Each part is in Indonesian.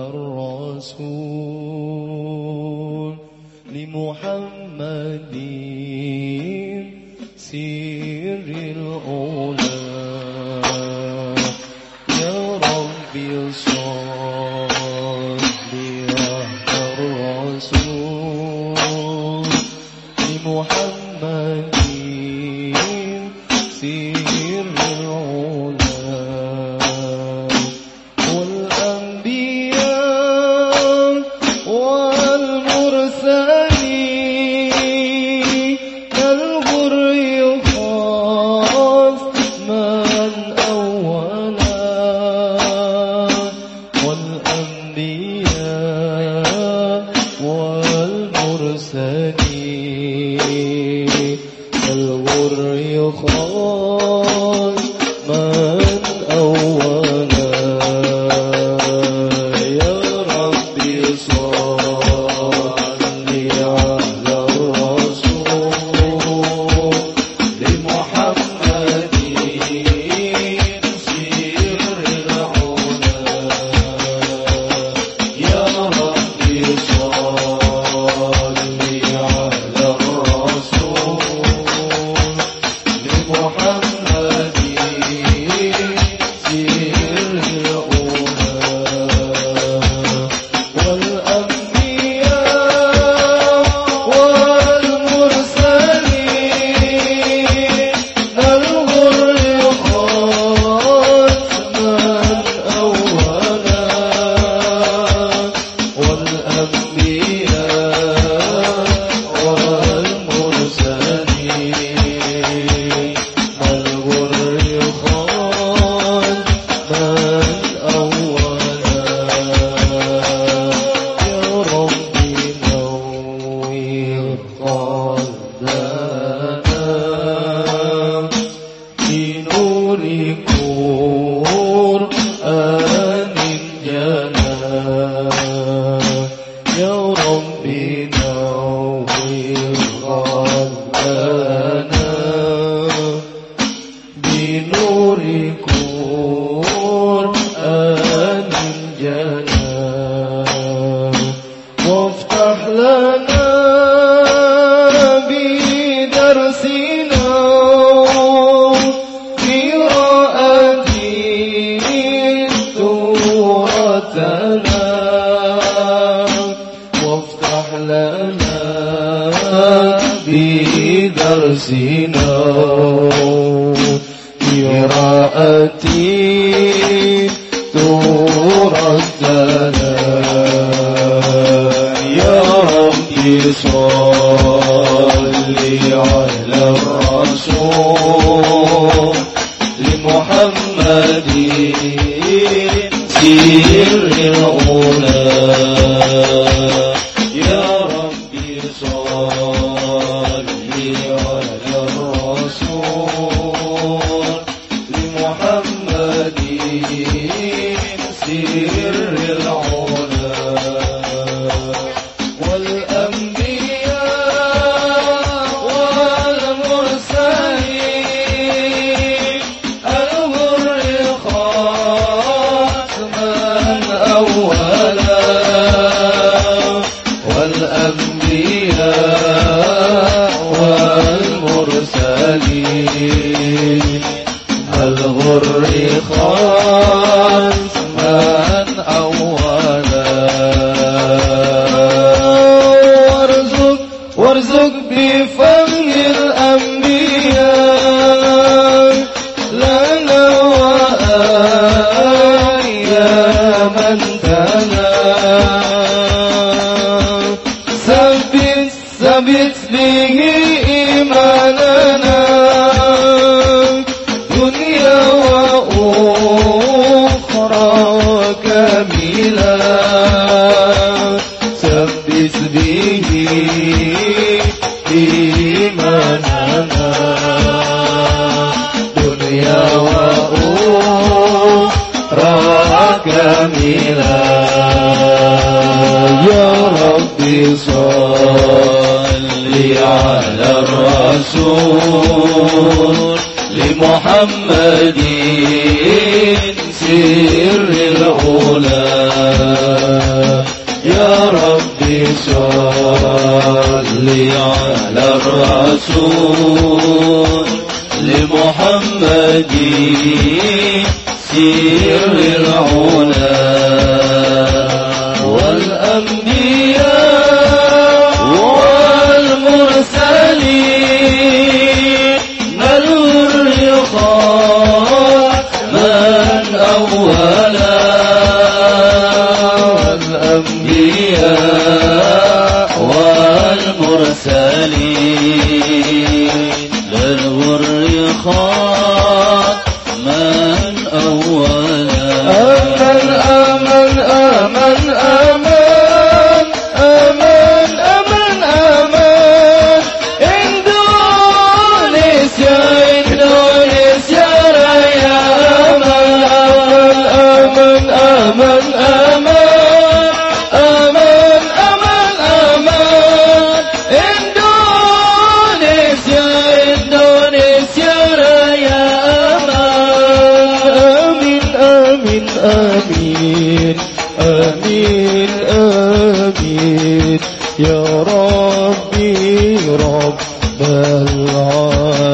الرسول لمحمد سير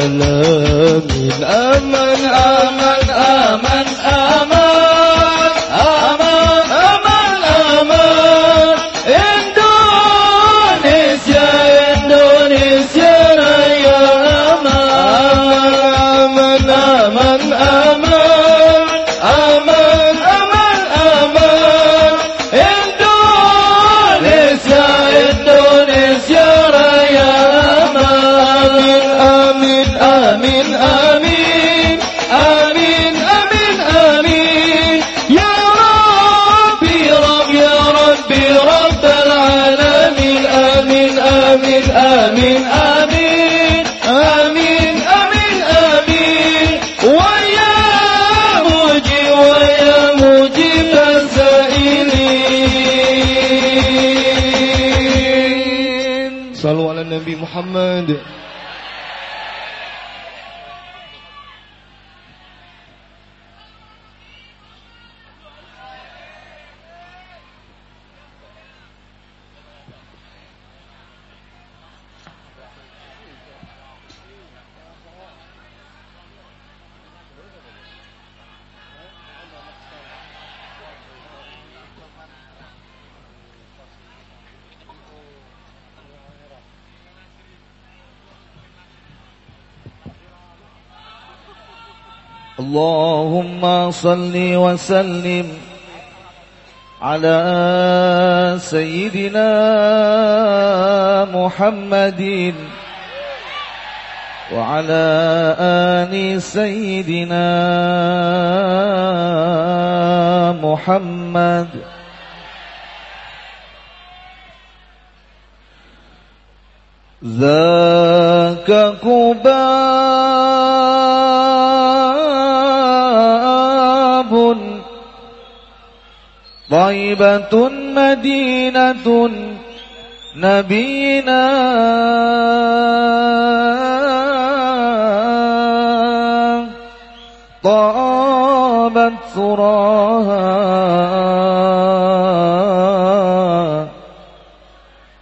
la اللهم صل وسلم على سيدنا محمد وعلى آل سيدنا محمد. ذاك كبار طيبة مدينة نبينا طابت ثراها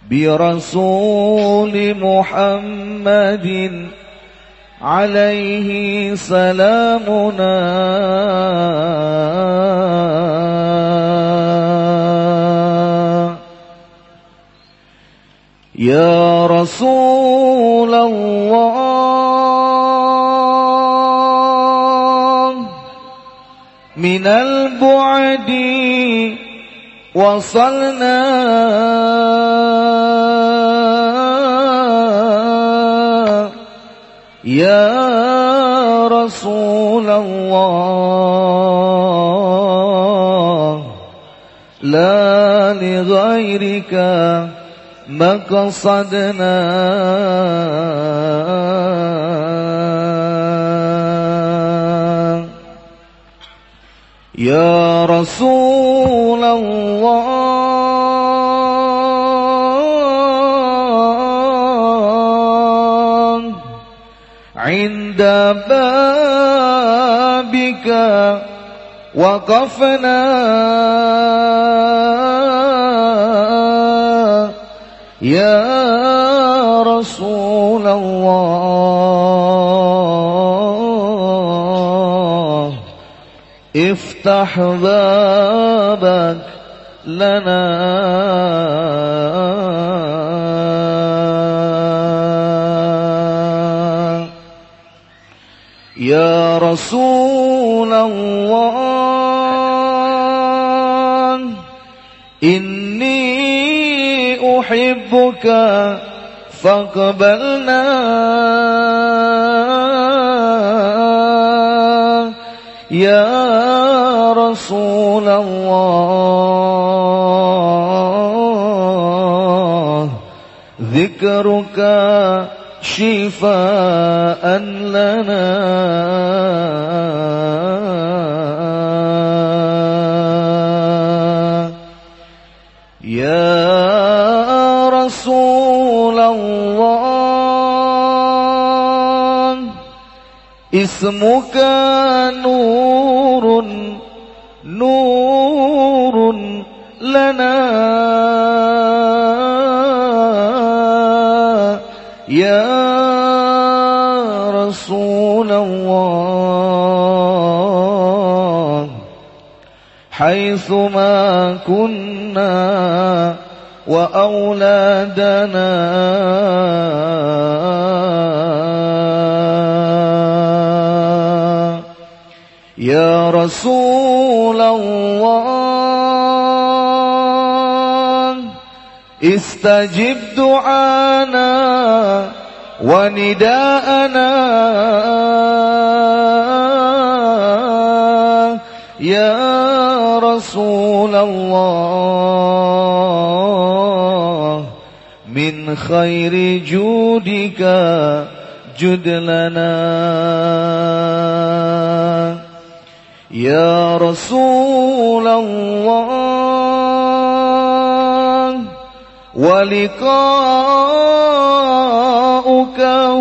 برسول محمد عليه سلامنا. يا رسول الله من البعد وصلنا يا رسول الله لا لغيرك مقصدنا. يا رسول الله عند بابك وقفنا. افتح بابك لنا. يا رسول الله إني أحبك فاقبلنا. ذكرك شفاء لنا. يا رسول الله اسمك نور نور لنا. حيثما كنا وأولادنا. يا رسول الله استجب دعانا ونداءنا. الله من خير جودك جد لنا. يا رسول الله ولقاؤك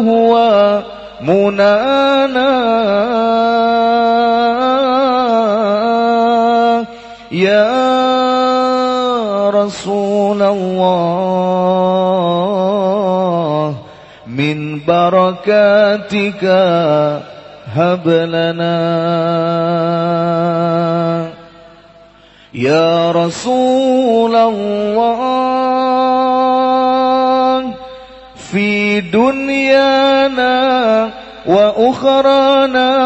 هو منانا. بركاتك هب لنا. يا رسول الله في دنيانا وأخرانا.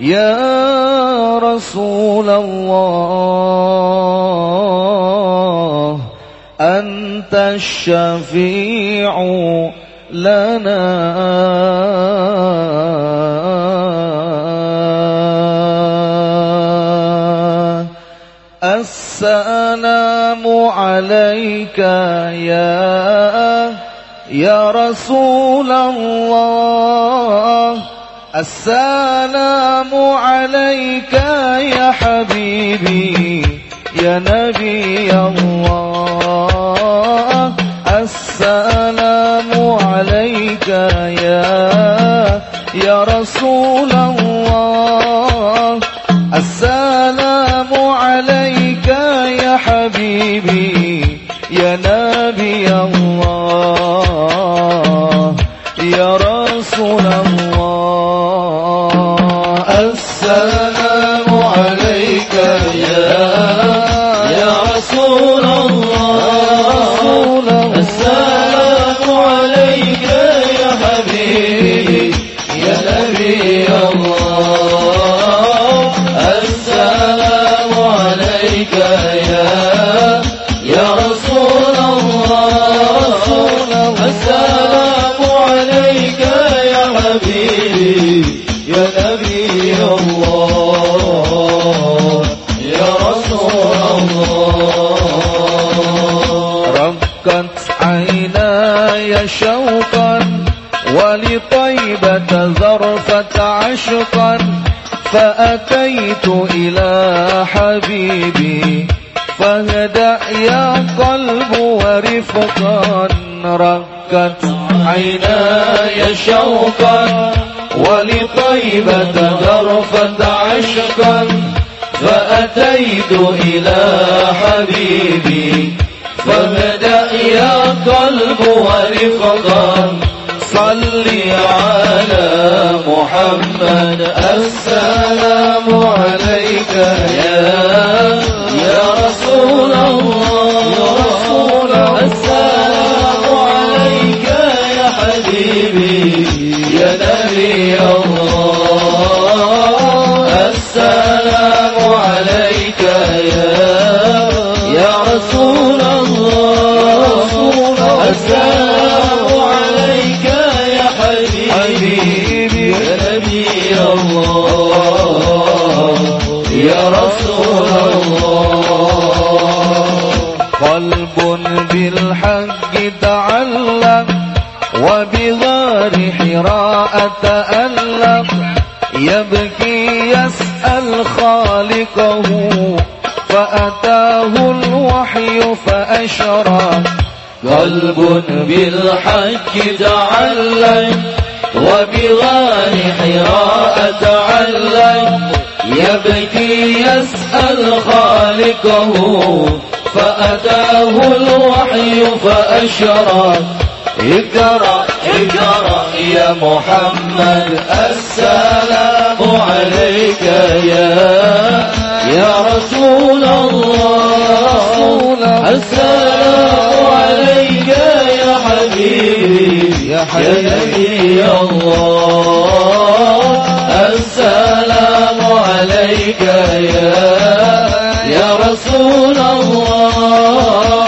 يا رسول الله أنت الشفيع لنا. السلام عليك يا يا رسول الله. السلام عليك يا حبيبي يا نبي الله. السلام عليك يا يا رسول الله. السلام عليك يا حبيبي. عشقا فأتيت إلى حبيبي فاهدأ يا قلب ورفقا رقت عيناي شوقا ولطيبة ذرفة عشقا فأتيت إلى حبيبي فابدأ يا قلب ورفقا صلي على محمد. السلام عليك يا يا رسول الله. بالحق تعلق وبغار حراء تألق يبكي يسأل خالقه فأتاه الوحي فأشرق قلب بالحق تعلق وبغار حراء تعلق يبكي يسأل خالقه فأتاه الوحي فأشرق اقرأ اقرأ يا محمد السلام عليك يا يا رسول الله. السلام عليك يا حبيبي يا حبيبي. نبي الله. السلام عليك يا رسول الله.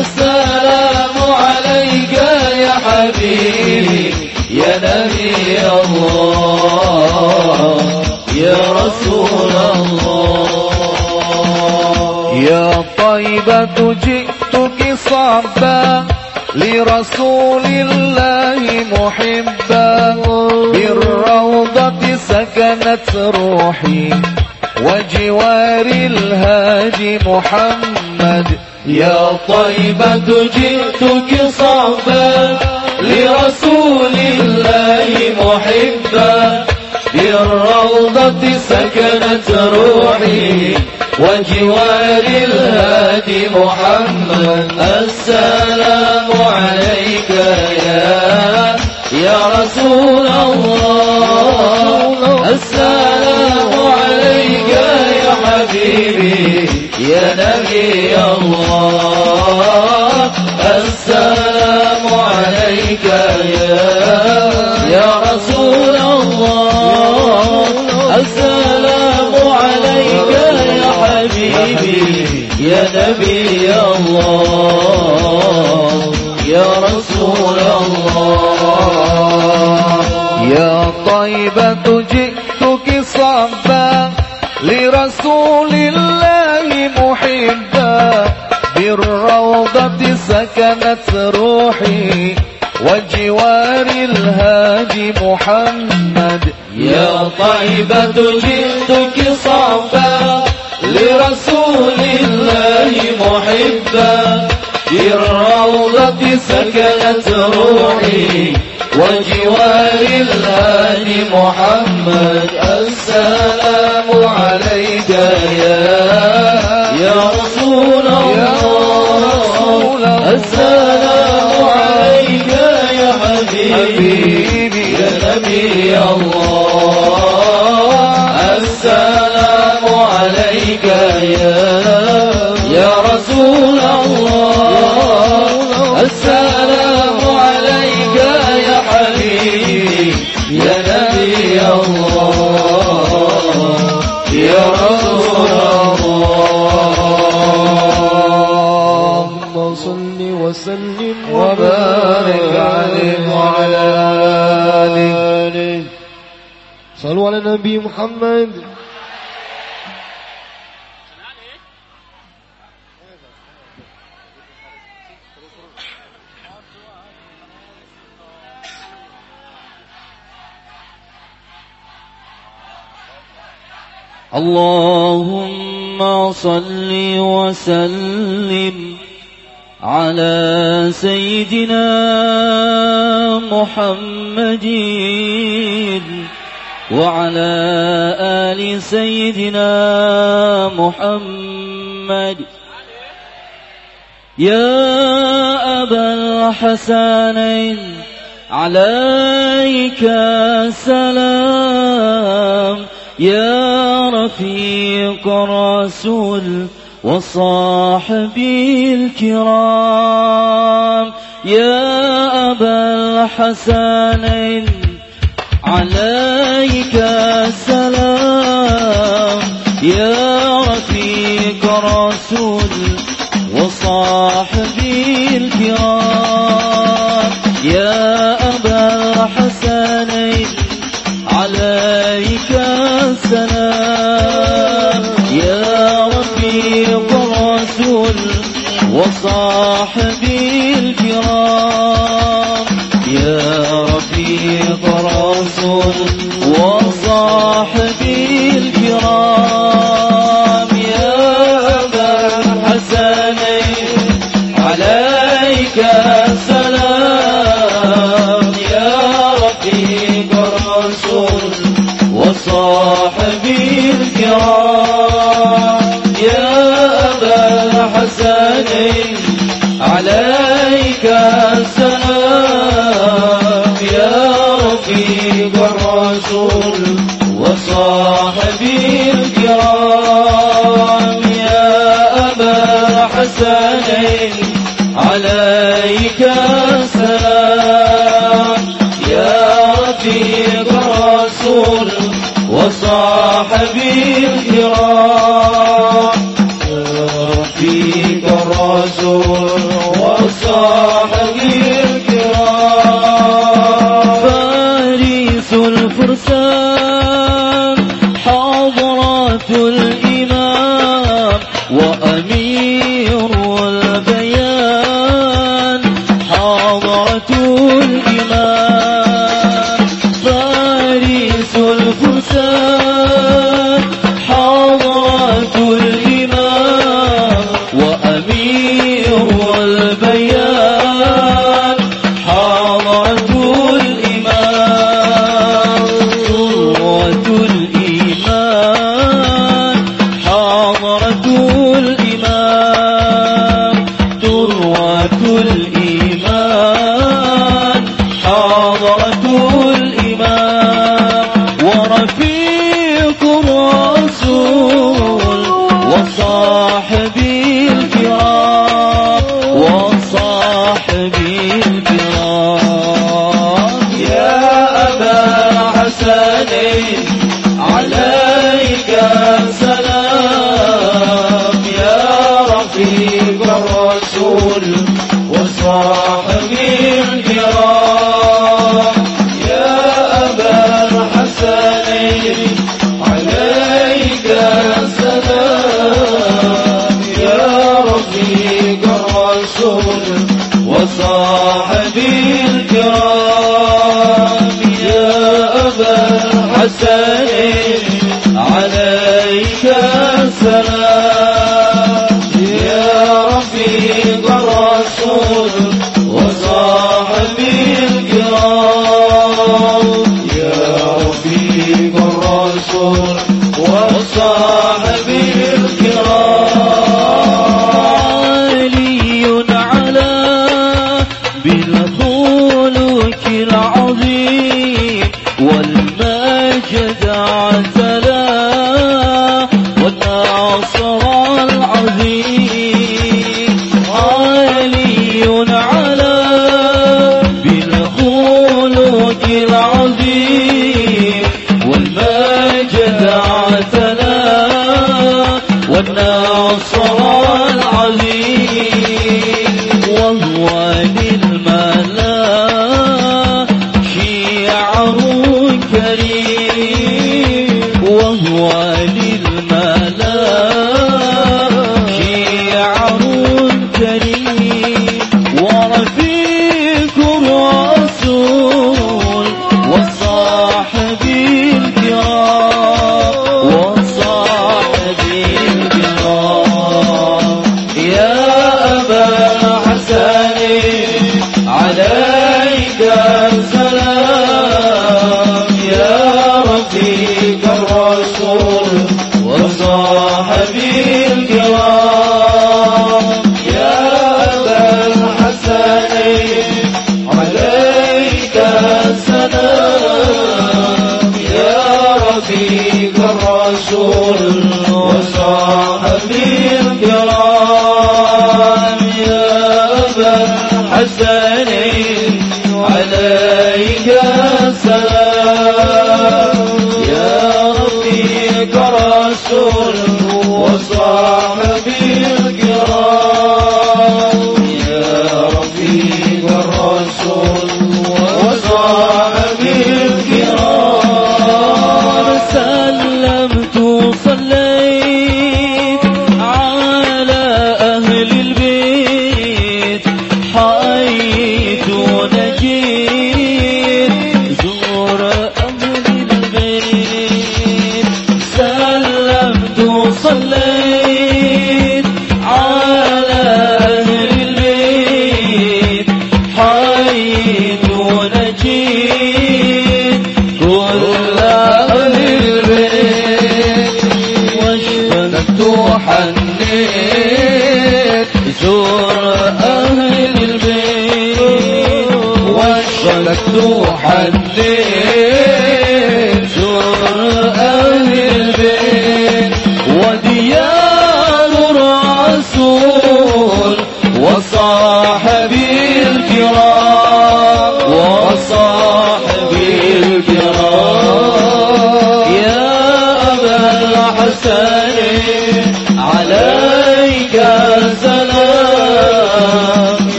السلام عليك يا حبيبي يا نبي الله يا رسول الله. يا طيبة جئتك صعبا لرسول الله محبا. بالروضة سكنت روحي وجوار الهادي محمد. يا طيبة جئتك صعبا لرسول الله محبا. بالروضة سكنت روحي وجوار الهادي محمد. السلام عليك يا يا رسول الله. السلام حبيبي يا نبي الله. السلام عليك يا يا رسول الله. السلام عليك يا حبيبي يا نبي الله. يا رسول الله. يا طيبة جئتك صعبا لرسول الله محبا بالروضة سكنت روحي وجوار الهادي محمد. يا طيبة جئتك صعبا لرسول الله محبا بالروضة سكنت روحي وجوار الهادي محمد. السلام عليك على النبي محمد. اللهم صل وسلم على سيدنا محمد. وعلى آل سيدنا محمد. يا أبا الحسنين عليك السلام. يا رفيق الرسول وصاحبي الكرام. يا أبا الحسنين عليك السلام. يا رفيق رسول وصاحبي الكرام. يا أبا الحسنين عليك السلام. يا رفيق رسول وصاحبي يا أبا الحسنين عليك السلام. يا رفيق الرسول وصاحبي الكرام. يا أبا الحسنين عليك السلام. يا رفيق الرسول وصاحبي Allah.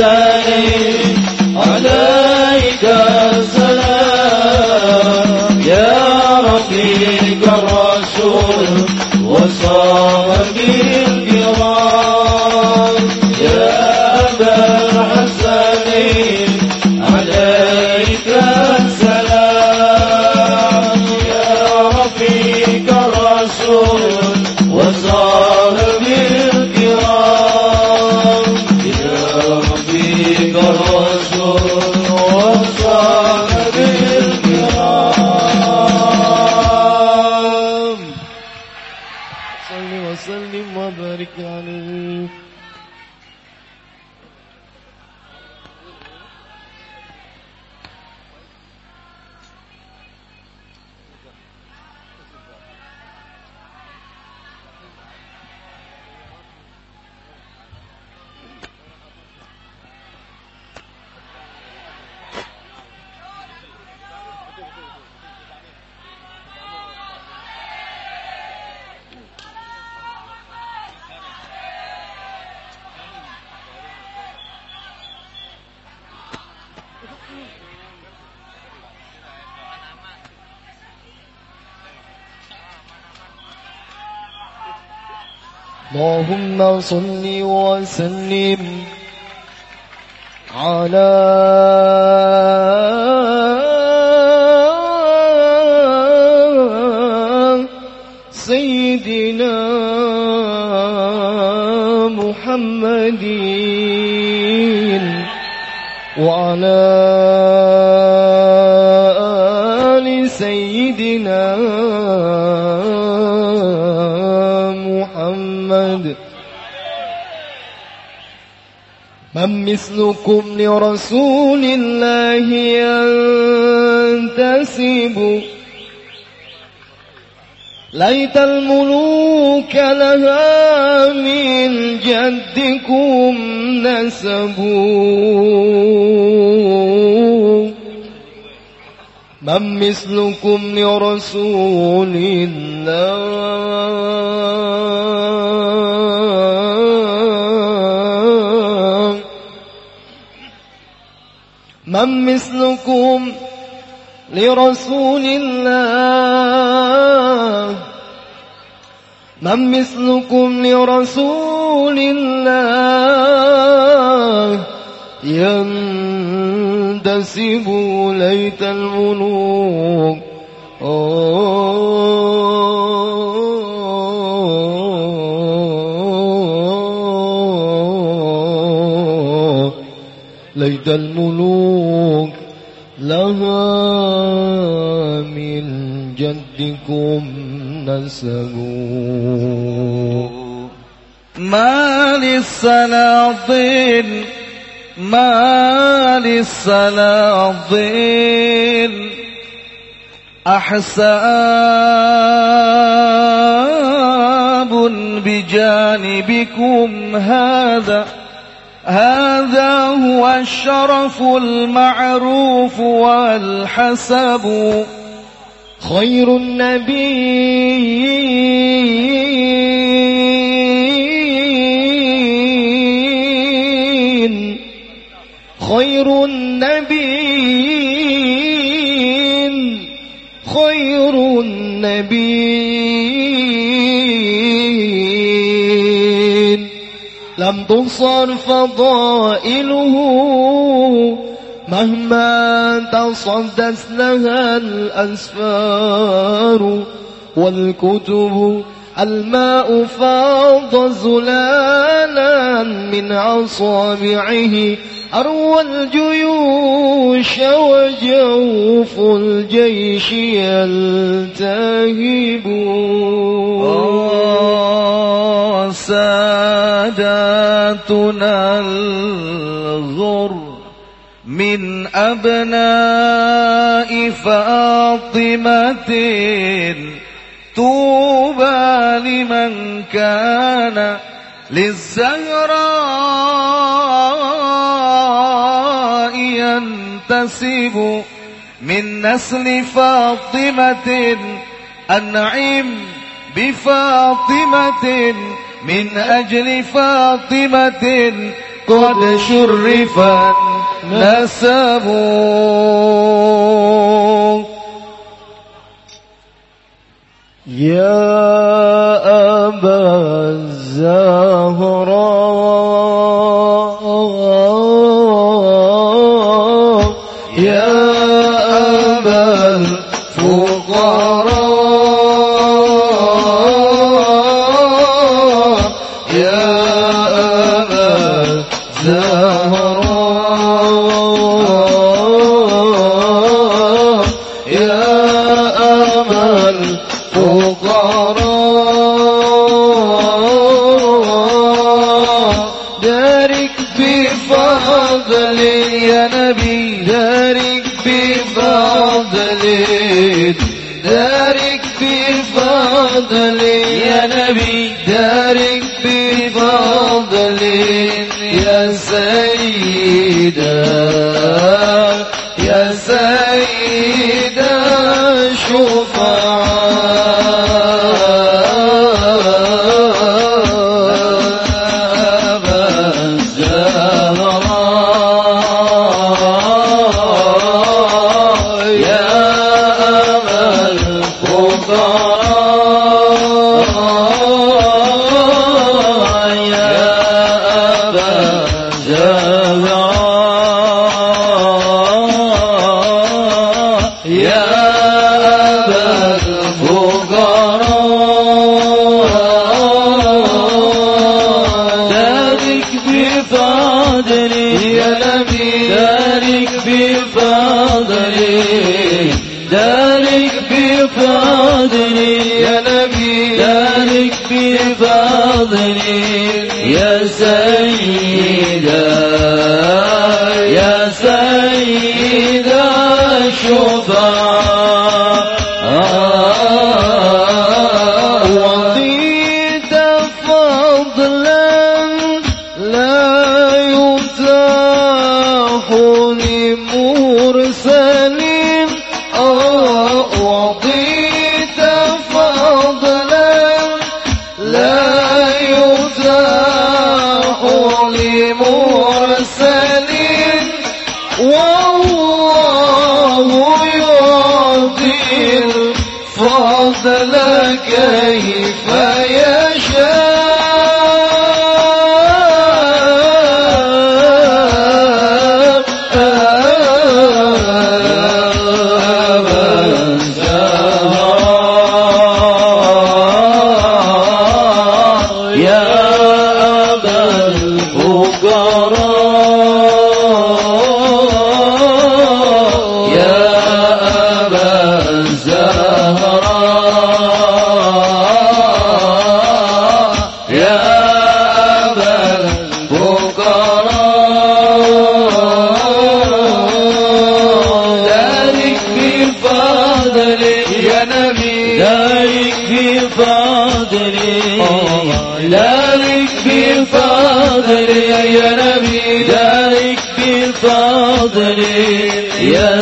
کریں صل وسلم على مثلكم لرسول الله ينتسب. ليت الملوك لها من جدكم نسبوا من مثلكم لرسول الله من مثلكم لرسول الله؟ من مثلكم لرسول الله؟ ينتسب ليت الملوك أوه. ليت الملوك لها من جدكم نسب ما للسلاطين ما للسلاطين. أحساب بجانبكم هذا هذا هو الشرف المعروف والحسب. خير النبيين. خير النبيين. خير النبيين. لم تقصر فضائله مهما تصدت لها الأسفار والكتب الماء فاض زلالا من أصابعه. أروى الجيوش وجوف الجيش يلتهب ساداتنا الغر من أبناء فاطمة طوبى لمن كان للزهراء ينتسب من نسل فاطمة. أنعم بفاطمة من أجل فاطمة. قد شرف النسب يا أبا الزهراء. Dios. بفضلي يا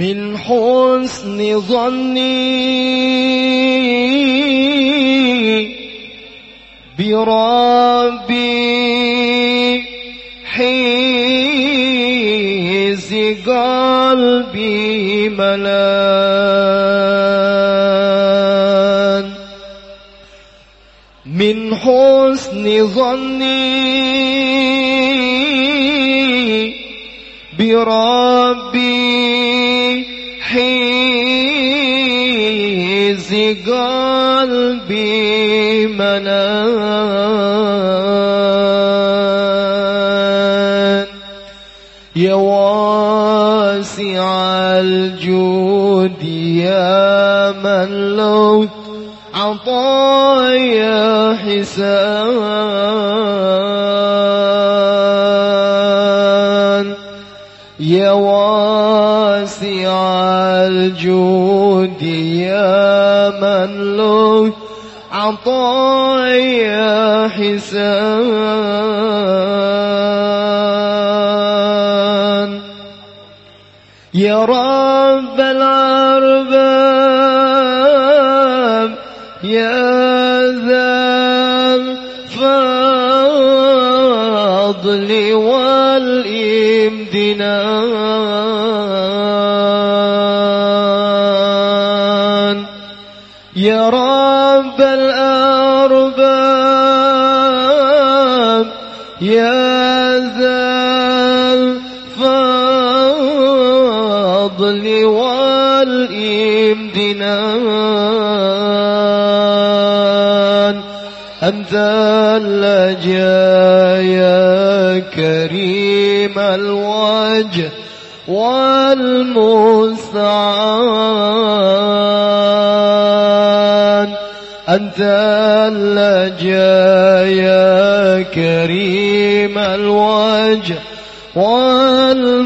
من حسن ظني بربي حيز قلبي ملان. من حسن ظني بربي الموت عطايا حسان. يا واسع الجود يا من له عطايا حسان. عليهم يا رب الأرباب يا ذا الفضل والإمدنان أنت اللجا يا كريم. الوجه والمستعان. أنت اللجأ يا كريم الوجه والمستعان.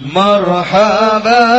مرحبا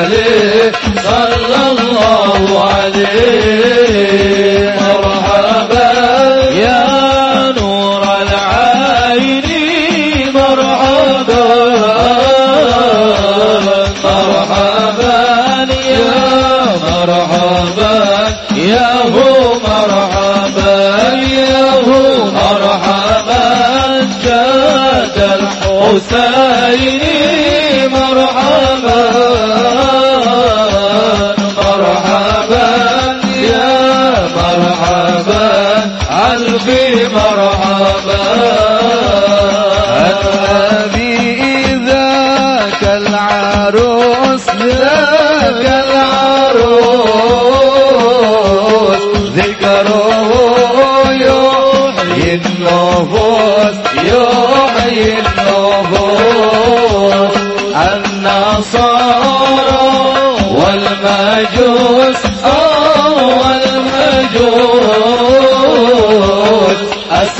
عليه صلى الله عليه مرحبا يا نور العين مرحبا مرحبا يا مرحبا يا مرحبا يا هو مرحبا جاد الحسين مرحبا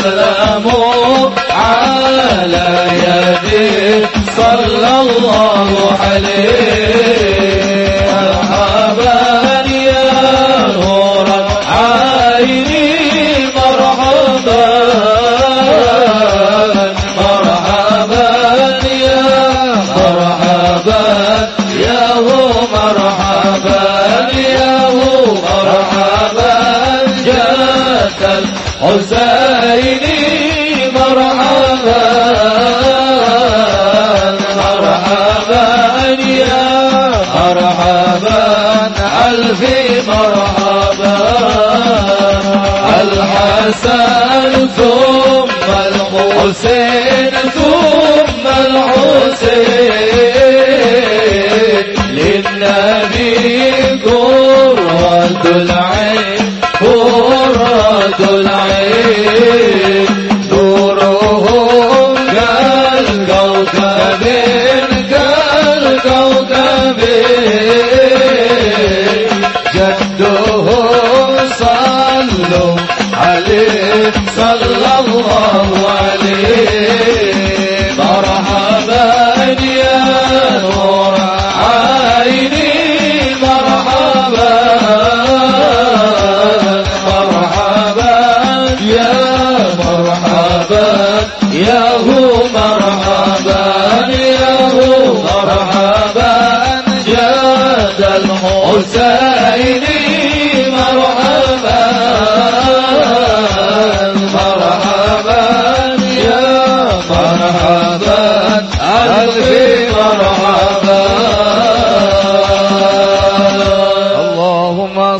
أسلموا على يده صلى الله عليه. مرحبا يا نور العين مرحبا مرحبا يا مرحبا يا هو مرحبا يا هو مرحبا جاءت الحسين. مرحبا مرحبا يا مرحبا ألفي مرحبا. الحسن ثم الحسين ثم الحسين. للنبي قرة العين. रे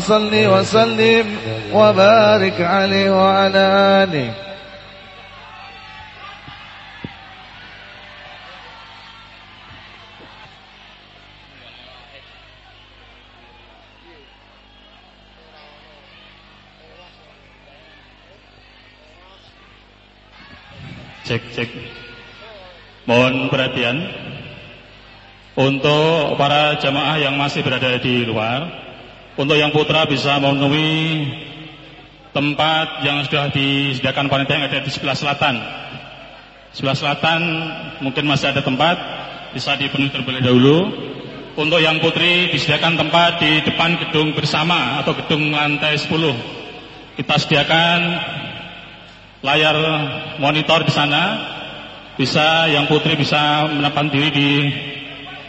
اللهم صل وسلم وبارك عليه وعلى آله Cek cek. Mohon perhatian untuk para jamaah yang masih berada di luar, untuk yang putra bisa memenuhi tempat yang sudah disediakan panitia yang ada di sebelah selatan. Sebelah selatan mungkin masih ada tempat, bisa dipenuhi terlebih dahulu. Untuk yang putri disediakan tempat di depan gedung bersama atau gedung lantai 10. Kita sediakan layar monitor di sana. Bisa yang putri bisa menempatkan diri di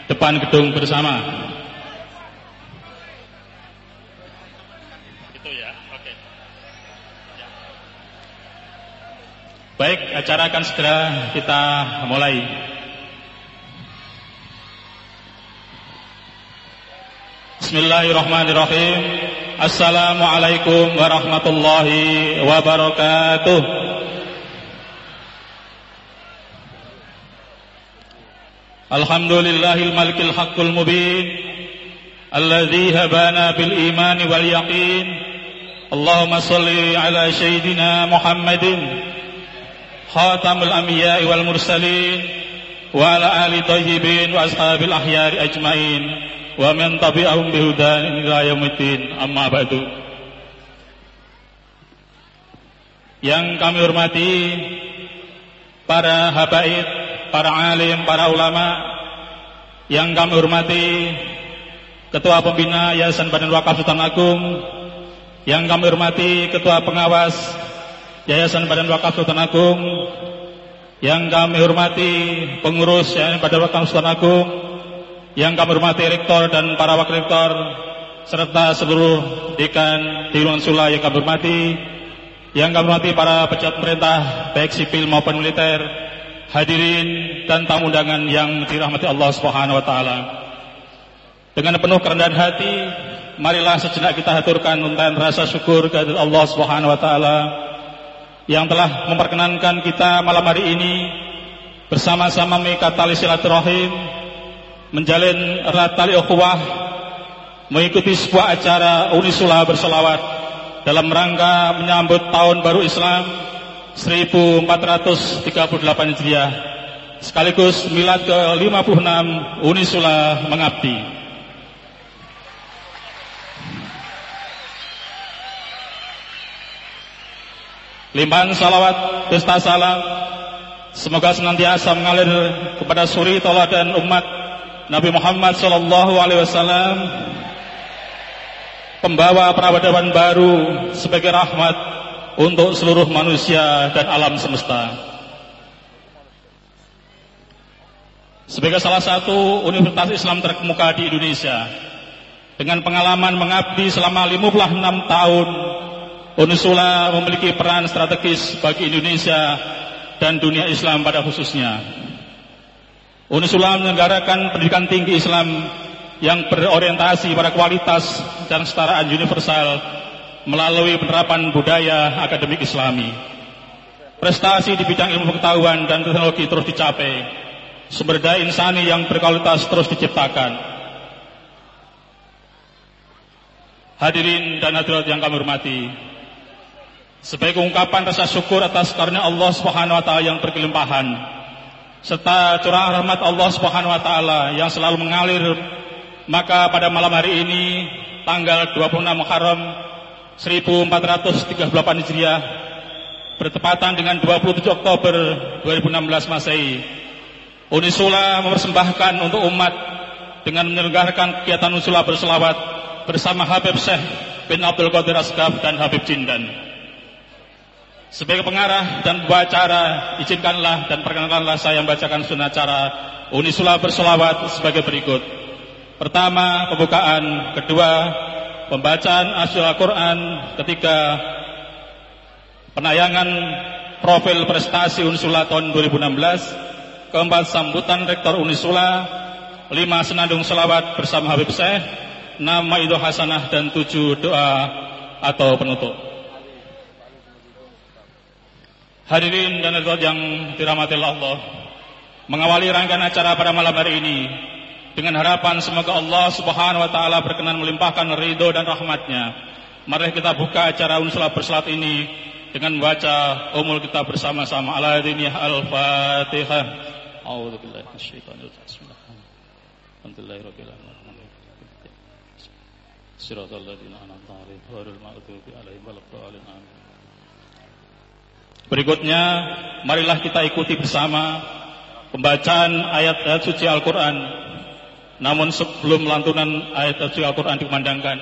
depan gedung bersama. Baik, acara akan segera kita mulai. Bismillahirrahmanirrahim. Assalamualaikum warahmatullahi wabarakatuh. Alhamdulillahil malikil haqqul mubin bil iman wal yaqin. Allahumma salli ala sayyidina Muhammadin khatamul anbiya'i wal mursalin wa ala ali tayyibin wa ashabil ahyari ajmain wa man tabi'ahum bihudan ila yaumiddin. Amma ba'du. Yang kami hormati para habaib para alim, para ulama yang kami hormati Ketua Pembina Yayasan Badan Wakaf Sultan Agung, yang kami hormati Ketua Pengawas Yayasan Badan Wakaf Sultan Agung, yang kami hormati pengurus Yayasan Badan Wakaf Sultan Agung, yang kami hormati rektor dan para wakil rektor, serta seluruh dekan di Sula yang kami hormati, yang kami hormati para pejabat pemerintah, baik sipil maupun militer, hadirin dan tamu undangan yang dirahmati Allah Subhanahu wa taala. Dengan penuh kerendahan hati, marilah sejenak kita haturkan untayan rasa syukur kepada Allah Subhanahu wa taala yang telah memperkenankan kita malam hari ini bersama-sama mengikat tali silaturahim, menjalin erat tali ukhuwah, mengikuti sebuah acara Unisula berselawat dalam rangka menyambut tahun baru Islam 1438 Hijriah sekaligus milad ke-56 Unisula mengabdi. Limpahan salawat pesta salam semoga senantiasa mengalir kepada suri dan umat Nabi Muhammad sallallahu alaihi wasallam pembawa peradaban baru sebagai rahmat untuk seluruh manusia dan alam semesta. Sebagai salah satu universitas Islam terkemuka di Indonesia, dengan pengalaman mengabdi selama 56 tahun Unisula memiliki peran strategis bagi Indonesia dan dunia Islam pada khususnya. Unisula menyelenggarakan pendidikan tinggi Islam yang berorientasi pada kualitas dan kesetaraan universal melalui penerapan budaya akademik Islami. Prestasi di bidang ilmu pengetahuan dan teknologi terus dicapai. Sumber daya insani yang berkualitas terus diciptakan. Hadirin dan hadirat yang kami hormati, sebagai ungkapan rasa syukur atas karunia Allah Subhanahu wa taala yang berkelimpahan serta curah rahmat Allah Subhanahu wa taala yang selalu mengalir maka pada malam hari ini tanggal 26 Muharram 1438 Hijriah bertepatan dengan 27 Oktober 2016 Masehi Unisula mempersembahkan untuk umat dengan menyelenggarakan kegiatan Unisula berselawat bersama Habib Syekh bin Abdul Qadir Asgaf dan Habib Jindan. Sebagai pengarah dan acara, izinkanlah dan perkenankanlah saya membacakan sunnah cara Unisula bersolawat sebagai berikut. Pertama, pembukaan. Kedua, pembacaan asyul Al-Quran. Ketiga, penayangan profil prestasi Unisula tahun 2016. Keempat, sambutan Rektor Unisula. Lima, senandung selawat bersama Habib Syekh. Enam, Ma'idah Hasanah. Dan tujuh, doa atau penutup. Hadirin dan hadirat yang dirahmati Allah, mengawali rangkaian acara pada malam hari ini dengan harapan semoga Allah Subhanahu wa taala berkenan melimpahkan ridho dan rahmatnya. Mari kita buka acara unsur bersalat ini dengan membaca umul kita bersama-sama. Ala al-Fatihah. A'udzu minasyaitonir rajim. Ladzina an'amta 'alaihim ghairil maghdubi 'alaihim waladdallin. Berikutnya, marilah kita ikuti bersama pembacaan ayat-ayat suci Al-Quran. Namun sebelum lantunan ayat-ayat suci Al-Quran dikumandangkan,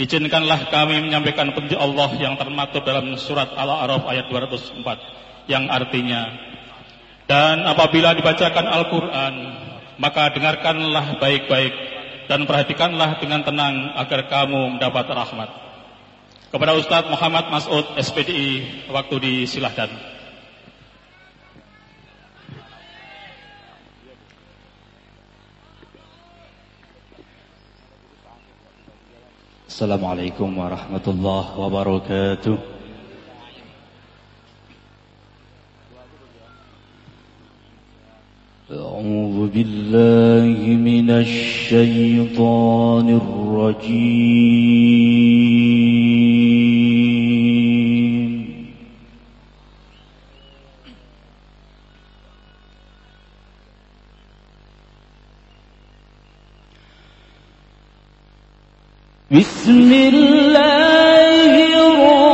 izinkanlah kami menyampaikan petunjuk Allah yang termaktub dalam surat Al-A'raf ayat 204 yang artinya dan apabila dibacakan Al-Quran maka dengarkanlah baik-baik dan perhatikanlah dengan tenang agar kamu mendapat rahmat. Kepada Ustadz Muhammad Masud SPDI waktu disilahkan. Assalamualaikum warahmatullahi wabarakatuh. أعوذ بالله من الشيطان الرجيم بسم الله الرحمن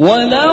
ولو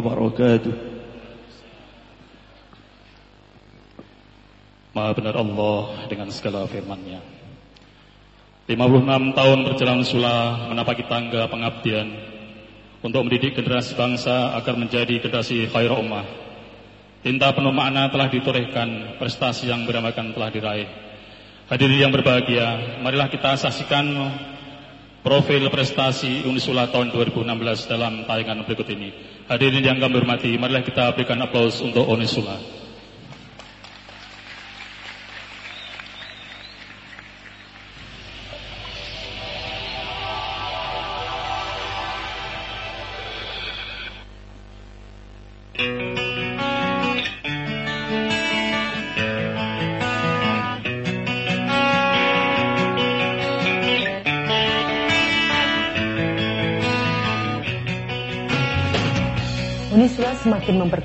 وبركاته Maha benar Allah dengan segala firman-Nya. 56 tahun berjalan sulah menapaki tangga pengabdian untuk mendidik generasi bangsa agar menjadi generasi khair ummah. Tinta penuh makna telah ditorehkan, prestasi yang beramakan telah diraih. Hadirin yang berbahagia, marilah kita saksikan profil prestasi Unisula tahun 2016 dalam tayangan berikut ini. Hadirin yang kami hormati, marilah kita berikan aplaus untuk Unisula.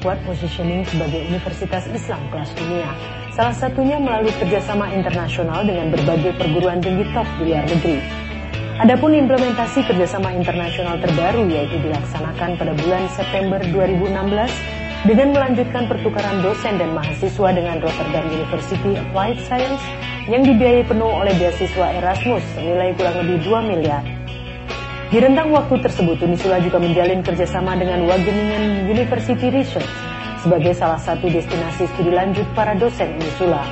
Memperkuat positioning sebagai universitas Islam kelas dunia. Salah satunya melalui kerjasama internasional dengan berbagai perguruan tinggi top di luar negeri. Adapun implementasi kerjasama internasional terbaru yaitu dilaksanakan pada bulan September 2016 dengan melanjutkan pertukaran dosen dan mahasiswa dengan Rotterdam University Applied Science yang dibiayai penuh oleh beasiswa Erasmus senilai kurang lebih 2 miliar. Di rentang waktu tersebut, Unisula juga menjalin kerjasama dengan Wageningen University Research sebagai salah satu destinasi studi lanjut para dosen Unisula.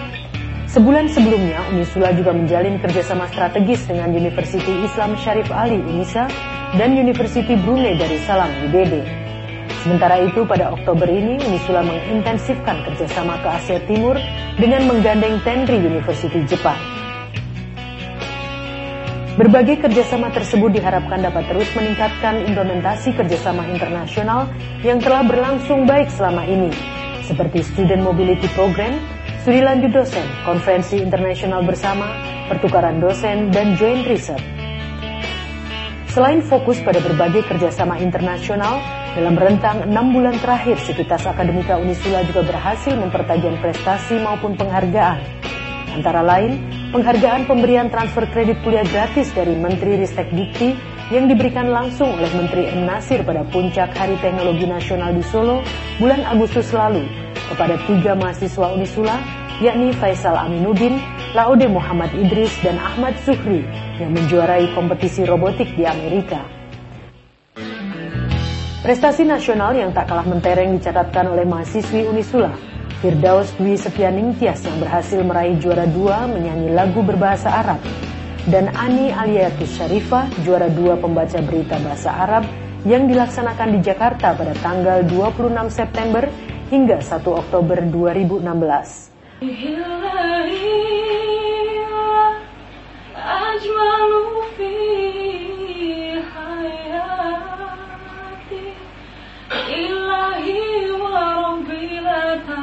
Sebulan sebelumnya, Unisula juga menjalin kerjasama strategis dengan University Islam Syarif Ali Unisa dan University Brunei Darussalam UBD. Sementara itu, pada Oktober ini, Unisula mengintensifkan kerjasama ke Asia Timur dengan menggandeng Tenri University Jepang. Berbagai kerjasama tersebut diharapkan dapat terus meningkatkan implementasi kerjasama internasional yang telah berlangsung baik selama ini, seperti Student Mobility Program, studi lanjut dosen, konferensi internasional bersama, pertukaran dosen, dan joint research. Selain fokus pada berbagai kerjasama internasional, dalam rentang enam bulan terakhir, Sivitas Akademika Unisula juga berhasil mempertajam prestasi maupun penghargaan. Antara lain, penghargaan pemberian transfer kredit kuliah gratis dari Menteri Ristek Dikti yang diberikan langsung oleh Menteri M. Nasir pada puncak Hari Teknologi Nasional di Solo bulan Agustus lalu kepada tiga mahasiswa Unisula, yakni Faisal Aminuddin, Laude Muhammad Idris, dan Ahmad Zuhri yang menjuarai kompetisi robotik di Amerika. Prestasi nasional yang tak kalah mentereng dicatatkan oleh mahasiswi Unisula, Firdaus Dwi Setianing Tias yang berhasil meraih juara dua menyanyi lagu berbahasa Arab, dan Ani Aliatus Syarifah juara dua pembaca berita bahasa Arab yang dilaksanakan di Jakarta pada tanggal 26 September hingga 1 Oktober 2016. أجمل في حياتي إلهي وربي لا تصرفوني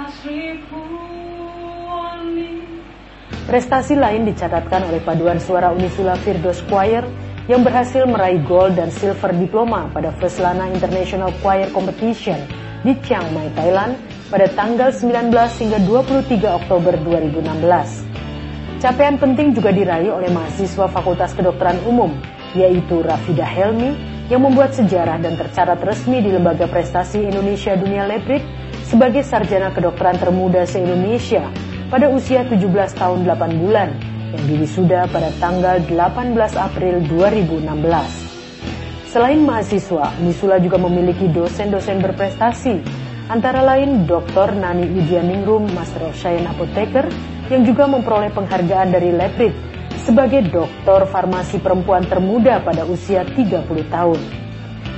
Prestasi lain dicatatkan oleh paduan suara Unisula Firdaus Choir yang berhasil meraih gold dan silver diploma pada Feslana International Choir Competition di Chiang Mai, Thailand pada tanggal 19 hingga 23 Oktober 2016. Capaian penting juga diraih oleh mahasiswa Fakultas Kedokteran Umum, yaitu Rafida Helmi, yang membuat sejarah dan tercatat resmi di Lembaga Prestasi Indonesia Dunia Lebrit sebagai sarjana kedokteran termuda se-Indonesia pada usia 17 tahun 8 bulan, yang diwisuda pada tanggal 18 April 2016. Selain mahasiswa, Misula juga memiliki dosen-dosen berprestasi, antara lain Dr. Nani Widianingrum, Master of Science Apoteker, yang juga memperoleh penghargaan dari Leprit sebagai doktor farmasi perempuan termuda pada usia 30 tahun.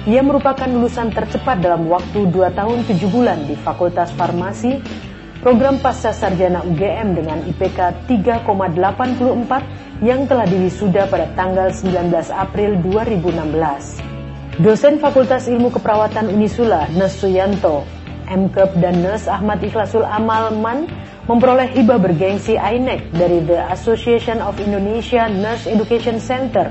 Ia merupakan lulusan tercepat dalam waktu 2 tahun 7 bulan di Fakultas Farmasi, program pasca sarjana UGM dengan IPK 3,84 yang telah diwisuda pada tanggal 19 April 2016. Dosen Fakultas Ilmu Keperawatan Unisula, Nes Suyanto, MKEP dan Nes Ahmad Ikhlasul Amal Man memperoleh hibah bergengsi INEC dari The Association of Indonesia Nurse Education Center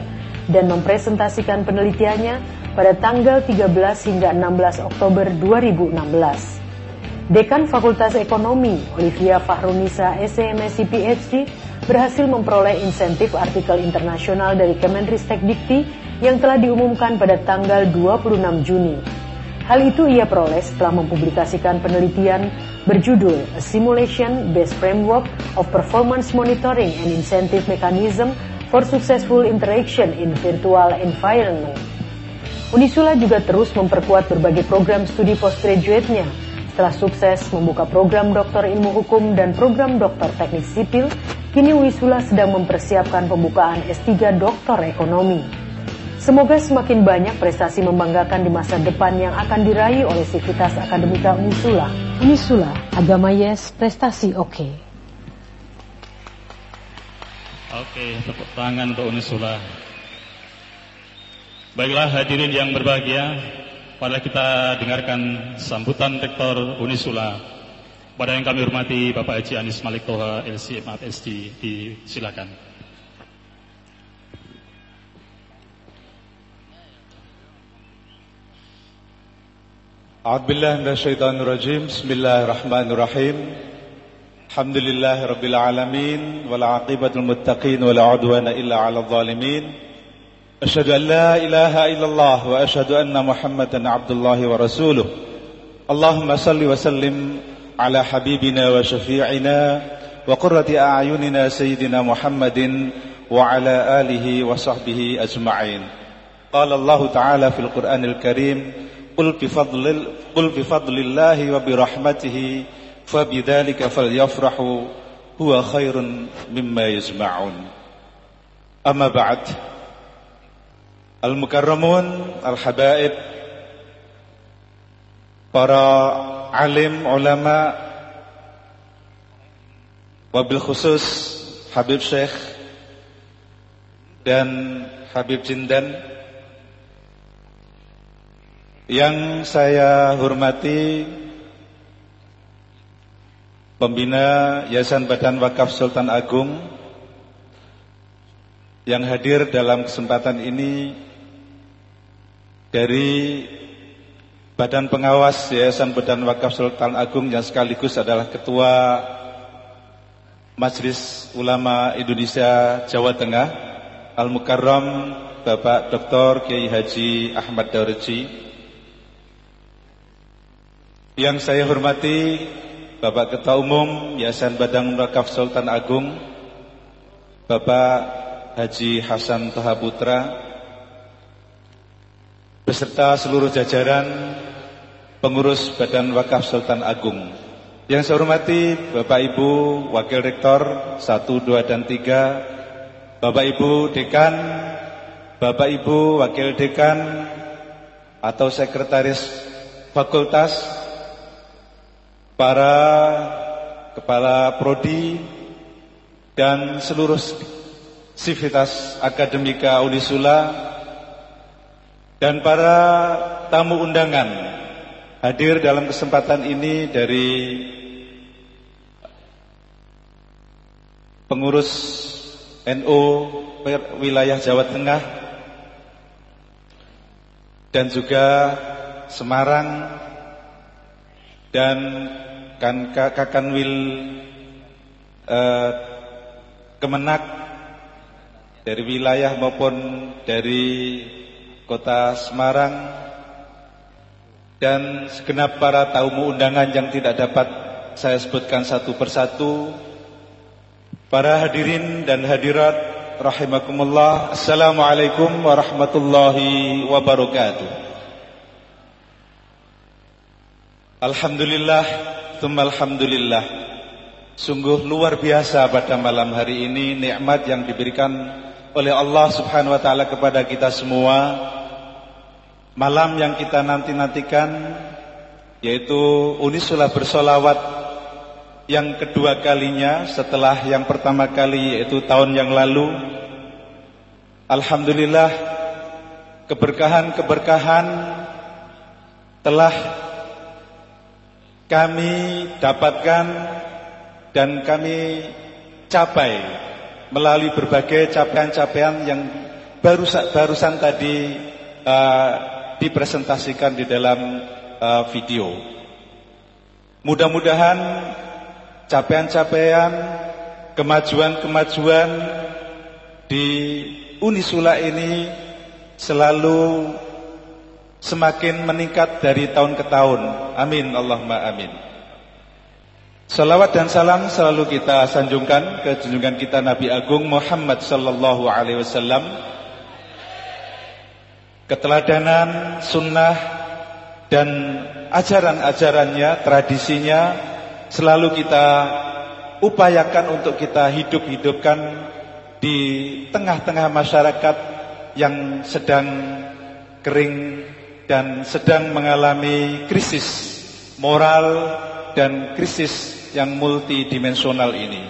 dan mempresentasikan penelitiannya pada tanggal 13 hingga 16 Oktober 2016. Dekan Fakultas Ekonomi, Olivia Fahrunisa, SMSC PhD, berhasil memperoleh insentif artikel internasional dari Kemenristek Dikti yang telah diumumkan pada tanggal 26 Juni. Hal itu ia peroleh setelah mempublikasikan penelitian berjudul Simulation Based Framework of Performance Monitoring and Incentive Mechanism for Successful Interaction in Virtual Environment. Unisula juga terus memperkuat berbagai program studi postgraduate-nya setelah sukses membuka program doktor ilmu hukum dan program doktor teknik sipil, kini Unisula sedang mempersiapkan pembukaan S3 doktor ekonomi. Semoga semakin banyak prestasi membanggakan di masa depan yang akan diraih oleh Sivitas Akademika Unisula. Unisula, agama yes, prestasi oke. Okay. Oke, tepuk tangan untuk Unisula. Baiklah hadirin yang berbahagia, pada kita dengarkan sambutan Rektor Unisula. Pada yang kami hormati Bapak Haji Anis Malik Toha, LCMAP SD, disilakan. أعوذ بالله من الشيطان الرجيم. بسم الله الرحمن الرحيم. الحمد لله رب العالمين والعاقبة المتقين ولا عدوان إلا على الظالمين. أشهد أن لا إله إلا الله وأشهد أن محمدا عبد الله ورسوله. اللهم صل وسلم على حبيبنا وشفيعنا وقرة أعيننا سيدنا محمد وعلى آله وصحبه أجمعين. قال الله تعالى في القرآن الكريم Qul bi fadlil qul bi fadlillahi wa bi rahmatihi fabidzalika falyafrahu huwa khairun mimma yajma'un. Amma ba'd. Al-mukarramun, al-habaib, para alim, ulama, wabil khusus Habib Syekh dan Habib Jindan yang saya hormati Pembina Yayasan Badan Wakaf Sultan Agung yang hadir dalam kesempatan ini dari Badan Pengawas Yayasan Badan Wakaf Sultan Agung yang sekaligus adalah Ketua Majelis Ulama Indonesia Jawa Tengah Al-Mukarram Bapak Dr. Kiai Haji Ahmad Daurji yang saya hormati Bapak Ketua Umum Yayasan Badang Rakaf Sultan Agung Bapak Haji Hasan Toha Putra beserta seluruh jajaran pengurus Badan Wakaf Sultan Agung. Yang saya hormati Bapak Ibu Wakil Rektor 1, 2, dan 3 Bapak Ibu Dekan Bapak Ibu Wakil Dekan Atau Sekretaris Fakultas para kepala prodi dan seluruh sivitas akademika Unisula dan para tamu undangan hadir dalam kesempatan ini dari pengurus NU wilayah Jawa Tengah dan juga Semarang dan kan Kakanwil eh, Kemenak dari wilayah maupun dari kota Semarang dan segenap para tamu undangan yang tidak dapat saya sebutkan satu persatu para hadirin dan hadirat rahimakumullah. Assalamualaikum warahmatullahi wabarakatuh. Alhamdulillah, Alhamdulillah. Sungguh luar biasa pada malam hari ini nikmat yang diberikan oleh Allah Subhanahu wa taala kepada kita semua. Malam yang kita nanti-nantikan yaitu Unisula bersolawat yang kedua kalinya setelah yang pertama kali yaitu tahun yang lalu. Alhamdulillah keberkahan-keberkahan telah kami dapatkan dan kami capai melalui berbagai capaian-capaian yang baru barusan tadi uh, dipresentasikan di dalam uh, video. Mudah-mudahan capaian-capaian, kemajuan-kemajuan di Unisula ini selalu semakin meningkat dari tahun ke tahun. Amin Allahumma amin. Salawat dan salam selalu kita sanjungkan ke junjungan kita Nabi Agung Muhammad sallallahu alaihi wasallam. Keteladanan, sunnah dan ajaran-ajarannya, tradisinya selalu kita upayakan untuk kita hidup-hidupkan di tengah-tengah masyarakat yang sedang kering dan sedang mengalami krisis moral dan krisis yang multidimensional ini.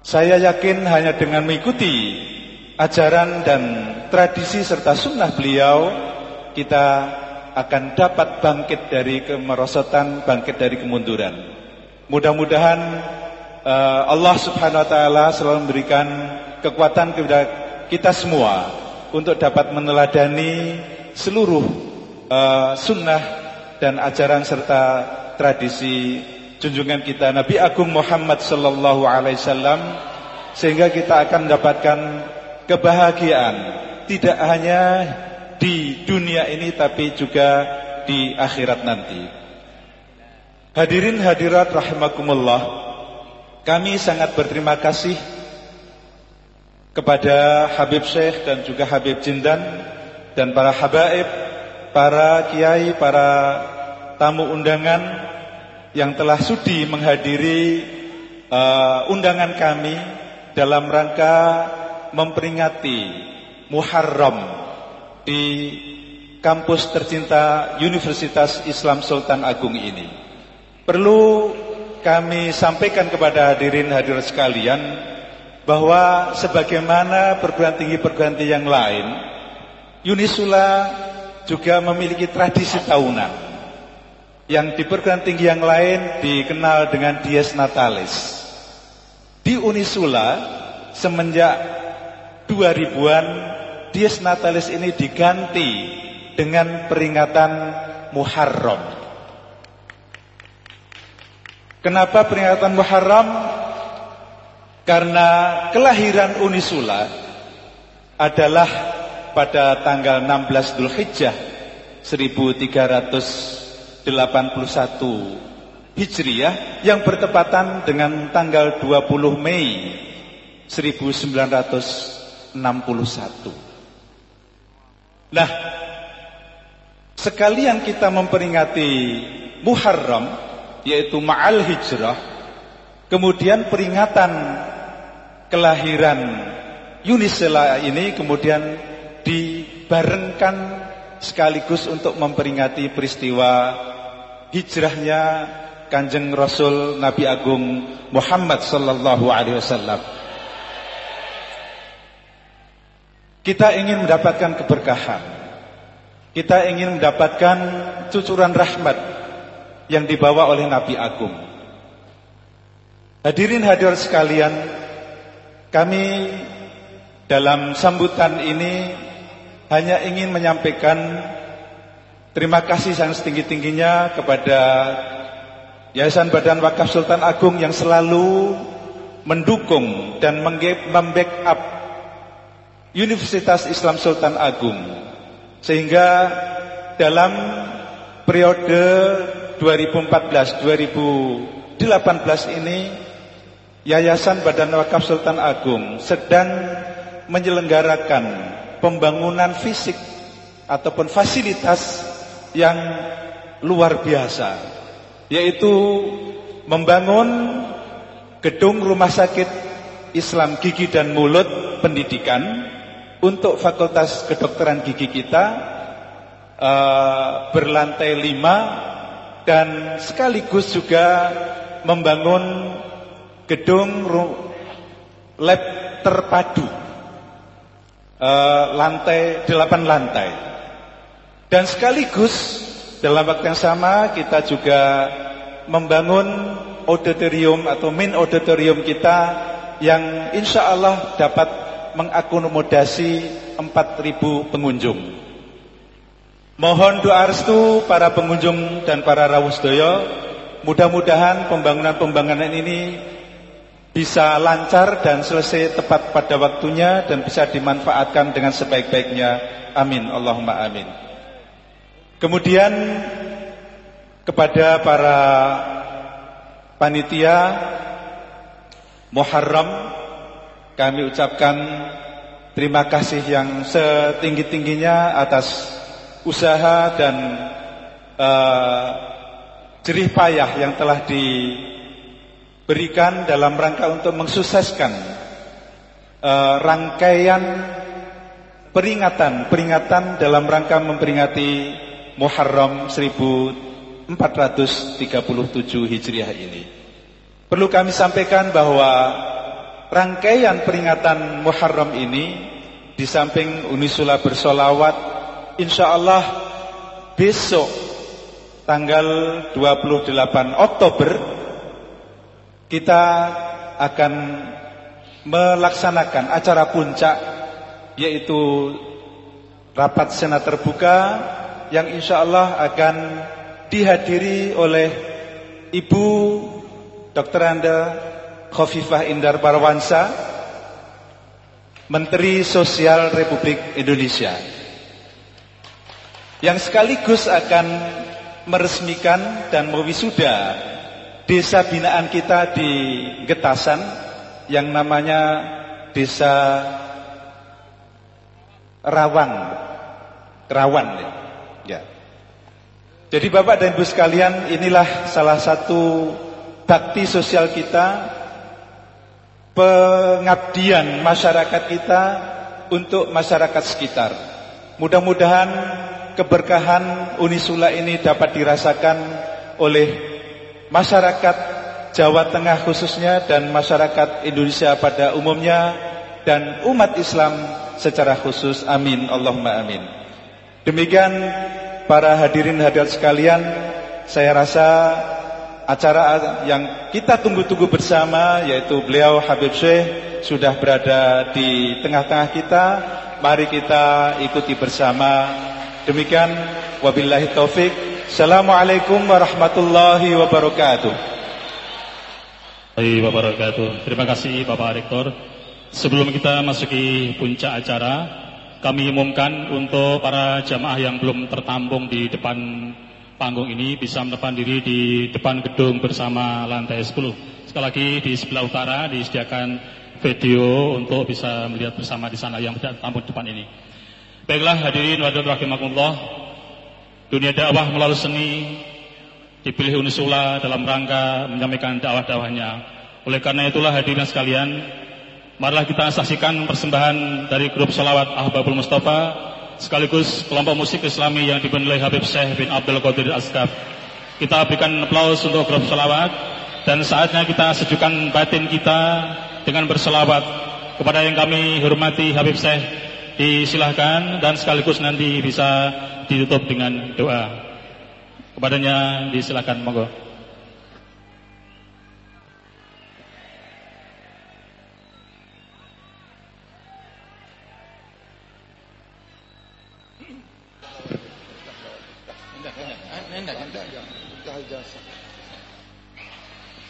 Saya yakin hanya dengan mengikuti ajaran dan tradisi serta sunnah beliau, kita akan dapat bangkit dari kemerosotan, bangkit dari kemunduran. Mudah-mudahan uh, Allah Subhanahu wa taala selalu memberikan kekuatan kepada kita semua untuk dapat meneladani seluruh uh, sunnah dan ajaran serta tradisi junjungan kita Nabi Agung Muhammad sallallahu alaihi wasallam sehingga kita akan mendapatkan kebahagiaan tidak hanya di dunia ini tapi juga di akhirat nanti. Hadirin hadirat rahimakumullah, kami sangat berterima kasih kepada Habib Syekh dan juga Habib Jindan dan para habaib, para kiai, para tamu undangan yang telah sudi menghadiri uh, undangan kami dalam rangka memperingati Muharram di kampus tercinta Universitas Islam Sultan Agung ini. Perlu kami sampaikan kepada hadirin hadirat sekalian bahwa sebagaimana perguruan tinggi perguruan tinggi yang lain, Unisula juga memiliki tradisi tahunan yang di perguruan tinggi yang lain dikenal dengan Dies Natalis. Di Unisula semenjak 2000-an Dies Natalis ini diganti dengan peringatan Muharram. Kenapa peringatan Muharram? Karena kelahiran Unisula adalah pada tanggal 16 Dzulhijjah 1300 81 Hijriah yang bertepatan dengan tanggal 20 Mei 1961. Nah, sekalian kita memperingati Muharram yaitu Ma'al Hijrah, kemudian peringatan kelahiran Yunisela ini kemudian dibarengkan sekaligus untuk memperingati peristiwa hijrahnya Kanjeng Rasul Nabi Agung Muhammad sallallahu alaihi wasallam. Kita ingin mendapatkan keberkahan. Kita ingin mendapatkan cucuran rahmat yang dibawa oleh Nabi Agung. Hadirin hadirat sekalian, kami dalam sambutan ini hanya ingin menyampaikan terima kasih yang setinggi-tingginya kepada Yayasan Badan Wakaf Sultan Agung yang selalu mendukung dan membackup Universitas Islam Sultan Agung. Sehingga dalam periode 2014-2018 ini Yayasan Badan Wakaf Sultan Agung sedang menyelenggarakan pembangunan fisik ataupun fasilitas yang luar biasa yaitu membangun gedung rumah sakit Islam gigi dan mulut pendidikan untuk fakultas kedokteran gigi kita uh, berlantai lima dan sekaligus juga membangun gedung lab terpadu uh, lantai delapan lantai. Dan sekaligus dalam waktu yang sama kita juga membangun auditorium atau main auditorium kita yang insya Allah dapat mengakomodasi 4.000 pengunjung. Mohon doa restu para pengunjung dan para rawuh sedaya. Mudah-mudahan pembangunan-pembangunan ini bisa lancar dan selesai tepat pada waktunya dan bisa dimanfaatkan dengan sebaik-baiknya. Amin. Allahumma amin. Kemudian kepada para panitia Muharram kami ucapkan terima kasih yang setinggi-tingginya atas usaha dan uh, jerih payah yang telah diberikan dalam rangka untuk mensukseskan uh, rangkaian peringatan-peringatan dalam rangka memperingati Muharram 1437 Hijriah ini. Perlu kami sampaikan bahwa rangkaian peringatan Muharram ini di samping Unisula bersolawat insya Allah besok tanggal 28 Oktober kita akan melaksanakan acara puncak yaitu rapat senat terbuka yang insya Allah akan dihadiri oleh Ibu Dr. Anda Khofifah Indar Parwansa Menteri Sosial Republik Indonesia yang sekaligus akan meresmikan dan mewisuda desa binaan kita di Getasan yang namanya Desa Rawan. Rawan ya. ya. Jadi Bapak dan Ibu sekalian, inilah salah satu bakti sosial kita pengabdian masyarakat kita untuk masyarakat sekitar. Mudah-mudahan keberkahan Unisula ini dapat dirasakan oleh masyarakat Jawa Tengah khususnya dan masyarakat Indonesia pada umumnya dan umat Islam secara khusus. Amin. Allahumma amin. Demikian para hadirin hadirat sekalian, saya rasa acara yang kita tunggu-tunggu bersama yaitu beliau Habib Syekh sudah berada di tengah-tengah kita. Mari kita ikuti bersama Demikian wabillahi taufik. Assalamualaikum warahmatullahi wabarakatuh. Baik, wabarakatuh. Terima kasih Bapak Rektor. Sebelum kita masuki puncak acara, kami umumkan untuk para jamaah yang belum tertampung di depan panggung ini bisa menepan diri di depan gedung bersama lantai 10. Sekali lagi di sebelah utara disediakan video untuk bisa melihat bersama di sana yang tidak di depan ini. Baiklah hadirin wa rahimakumullah. Dunia dakwah melalui seni dipilih Unisula dalam rangka menyampaikan dakwah-dakwahnya. Oleh karena itulah hadirin sekalian, marilah kita saksikan persembahan dari grup salawat Ahbabul Mustafa sekaligus kelompok musik Islami yang dibenulai Habib Syekh bin Abdul Qadir Asgaf. Kita berikan aplaus untuk grup salawat dan saatnya kita sejukkan batin kita dengan berselawat kepada yang kami hormati Habib Syekh disilahkan dan sekaligus nanti bisa ditutup dengan doa. Kepadanya disilahkan monggo.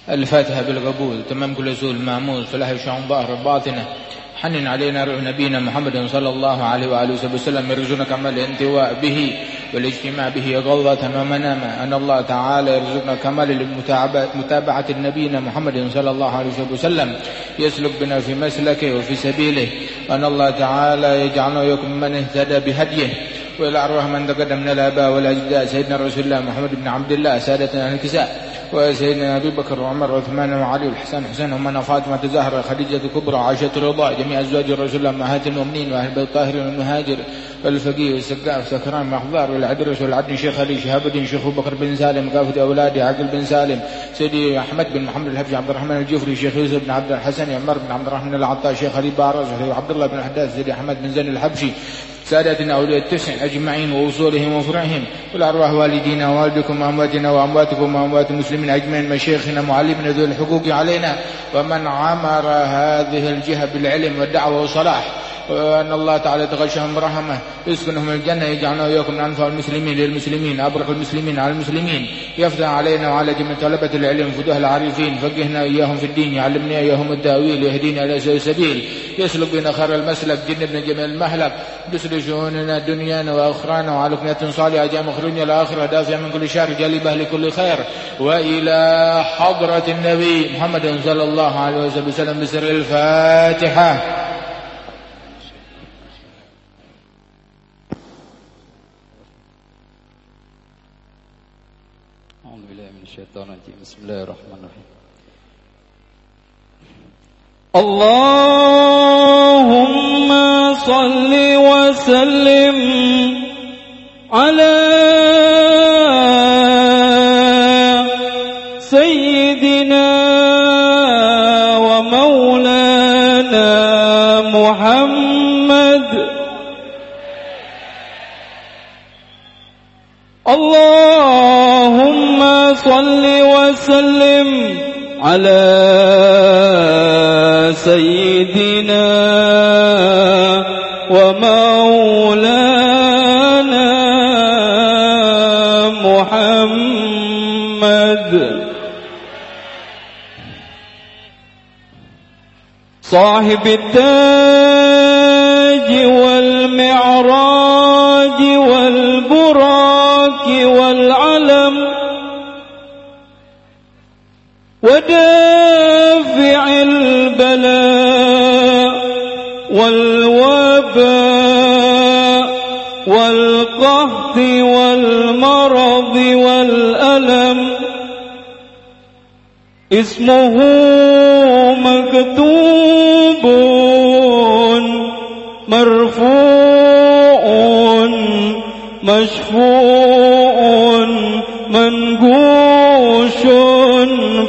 الفاتحة بالقبول تمام كل زول معمول فلاح يشعون ظهر باطنه حنن علينا روح نبينا محمد صلى الله عليه وآله وسلم يرزقنا كمال الانتواء به والاجتماع به غضة ومناما أن الله تعالى يرزقنا كمال متابعة نبينا محمد صلى الله عليه وسلم. يسلك بنا في مسلكه وفي سبيله. أن الله تعالى يجعلنا ويكون من اهتدى بهديه. وإلى أرواح من تقدم من الآباء والأجداد سيدنا رسول الله محمد بن عبد الله سادتنا الكساء وسيدنا أبي بكر وعمر وعثمان وعلي والحسن حسين ومن فاطمة زهرة خديجة كبرى عائشة رضا جميع أزواج الرسول أمهات المؤمنين وأهل بيت الطاهرين والمهاجر والفقيه والسقاف سكران محضار والعدرس والعدن شيخ علي شهاب الدين شيخ أبو بكر بن سالم قافد أولادي عقل بن سالم سيدي أحمد بن محمد الحبشي عبد الرحمن الجفري شيخ يوسف بن عبد الحسن عمر بن عبد الرحمن العطاء شيخ علي بارز وعبد الله بن الحداث سيدي أحمد بن زين الحبشي سادتنا أولياء التسع أجمعين وأصولهم وفرعهم والأرواح والدينا ووالدكم وأمواتنا وأمواتكم وأموات المسلمين أجمعين مشايخنا معلمنا ذو الحقوق علينا. ومن عمر هذه الجهة بالعلم والدعوة والصلاح وأن الله تعالى يتغشهم برحمة يسكنهم الجنة يجعلنا وإياكم من أنفع المسلمين للمسلمين أبرك المسلمين على المسلمين. يفتح علينا وعلى جميع طلبة العلم فدوه العارفين فقهنا إياهم في الدين يعلمنا إياهم التأويل يهدينا إلى سوء السبيل. يسلك بنا خير المسلك جنبنا جميع المهلك. يسر شؤوننا دنيانا وأخرانا وعلى كنية صالحة جاء مخرجنا الآخرة دافع من كل شر جالبة لكل خير. وإلى حضرة النبي محمد صلى الله عليه وسلم بسر الفاتحة أعوذ بالله من الشيطان الرجيم. بسم الله الرحمن الرحيم. اللهم صل وسلم على على سيدنا ومولانا محمد. صاحب التاج اسمه مكتوب مرفوع مشفوع منقوش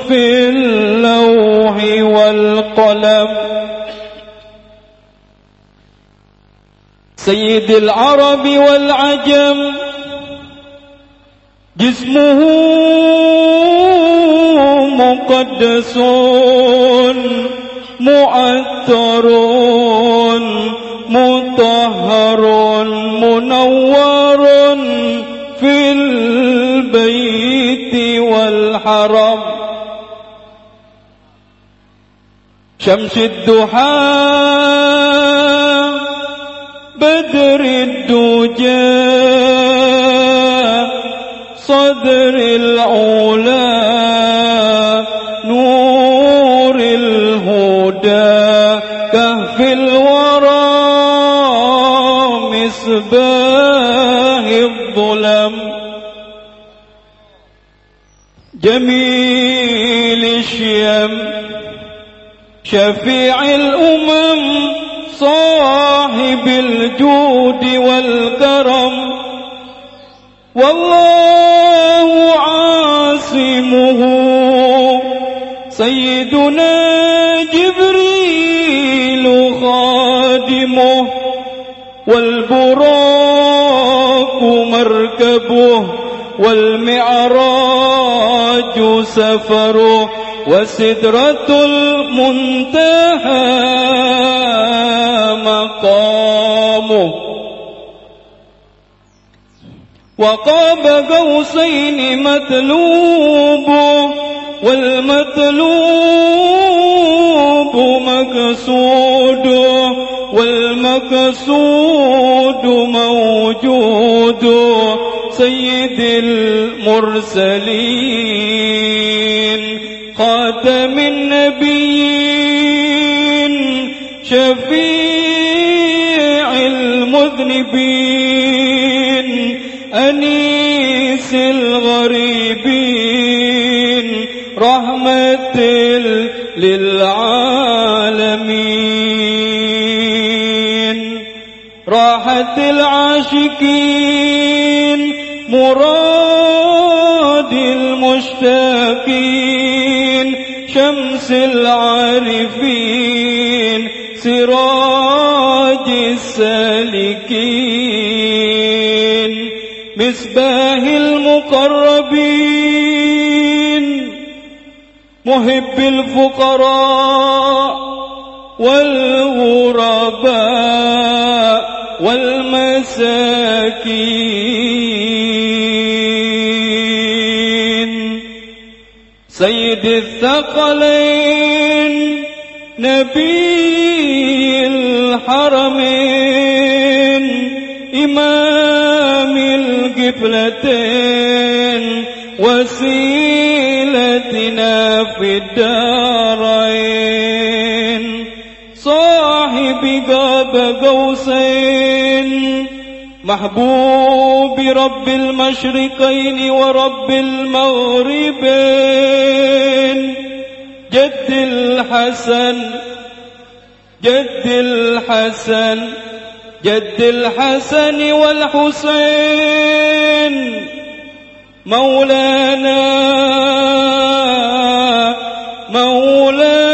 في اللوح والقلم. سيد العرب والعجم جسمه مقدس معطر مطهر منور في البيت والحرم. شمس الضحى بدر الدجى صدر العلا الهدى كهف الورى مصباح الظلم جميل الشيم شفيع الأمم صاحب الجود والكرم والله عاصمه سيدنا والبراق مركبه والمعراج سفره وسدرة المنتهى مقامه. وقاب قوسين مطلوب والمطلوب مقصود والمقصود موجود سيد المرسلين خاتم النبيين شفيع المذنبين أنيس الغريبين رحمة للعالمين. راحة العاشقين مراد المشتاقين شمس العارفين سراج السالكين مصباح المقربين محب الفقراء والغرباء. والمساكين سيد الثقلين نبي الحرمين إمام القبلتين وسيلتنا في الدارين صاحب قاب محبوب رب المشرقين ورب المغربين. جد الحسن جد الحسن جد الحسن والحسين. مولانا مولانا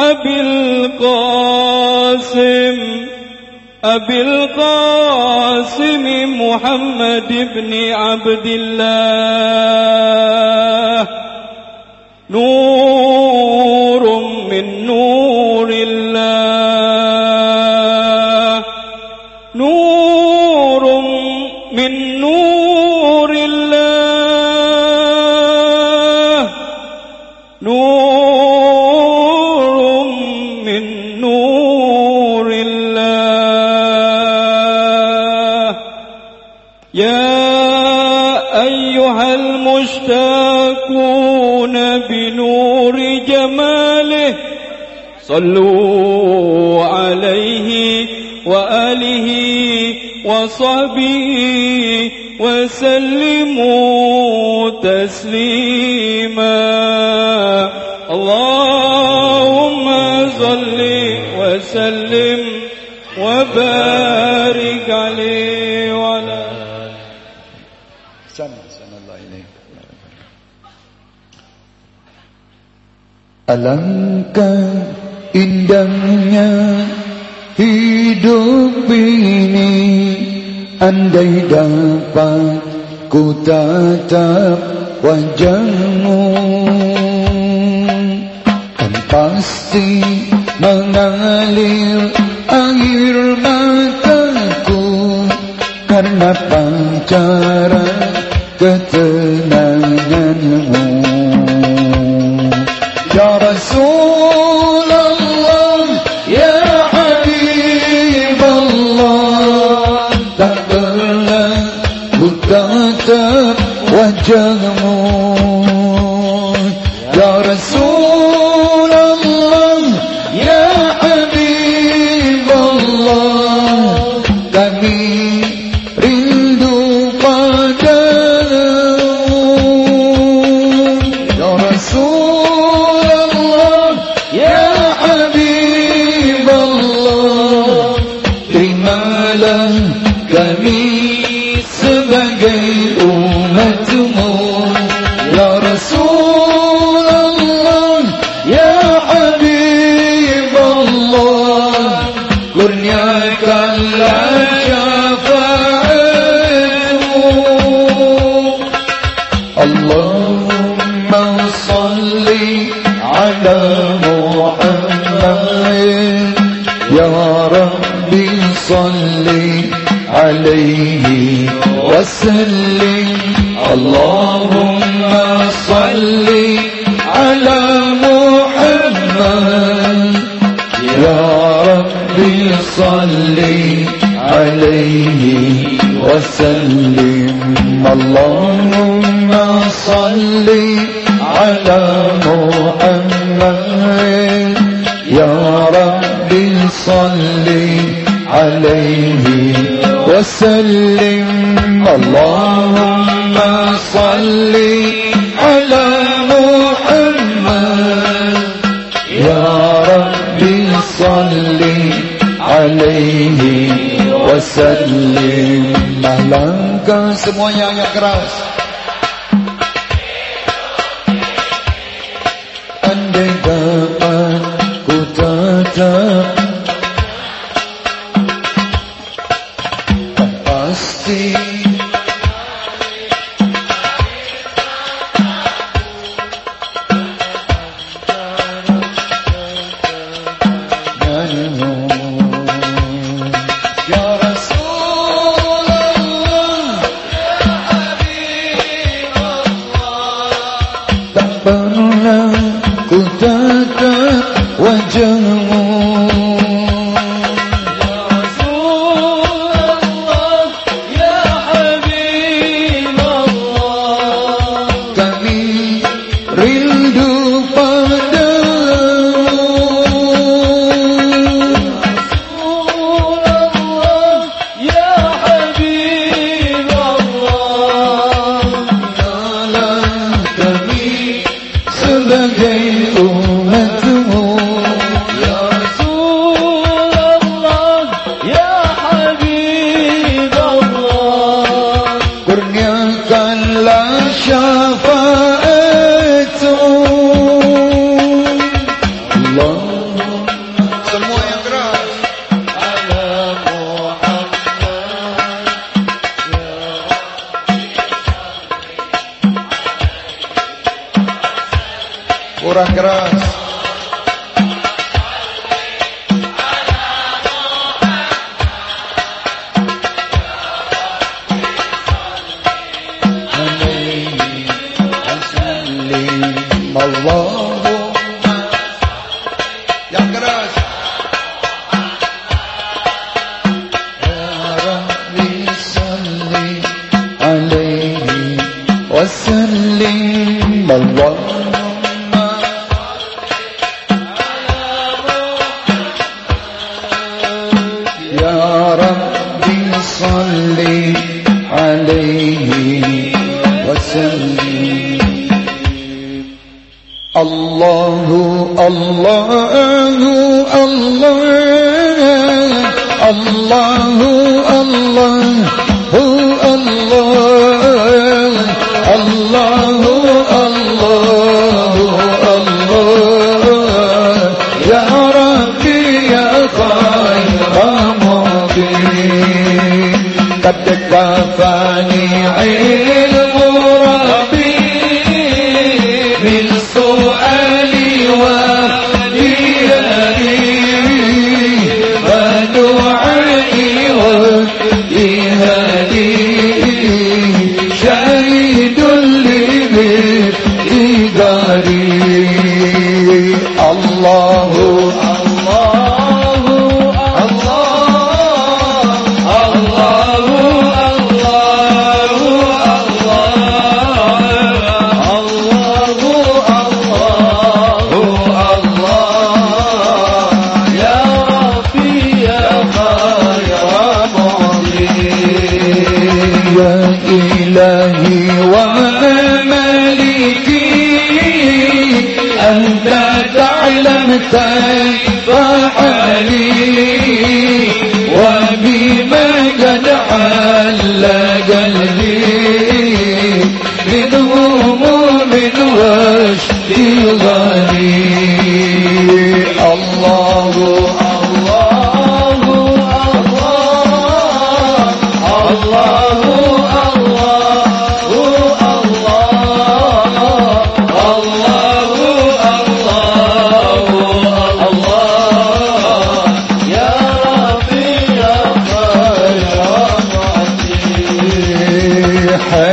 أبي القاسم أبي القاسم محمد بن عبد الله. نور من نور صلوا عليه وآله وصحبه وسلموا تسليما اللهم صل وسلم وبارك عليه وعلى Sama sama Allah ini. Alangkah indahnya hidup ini Andai dapat ku tatap wajahmu. Dan pasti mengalir air mataku Karena pancaran ketenanganmu wajahmu عليه وسلم اللهم صل على محمد يا ربي صل عليه وسلم Melangkah semuanya yang keras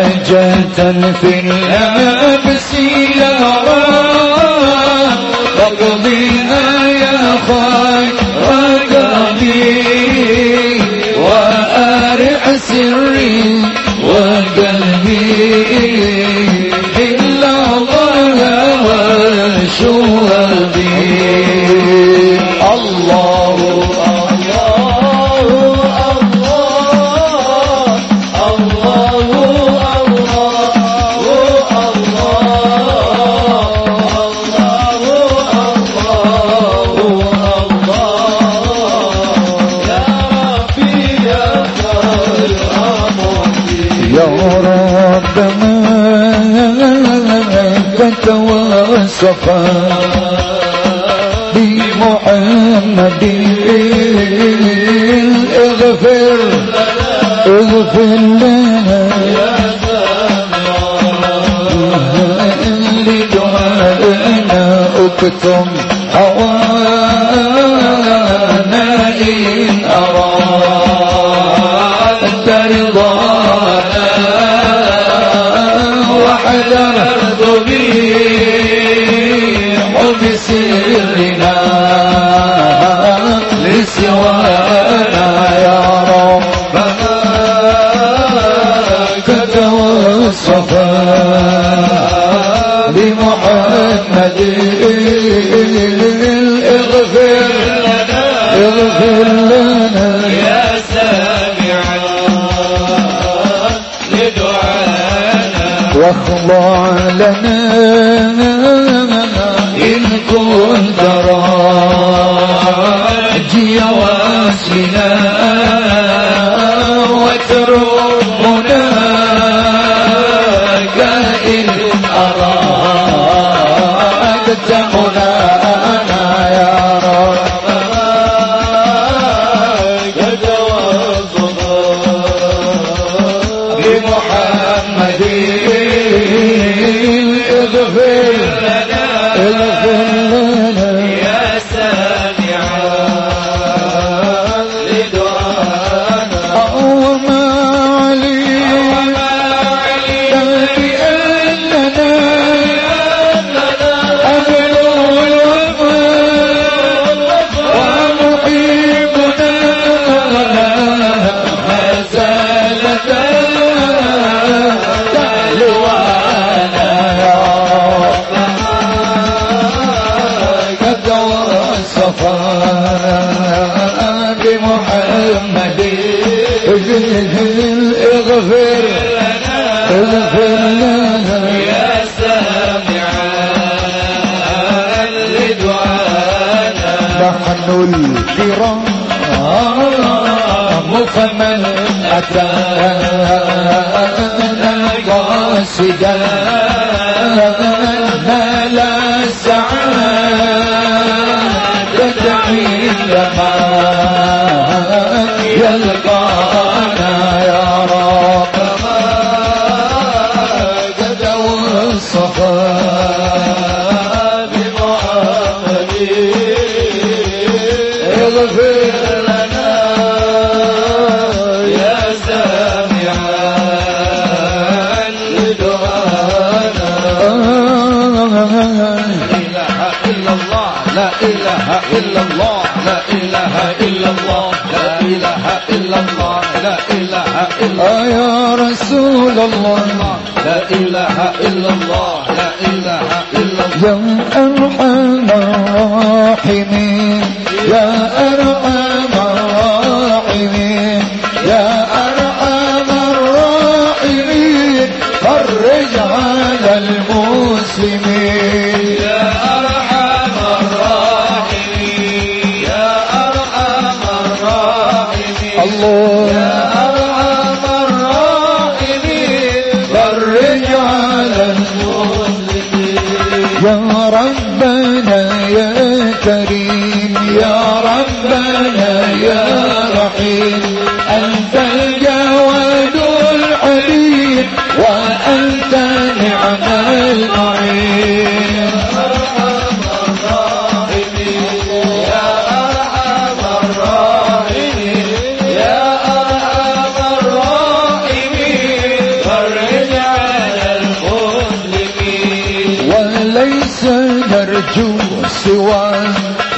لهجة في الأمام سيلا المصطفى بمحمد اغفر اغفر لنا. لدعائنا اكتم حوانا إن ارادت رضانا. وحذرت به لنا. إن كنت Siddha إلا الله لا إله إلا الله لا إله إلا الله لا إله إلا الله يا رسول الله. لا إله إلا الله لا إله إلا الله يا أرحم الراحمين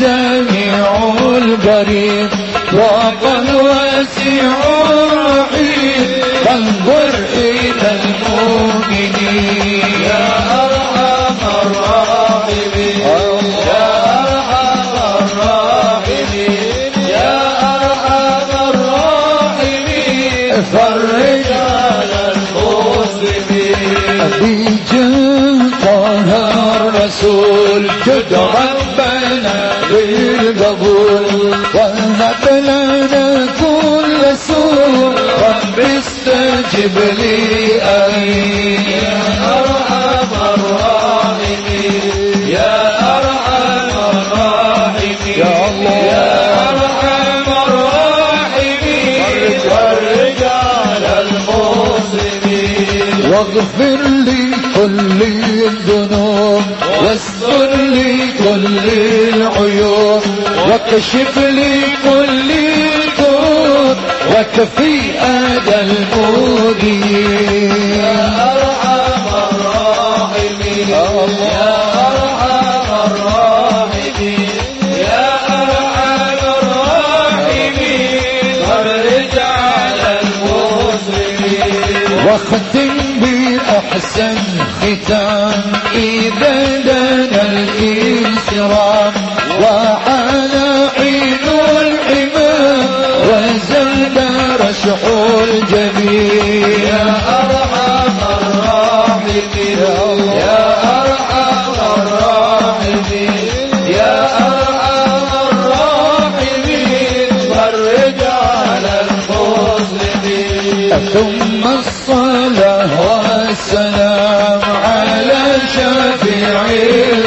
السميع البريد وقد واسع رحيم فانظر إلى المؤمنين. يا أرحم الراحمين. يا أرحم الراحمين. يا أرحم الراحمين. فرج على المسلمين. في طه الرسول تدعى استجب لي آمين أرحم الراحمين. يا أرحم الراحمين. يا. يا أرحم الراحمين. فرج على المسلمين واغفر لي كل الذنوب. واستر لي كل العيوب. واكشف لي كل في هذا المدير يا أرحم الراحمين. يا أرحم الراحمين يا أرحم الراحمين واختم بأحسن ختام. إذا لنا الإكرام وعلى عين شفيع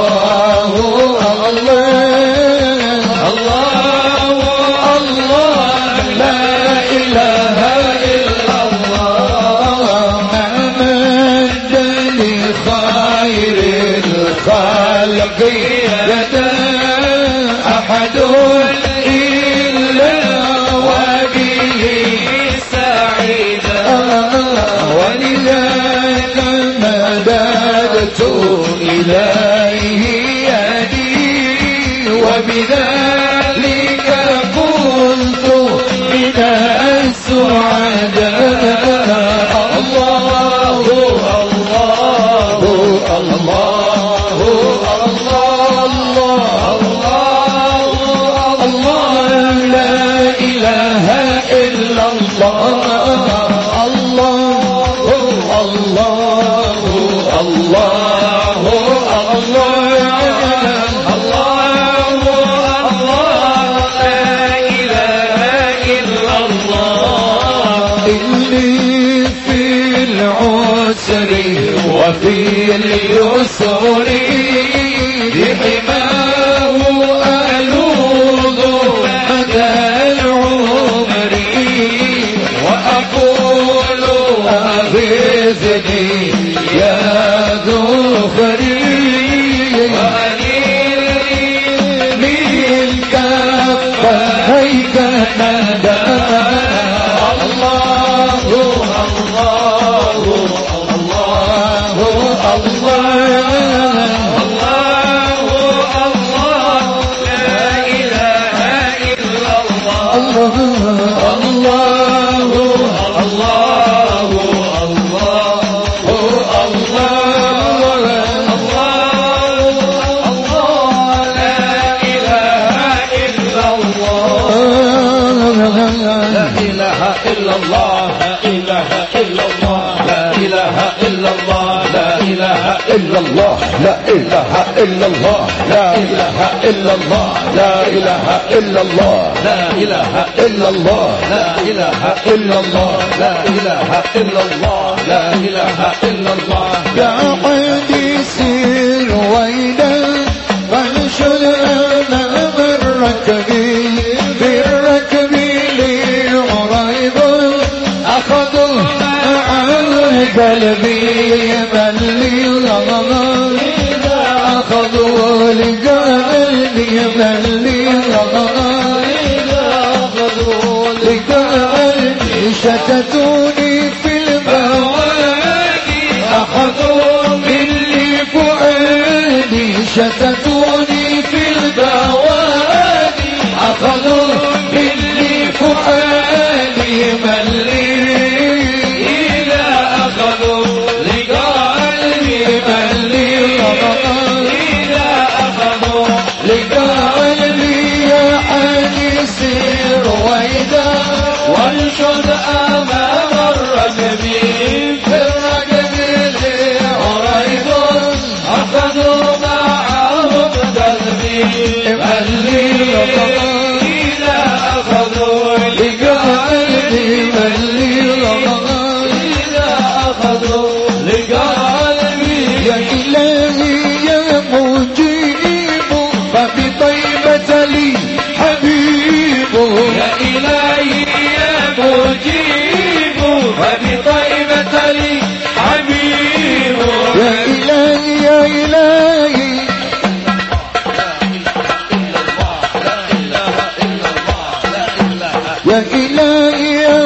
وفي اليسر بحماه ألوذ مدى العمر وأقول أغثني لا إله إلا الله. لا إله إلا الله. لا إله إلا الله. لا إله إلا الله. لا إله إلا الله. لا إله إلا الله. لا إله إلا الله. يا عيدي سير وينا وانشد أمام الركب بالركب لي أخذ عن قلبي من لي لقلبي مليان شتتوني في المواد أخذوا مني فؤادي شتتوني Hey. يا إلهي يا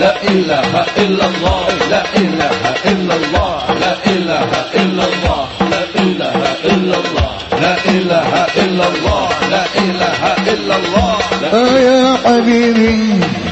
لا إله إلا الله. لا إله إلا الله. لا إله إلا الله. لا إله إلا الله. لا إله إلا الله. لا إله إلا الله. آه يا حبيبي.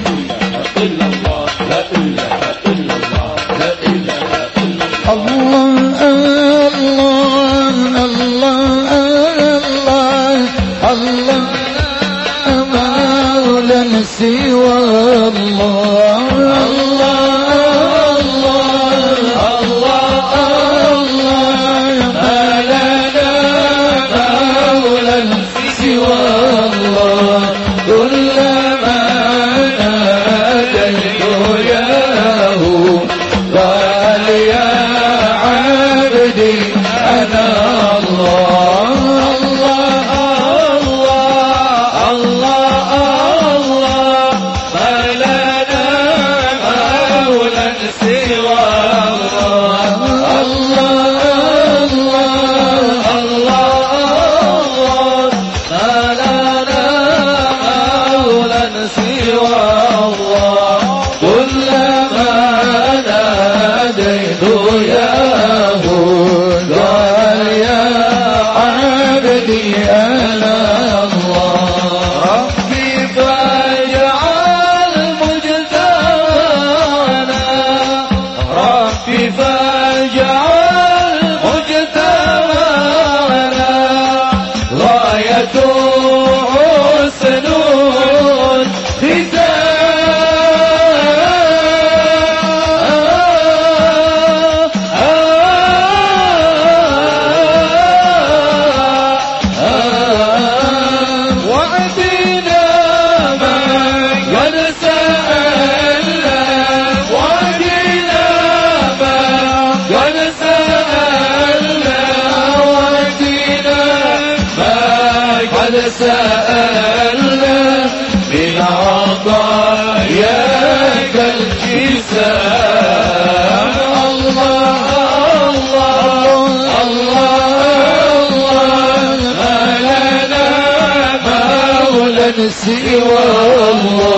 سوى الله.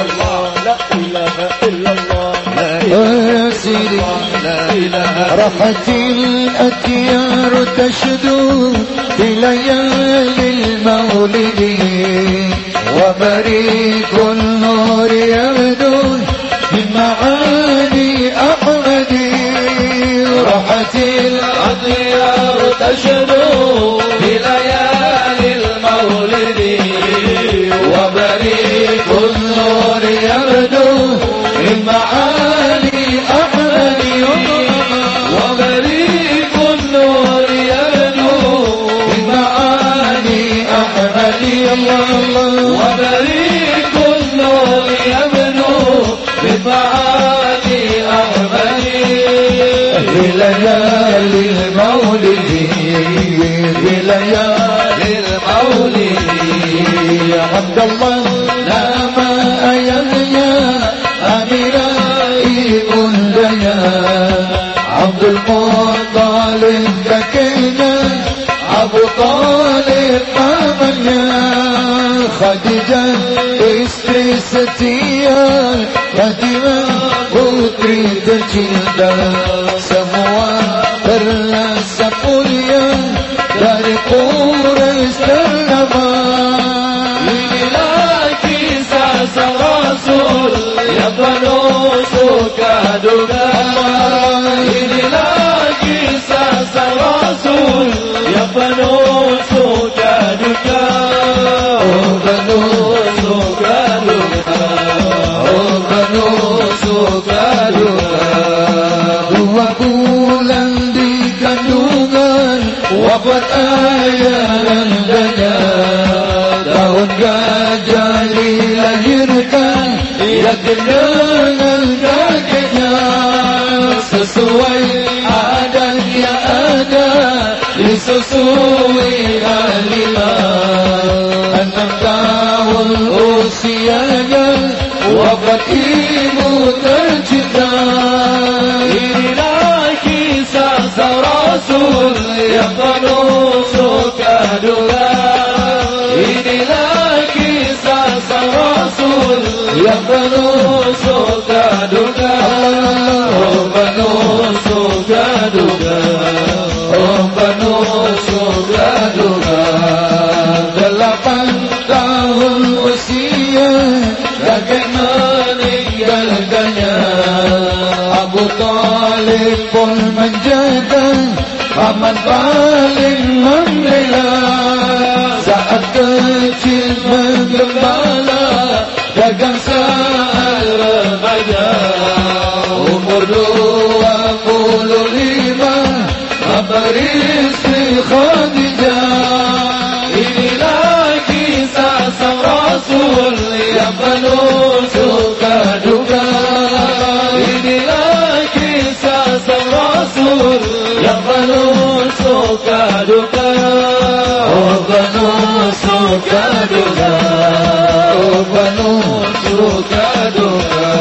إلا لا إله إلا الله يا سيدي لا إله رحت الأديار تشدو في ليالي المولد وبريق النور يبدو من معاني أحمد رحت الأطيار تشدو النور يبدو المعالي أعلي وغريب النور يبدو المعالي أعلي وبريق النور يبدو بالمعالي أعلي بليالي المولد بليالي المولد يا عبد الله. Setia Fatimah putri tercinta Semua berasa mulia Dari Quraisy ternama Rasul yang penuh suka duka. Inilah kisah sang Rasul yang penuh suka. Oh penuh Suka. Oh penuh Suka. Dua bulan di kandungan Wafat Ia dengan kakeknya Sesuai adat yang ada Disusui halimah Rasul penuh suka duka. Oh suka duka. Oh suka duka. Delapan tahun usia Kakek meninggalkannya Abu Talib pun menjaga Paman paling membela duka. Suka duka Suka duka.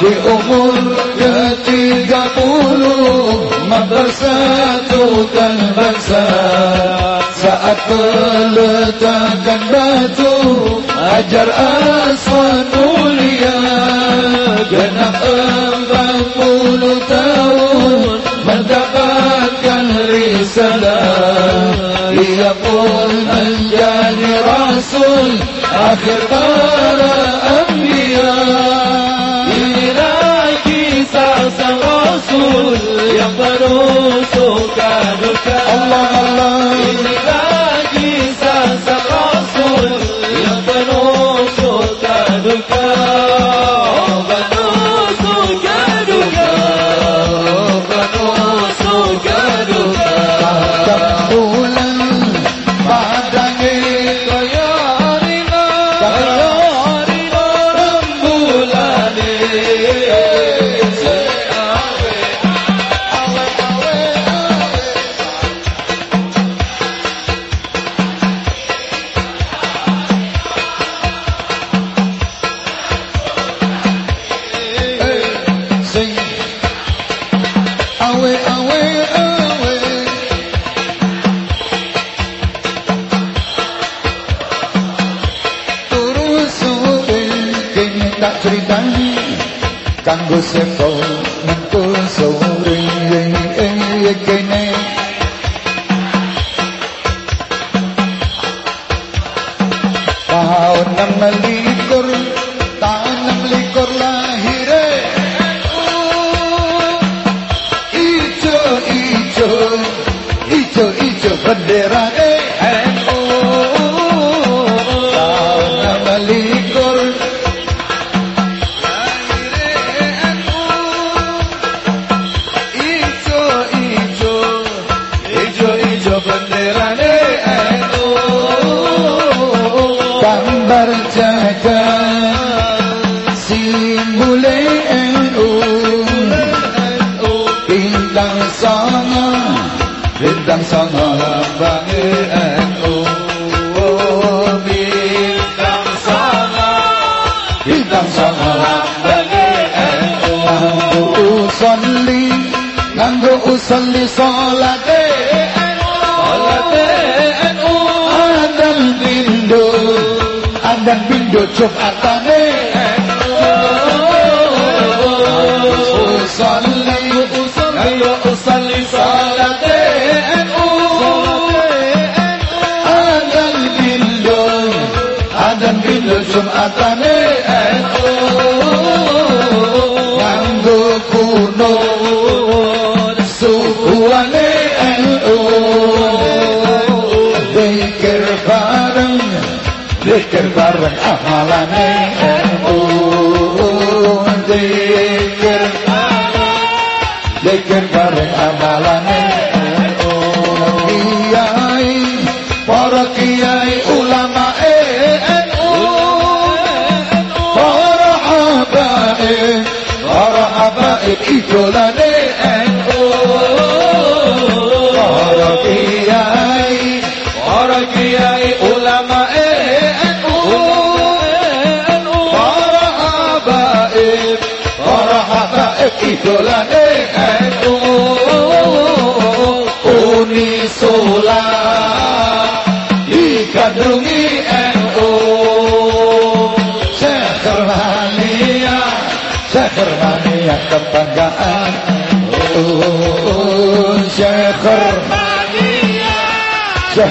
Di umur ketiga puluh Mempersatukan bangsa Saat batu Ajar aswan mulia Genap empat puluh risalah Ia pun menjadi rasul Akhir para anbiya Inilah kisah sang Rasul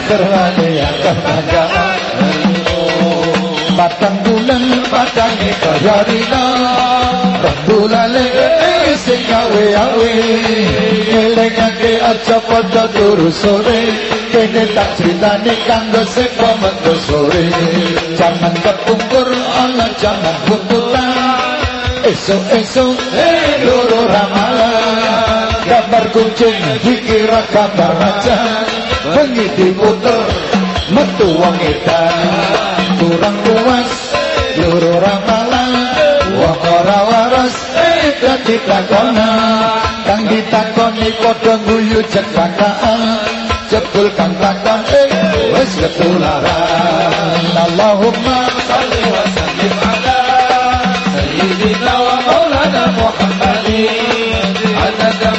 Kebanggaan Batang bulan batang ikararina Rambulale sing gawe-gawe Ngelengake aja pada turu sore. Kene tak ceritane kanggo seko mengko sore. Jangan kepungkur ana jangan buntutan Esok-esok eh loro ramalan Gambar kucing dikira gambar macan Bengi diputer metu wong edan. Kurang puas loro ramalan wong ora waras dadi takona kang ditakoni padha guyu cekakaan jebul kang takon eh wis ketularan. Allahumma salli wa sallim ala sayyidina wa maulana Muhammadin. Adada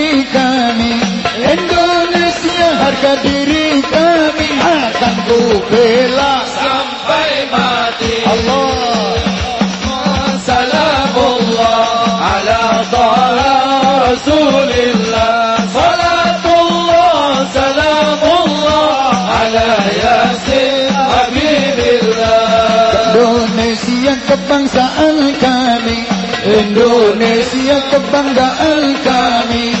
harga diri kami akan ku bela. Sampai mati. Allah. Rasulillah. Indonesia kebangsaan kami Indonesia kebanggaan kami.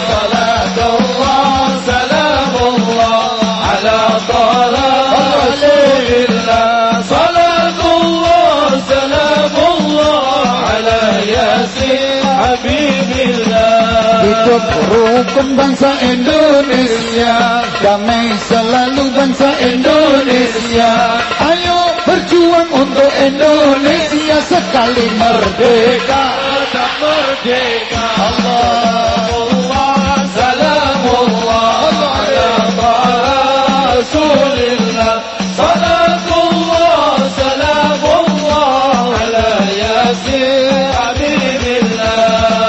Rukun bangsa Indonesia Damai selalu bangsa Indonesia. Ayo berjuang untuk Indonesia Sekali merdeka. Merdeka. Allah.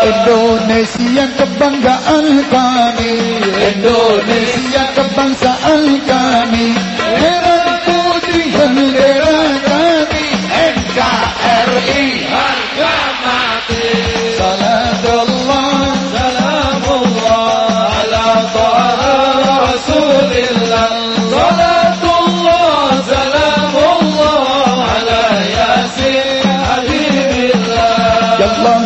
Indonesia kebanggaan kami. Indonesia kebangsaan kami. Rasulillah Salatullah Salamullah Ala Yasin Ya Allah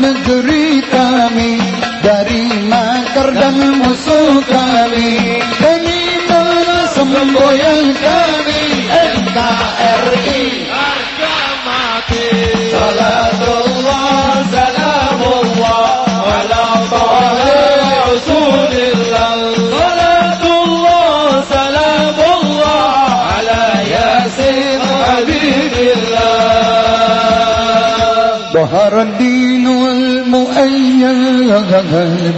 negeri kami Dari makar dan musuh kami. Kami NKRI Harga mati. Salat صلاة الله سلام الله على حبيب الله. ظهر الدين المؤيد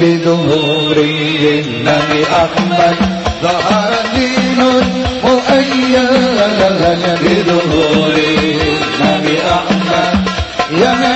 بظهور النبي أحمد. ظهر الدين المؤيد بظهور النبي أحمد. يا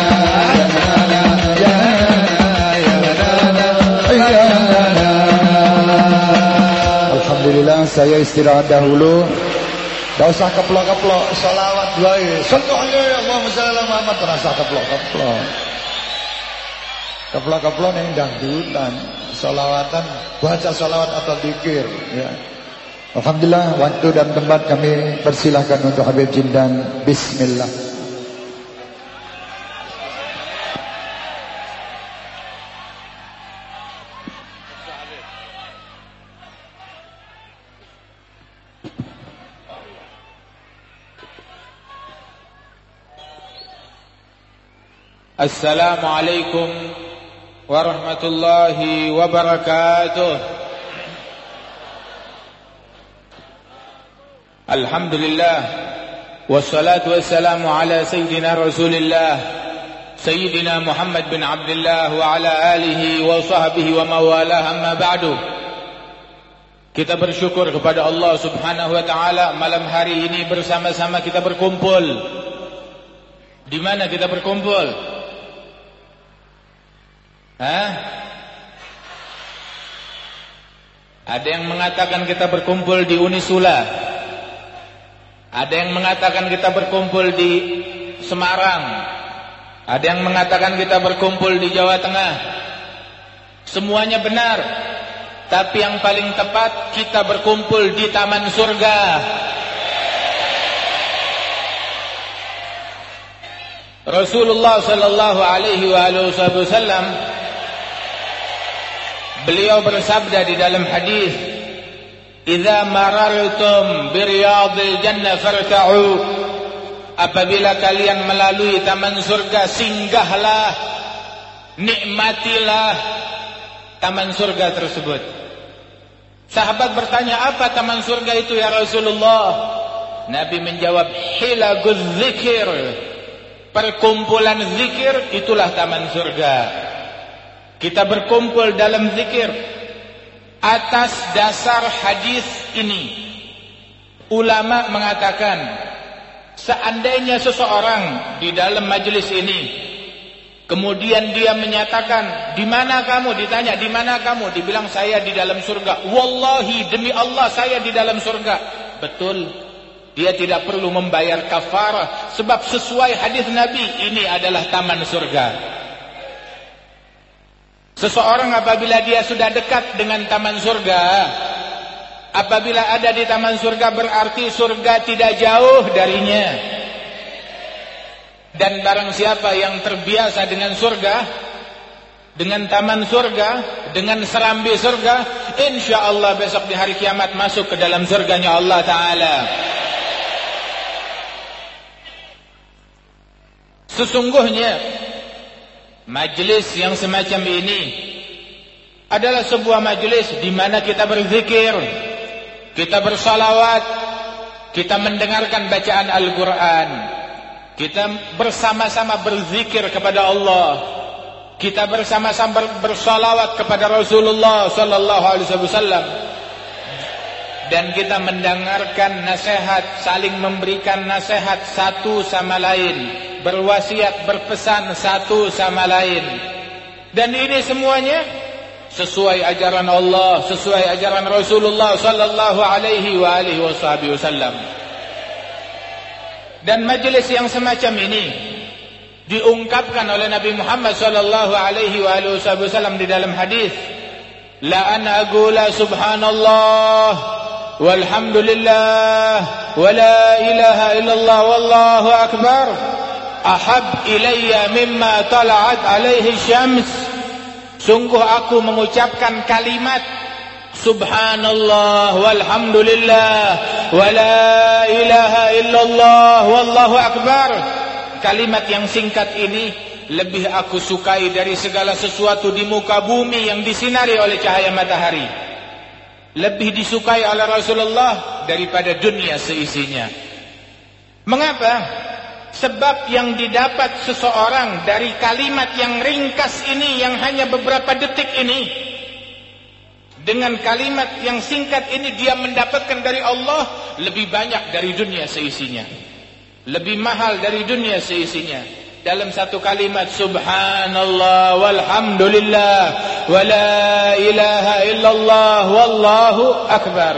saya istirahat dahulu. Gak usah keplok-keplok, salawat wae. Sallallahu ya Allahumma shalli ala Muhammad terasa keplok-keplok. Keplok-keplok yang dangdutan, salawatan, baca salawat atau dikir ya. Alhamdulillah waktu dan tempat kami persilahkan untuk Habib Jindan. Bismillah. السلام عليكم ورحمة الله وبركاته الحمد لله والصلاة والسلام على سيدنا رسول الله سيدنا محمد بن عبد الله وعلى آله وصحبه وموالاه أما بعد Kita bersyukur kepada Allah Subhanahu wa taala malam hari ini bersama-sama kita berkumpul. Di mana kita berkumpul? Hah? Ada yang mengatakan kita berkumpul di Unisula. Ada yang mengatakan kita berkumpul di Semarang. Ada yang mengatakan kita berkumpul di Jawa Tengah. Semuanya benar. Tapi yang paling tepat kita berkumpul di Taman Surga. Rasulullah sallallahu alaihi wasallam Beliau bersabda di dalam hadis, "Idza marartum bi riyadil jannah farta'u." Apabila kalian melalui taman surga, singgahlah, nikmatilah taman surga tersebut. Sahabat bertanya, "Apa taman surga itu ya Rasulullah?" Nabi menjawab, "Hilaguz zikir." Perkumpulan zikir itulah taman surga. Kita berkumpul dalam zikir atas dasar hadis ini. Ulama mengatakan seandainya seseorang di dalam majelis ini kemudian dia menyatakan di mana kamu ditanya di mana kamu? Dibilang saya di dalam surga. Wallahi demi Allah saya di dalam surga. Betul dia tidak perlu membayar kafarah sebab sesuai hadis Nabi ini adalah taman surga Seseorang apabila dia sudah dekat dengan taman surga, apabila ada di taman surga berarti surga tidak jauh darinya. Dan barang siapa yang terbiasa dengan surga, dengan taman surga, dengan serambi surga, insya Allah besok di hari kiamat masuk ke dalam surganya Allah Ta'ala. Sesungguhnya Majlis yang semacam ini adalah sebuah majlis di mana kita berzikir, kita bersalawat, kita mendengarkan bacaan Al-Quran, kita bersama-sama berzikir kepada Allah, kita bersama-sama bersalawat kepada Rasulullah Sallallahu Alaihi Wasallam, dan kita mendengarkan nasihat, saling memberikan nasihat satu sama lain berwasiat berpesan satu sama lain. Dan ini semuanya sesuai ajaran Allah sesuai ajaran Rasulullah sallallahu alaihi wa alihi wasallam. Dan majlis yang semacam ini diungkapkan oleh Nabi Muhammad sallallahu alaihi wa alihi wasallam di dalam hadis la an aqula subhanallah walhamdulillah. Wa la ilaha illallah. Wallahu akbar. Ahab ilayya mimma tala'at alaihi syams. Sungguh aku mengucapkan kalimat. Subhanallah. Walhamdulillah. Wa la ilaha illallah. Wallahu akbar. Kalimat yang singkat ini lebih aku sukai dari segala sesuatu di muka bumi yang disinari oleh cahaya matahari lebih disukai oleh Rasulullah daripada dunia seisinya mengapa Sebab yang didapat seseorang dari kalimat yang ringkas ini yang hanya beberapa detik ini dengan kalimat yang singkat ini dia mendapatkan dari Allah lebih banyak dari dunia seisinya. Lebih mahal dari dunia seisinya. Dalam satu kalimat subhanallah walhamdulillah wala ilaha illallah wallahu akbar.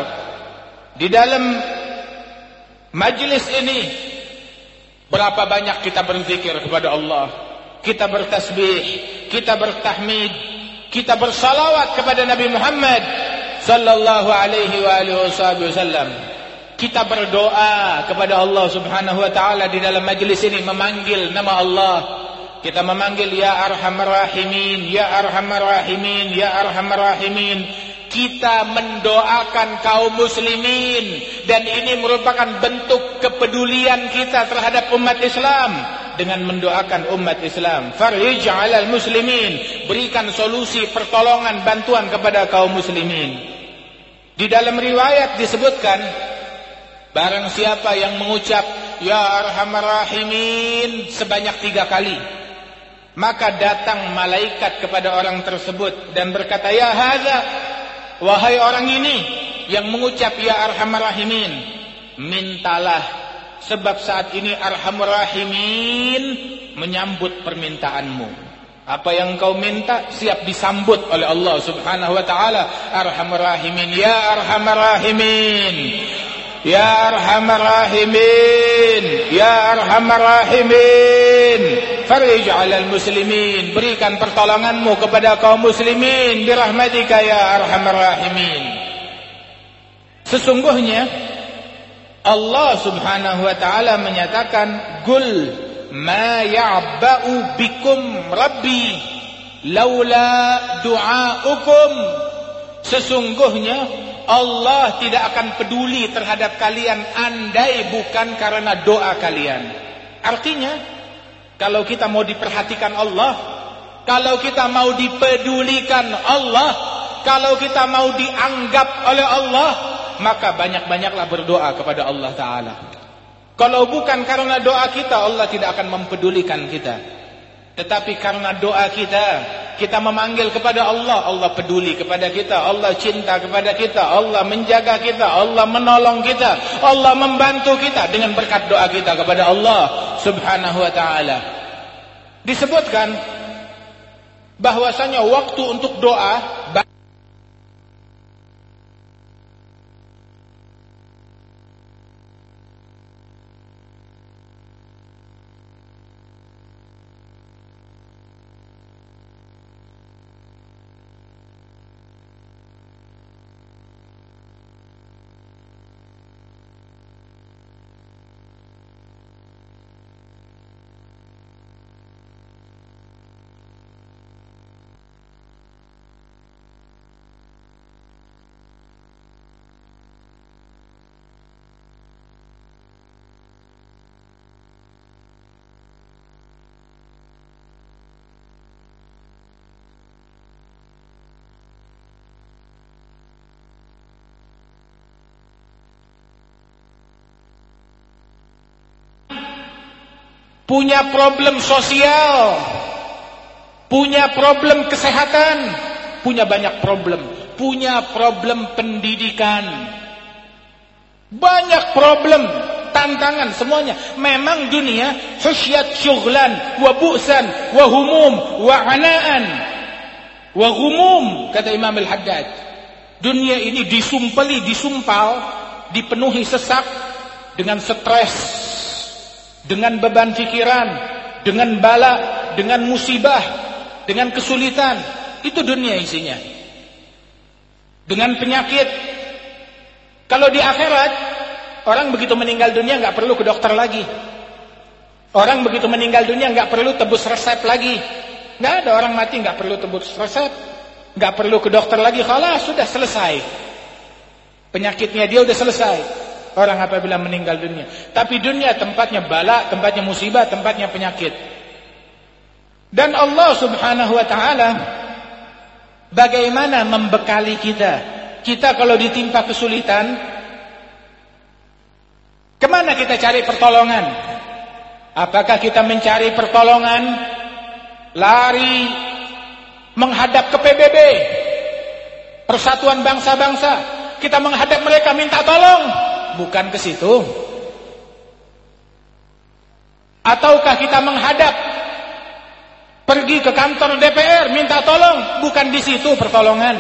Di dalam majlis ini berapa banyak kita berzikir kepada Allah, kita bertasbih, kita bertahmid, kita bersalawat kepada Nabi Muhammad sallallahu alaihi wa alihi wasallam. Kita berdoa kepada Allah Subhanahu wa taala di dalam majlis ini memanggil nama Allah. Kita memanggil ya arhamar rahimin, ya arhamar rahimin, ya arhamar rahimin. Kita mendoakan kaum muslimin dan ini merupakan bentuk kepedulian kita terhadap umat Islam dengan mendoakan umat Islam. Farij 'alal muslimin, berikan solusi pertolongan bantuan kepada kaum muslimin. Di dalam riwayat disebutkan barang siapa yang mengucap ya arhamar rahimin sebanyak tiga kali maka datang malaikat kepada orang tersebut dan berkata ya hadza wahai orang ini yang mengucap ya arhamar rahimin mintalah sebab saat ini arhamar rahimin menyambut permintaanmu apa yang kau minta siap disambut oleh Allah Subhanahu wa taala. Arhamar rahimin ya arhamar rahimin. Ya arhamar rahimin. Ya arhamar rahimin. Farij 'alal muslimin. Berikan pertolonganmu kepada kaum muslimin birahmatika ya arhamar rahimin. Sesungguhnya Allah Subhanahu wa taala menyatakan gul ma ya'ba'u bikum rabbi laula du'aukum sesungguhnya Allah tidak akan peduli terhadap kalian andai bukan karena doa kalian artinya kalau kita mau diperhatikan Allah kalau kita mau dipedulikan Allah kalau kita mau dianggap oleh Allah maka banyak-banyaklah berdoa kepada Allah taala kalau bukan karena doa kita, Allah tidak akan mempedulikan kita. Tetapi karena doa kita, kita memanggil kepada Allah, Allah peduli kepada kita, Allah cinta kepada kita, Allah menjaga kita, Allah menolong kita, Allah membantu kita dengan berkat doa kita kepada Allah Subhanahu wa taala. Disebutkan bahwasanya waktu untuk doa punya problem sosial, punya problem kesehatan, punya banyak problem, punya problem pendidikan. Banyak problem, tantangan semuanya. Memang dunia husyat syughlan wa bu'san wa humum wa anaan wa humum kata Imam Al-Haddad. Dunia ini disumpali, disumpal, dipenuhi sesak dengan stres dengan beban pikiran, dengan bala, dengan musibah, dengan kesulitan. Itu dunia isinya. Dengan penyakit. Kalau di akhirat, orang begitu meninggal dunia nggak perlu ke dokter lagi. Orang begitu meninggal dunia nggak perlu tebus resep lagi. Nggak ada orang mati nggak perlu tebus resep, nggak perlu ke dokter lagi. Kalau sudah selesai, penyakitnya dia udah selesai. Orang apabila meninggal dunia. Tapi dunia tempatnya bala, tempatnya musibah, tempatnya penyakit. Dan Allah subhanahu wa ta'ala bagaimana membekali kita. Kita kalau ditimpa kesulitan, ke mana kita cari pertolongan? Apakah kita mencari pertolongan lari menghadap ke PBB, Persatuan Bangsa-Bangsa, kita menghadap mereka minta tolong bukan ke situ? Ataukah kita menghadap pergi ke kantor DPR minta tolong, bukan di situ pertolongan?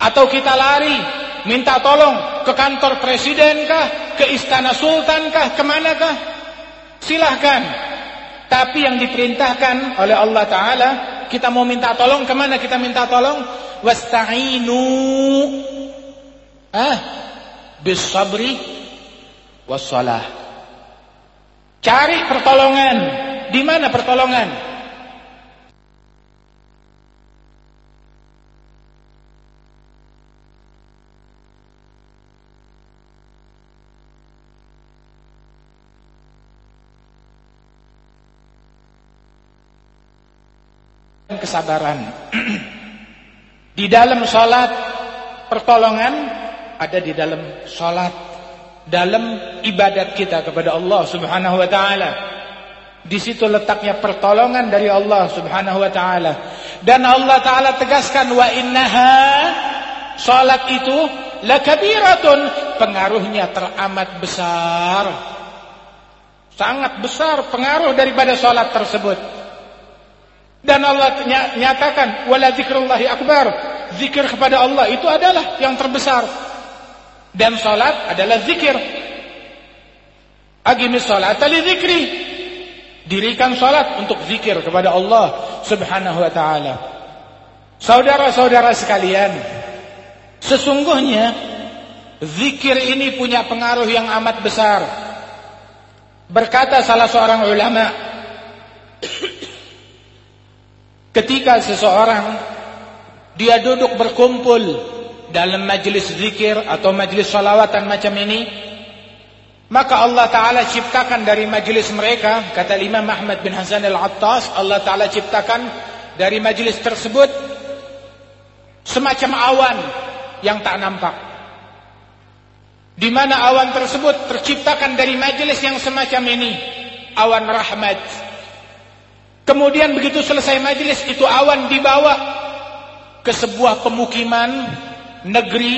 Atau kita lari minta tolong ke kantor presiden kah, ke istana sultan kah, ke mana kah? Silahkan. Tapi yang diperintahkan oleh Allah Ta'ala, kita mau minta tolong, ke mana kita minta tolong? Wasta'inu. Ah, bisabri wassalah. Cari pertolongan. Di mana pertolongan? kesabaran. di dalam salat pertolongan ada di dalam salat dalam ibadat kita kepada Allah Subhanahu wa taala. Di situ letaknya pertolongan dari Allah Subhanahu wa taala. Dan Allah taala tegaskan wa innaha salat itu lakabiratun pengaruhnya teramat besar. Sangat besar pengaruh daripada salat tersebut. Dan Allah nyatakan wala zikrullahi akbar. Zikir kepada Allah itu adalah yang terbesar. Dan salat adalah zikir. Agimis salat li zikri. Dirikan salat untuk zikir kepada Allah Subhanahu wa taala. Saudara-saudara sekalian, sesungguhnya zikir ini punya pengaruh yang amat besar. Berkata salah seorang ulama, Ketika seseorang dia duduk berkumpul dalam majlis zikir atau majlis salawatan macam ini, maka Allah Ta'ala ciptakan dari majlis mereka, kata Imam Ahmad bin Hasan al-Attas, Allah Ta'ala ciptakan dari majlis tersebut semacam awan yang tak nampak. Di mana awan tersebut terciptakan dari majlis yang semacam ini, awan rahmat. Kemudian begitu selesai majelis itu awan dibawa ke sebuah pemukiman negeri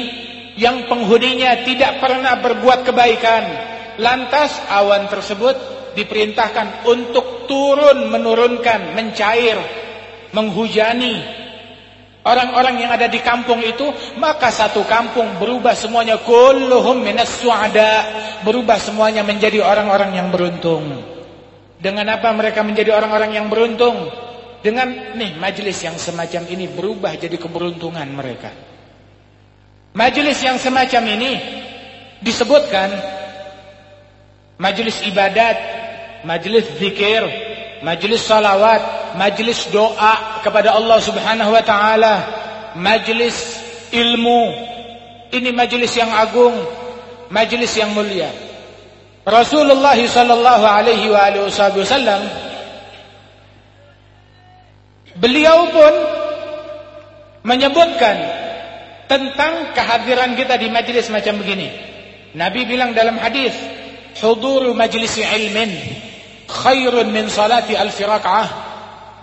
yang penghuninya tidak pernah berbuat kebaikan. Lantas awan tersebut diperintahkan untuk turun menurunkan, mencair, menghujani orang-orang yang ada di kampung itu, maka satu kampung berubah semuanya kulluhum minas suada, berubah semuanya menjadi orang-orang yang beruntung. Dengan apa mereka menjadi orang-orang yang beruntung? Dengan nih majelis yang semacam ini berubah jadi keberuntungan mereka. Majelis yang semacam ini disebutkan majelis ibadat, majelis zikir, majelis salawat, majelis doa kepada Allah Subhanahu wa taala, majelis ilmu. Ini majelis yang agung, majelis yang mulia. Rasulullah sallallahu alaihi wasallam beliau pun menyebutkan tentang kehadiran kita di majlis macam begini. Nabi bilang dalam hadis, "Huduru majlis ilmin khairun min salati alfi rak'ah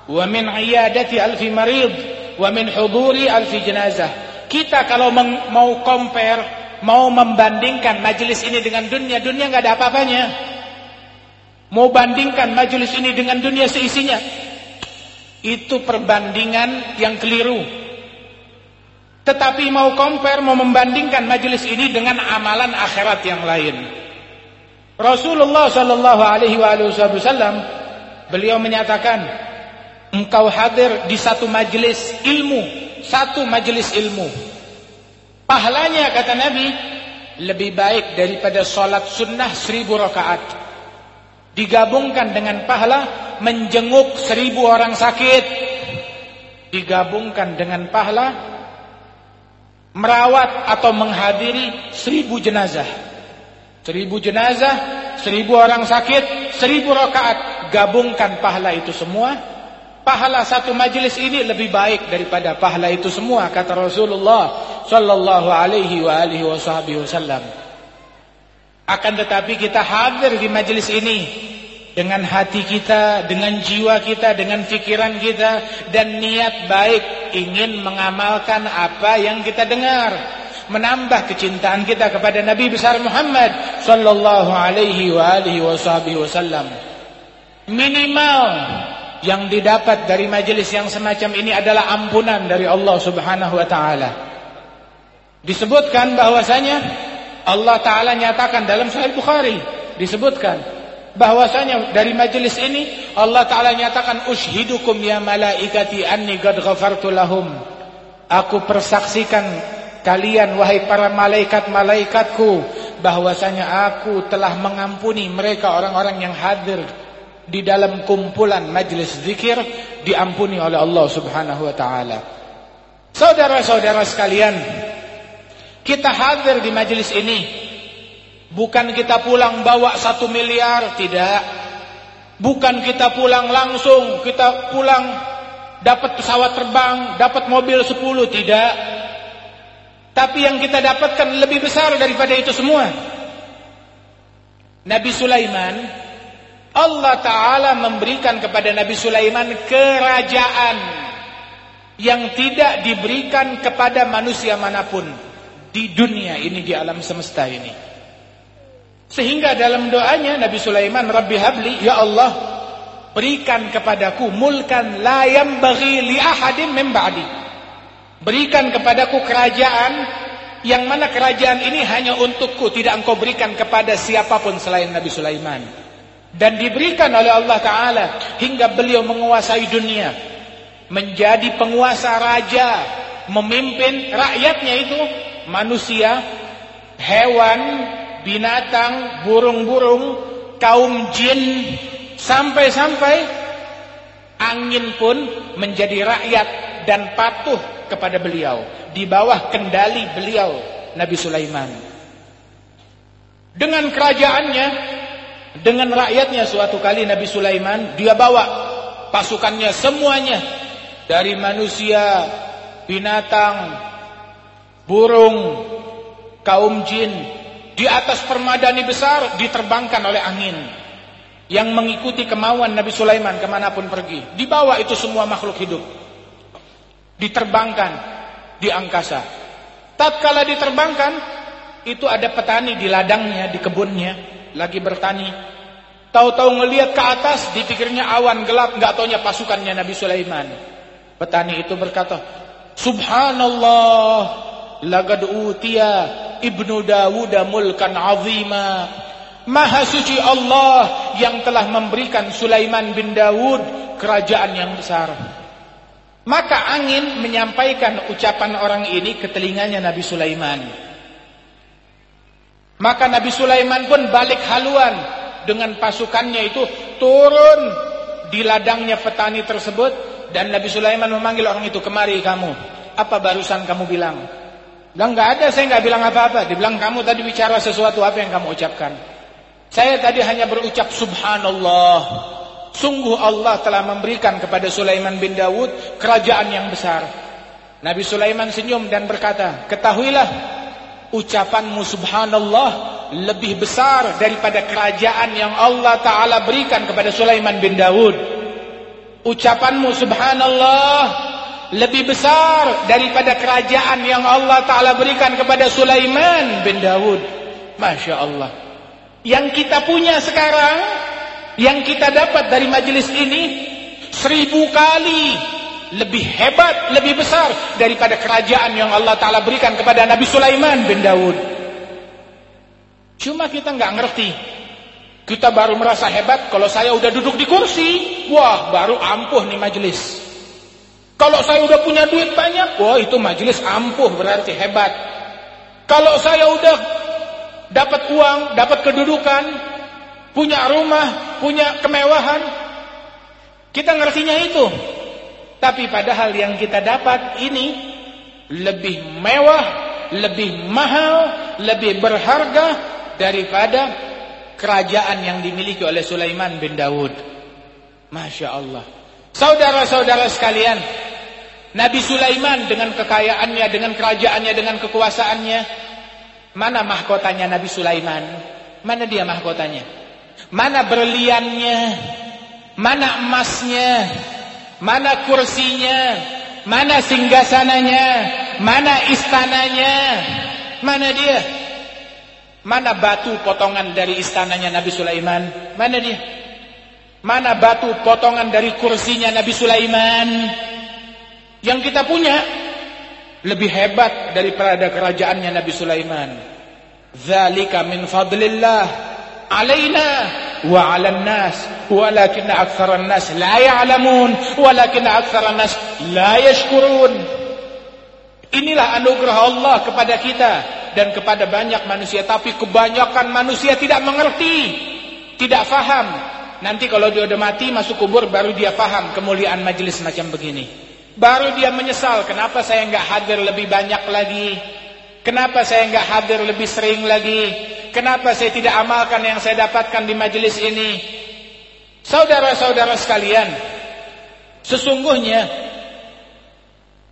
wa min iyadati alfi marid wa min huduri alfi jenazah." Kita kalau mau compare mau membandingkan majelis ini dengan dunia, dunia nggak ada apa-apanya. Mau bandingkan majelis ini dengan dunia seisinya, itu perbandingan yang keliru. Tetapi mau compare, mau membandingkan majelis ini dengan amalan akhirat yang lain. Rasulullah Shallallahu Alaihi Wasallam beliau menyatakan, engkau hadir di satu majelis ilmu, satu majelis ilmu Pahalanya kata Nabi lebih baik daripada sholat sunnah seribu rakaat. Digabungkan dengan pahala menjenguk seribu orang sakit. Digabungkan dengan pahala merawat atau menghadiri seribu jenazah. Seribu jenazah, seribu orang sakit, seribu rakaat. Gabungkan pahala itu semua Pahala satu majelis ini lebih baik daripada pahala itu semua kata Rasulullah sallallahu alaihi wa alihi wasallam. Akan tetapi kita hadir di majelis ini dengan hati kita, dengan jiwa kita, dengan pikiran kita dan niat baik ingin mengamalkan apa yang kita dengar, menambah kecintaan kita kepada Nabi besar Muhammad sallallahu alaihi wa alihi wasallam. Minimal yang didapat dari majelis yang semacam ini adalah ampunan dari Allah Subhanahu wa taala. Disebutkan bahwasanya Allah Ta'ala nyatakan dalam Sahih Bukhari. Disebutkan bahwasanya dari majelis ini Allah Ta'ala nyatakan ushidukum ya malaikati anni qad ghafartu lahum. Aku persaksikan kalian wahai para malaikat-malaikatku bahwasanya aku telah mengampuni mereka orang-orang yang hadir di dalam kumpulan majelis zikir diampuni oleh Allah Subhanahu wa taala. Saudara-saudara sekalian, kita hadir di majelis ini bukan kita pulang bawa satu miliar, tidak. Bukan kita pulang langsung, kita pulang dapat pesawat terbang, dapat mobil sepuluh, tidak. Tapi yang kita dapatkan lebih besar daripada itu semua. Nabi Sulaiman Allah Ta'ala memberikan kepada Nabi Sulaiman kerajaan yang tidak diberikan kepada manusia mana pun di dunia ini, di alam semesta ini. Sehingga dalam doanya Nabi Sulaiman, Rabbi Habli, Ya Allah, berikan kepadaku mulkan layam bagi li ahadin min ba'di. Berikan kepadaku kerajaan yang mana kerajaan ini hanya untukku, tidak engkau berikan kepada siapa pun selain Nabi Sulaiman dan diberikan oleh Allah Ta'ala hingga beliau menguasai dunia menjadi penguasa raja memimpin rakyatnya itu manusia hewan binatang burung-burung kaum jin sampai-sampai angin pun menjadi rakyat dan patuh kepada beliau. Di bawah kendali beliau Nabi Sulaiman. Dengan kerajaannya dengan rakyatnya suatu kali Nabi Sulaiman dia bawa pasukannya semuanya. Dari manusia, binatang, burung, kaum jin di atas permadani besar diterbangkan oleh angin yang mengikuti kemauan Nabi Sulaiman ke mana pun pergi. Dibawa itu semua makhluk hidup. Diterbangkan di angkasa. Tatkala diterbangkan, itu ada petani di ladangnya, di kebunnya lagi bertani. Tahu-tahu ngelihat ke atas, dipikirnya awan gelap, nggak taunya pasukannya Nabi Sulaiman. Petani itu berkata, Subhanallah, lagad utia ibnu Dawud mulkan azima. Maha suci Allah yang telah memberikan Sulaiman bin Dawud kerajaan yang besar. Maka angin menyampaikan ucapan orang ini ke telinganya Nabi Sulaiman. Maka Nabi Sulaiman pun balik haluan dengan pasukannya itu turun di ladangnya petani tersebut dan Nabi Sulaiman memanggil orang itu kemari kamu. Apa barusan kamu bilang? Bilang nggak ada, saya nggak bilang apa-apa. Dibilang kamu tadi bicara sesuatu apa yang kamu ucapkan? Saya tadi hanya berucap subhanallah. Sungguh Allah telah memberikan kepada Sulaiman bin Dawud kerajaan yang besar. Nabi Sulaiman senyum dan berkata, ketahuilah ucapanmu subhanallah lebih besar daripada kerajaan yang Allah Ta'ala berikan kepada Sulaiman bin Dawud. Ucapanmu subhanallah lebih besar daripada kerajaan yang Allah Ta'ala berikan kepada Sulaiman bin Dawud. Masya Allah. Yang kita punya sekarang, yang kita dapat dari majelis ini, seribu kali lebih hebat, lebih besar daripada kerajaan yang Allah Ta'ala berikan kepada Nabi Sulaiman bin Daud. Cuma kita nggak ngerti. Kita baru merasa hebat kalau saya udah duduk di kursi. Wah, baru ampuh nih majelis. Kalau saya udah punya duit banyak, wah itu majelis ampuh berarti hebat. Kalau saya udah dapat uang, dapat kedudukan, punya rumah, punya kemewahan, kita ngertinya itu. Tapi padahal yang kita dapat ini lebih mewah, lebih mahal, lebih berharga daripada kerajaan yang dimiliki oleh Sulaiman bin Daud. Masya Allah. Saudara-saudara sekalian, Nabi Sulaiman dengan kekayaannya, dengan kerajaannya, dengan kekuasaannya, mana mahkotanya Nabi Sulaiman? Mana dia mahkotanya? Mana berliannya? Mana emasnya? Mana kursinya? Mana singgasananya? Mana istananya? Mana dia? Mana batu potongan dari istananya Nabi Sulaiman? Mana dia? Mana batu potongan dari kursinya Nabi Sulaiman? Yang kita punya lebih hebat daripada kerajaannya Nabi Sulaiman. Zalika min fadlillah alaina wa 'alan nas walakin aktsaran nas la ya'lamun walakin aktsaran nas la yashkurun. Inilah anugerah Allah kepada kita dan kepada banyak manusia tapi kebanyakan manusia tidak mengerti, tidak faham. Nanti kalau dia udah mati masuk kubur baru dia faham kemuliaan majelis macam begini. Baru dia menyesal kenapa saya enggak hadir lebih banyak lagi. Kenapa saya enggak hadir lebih sering lagi? Kenapa saya tidak amalkan yang saya dapatkan di majelis ini? Saudara-saudara sekalian, sesungguhnya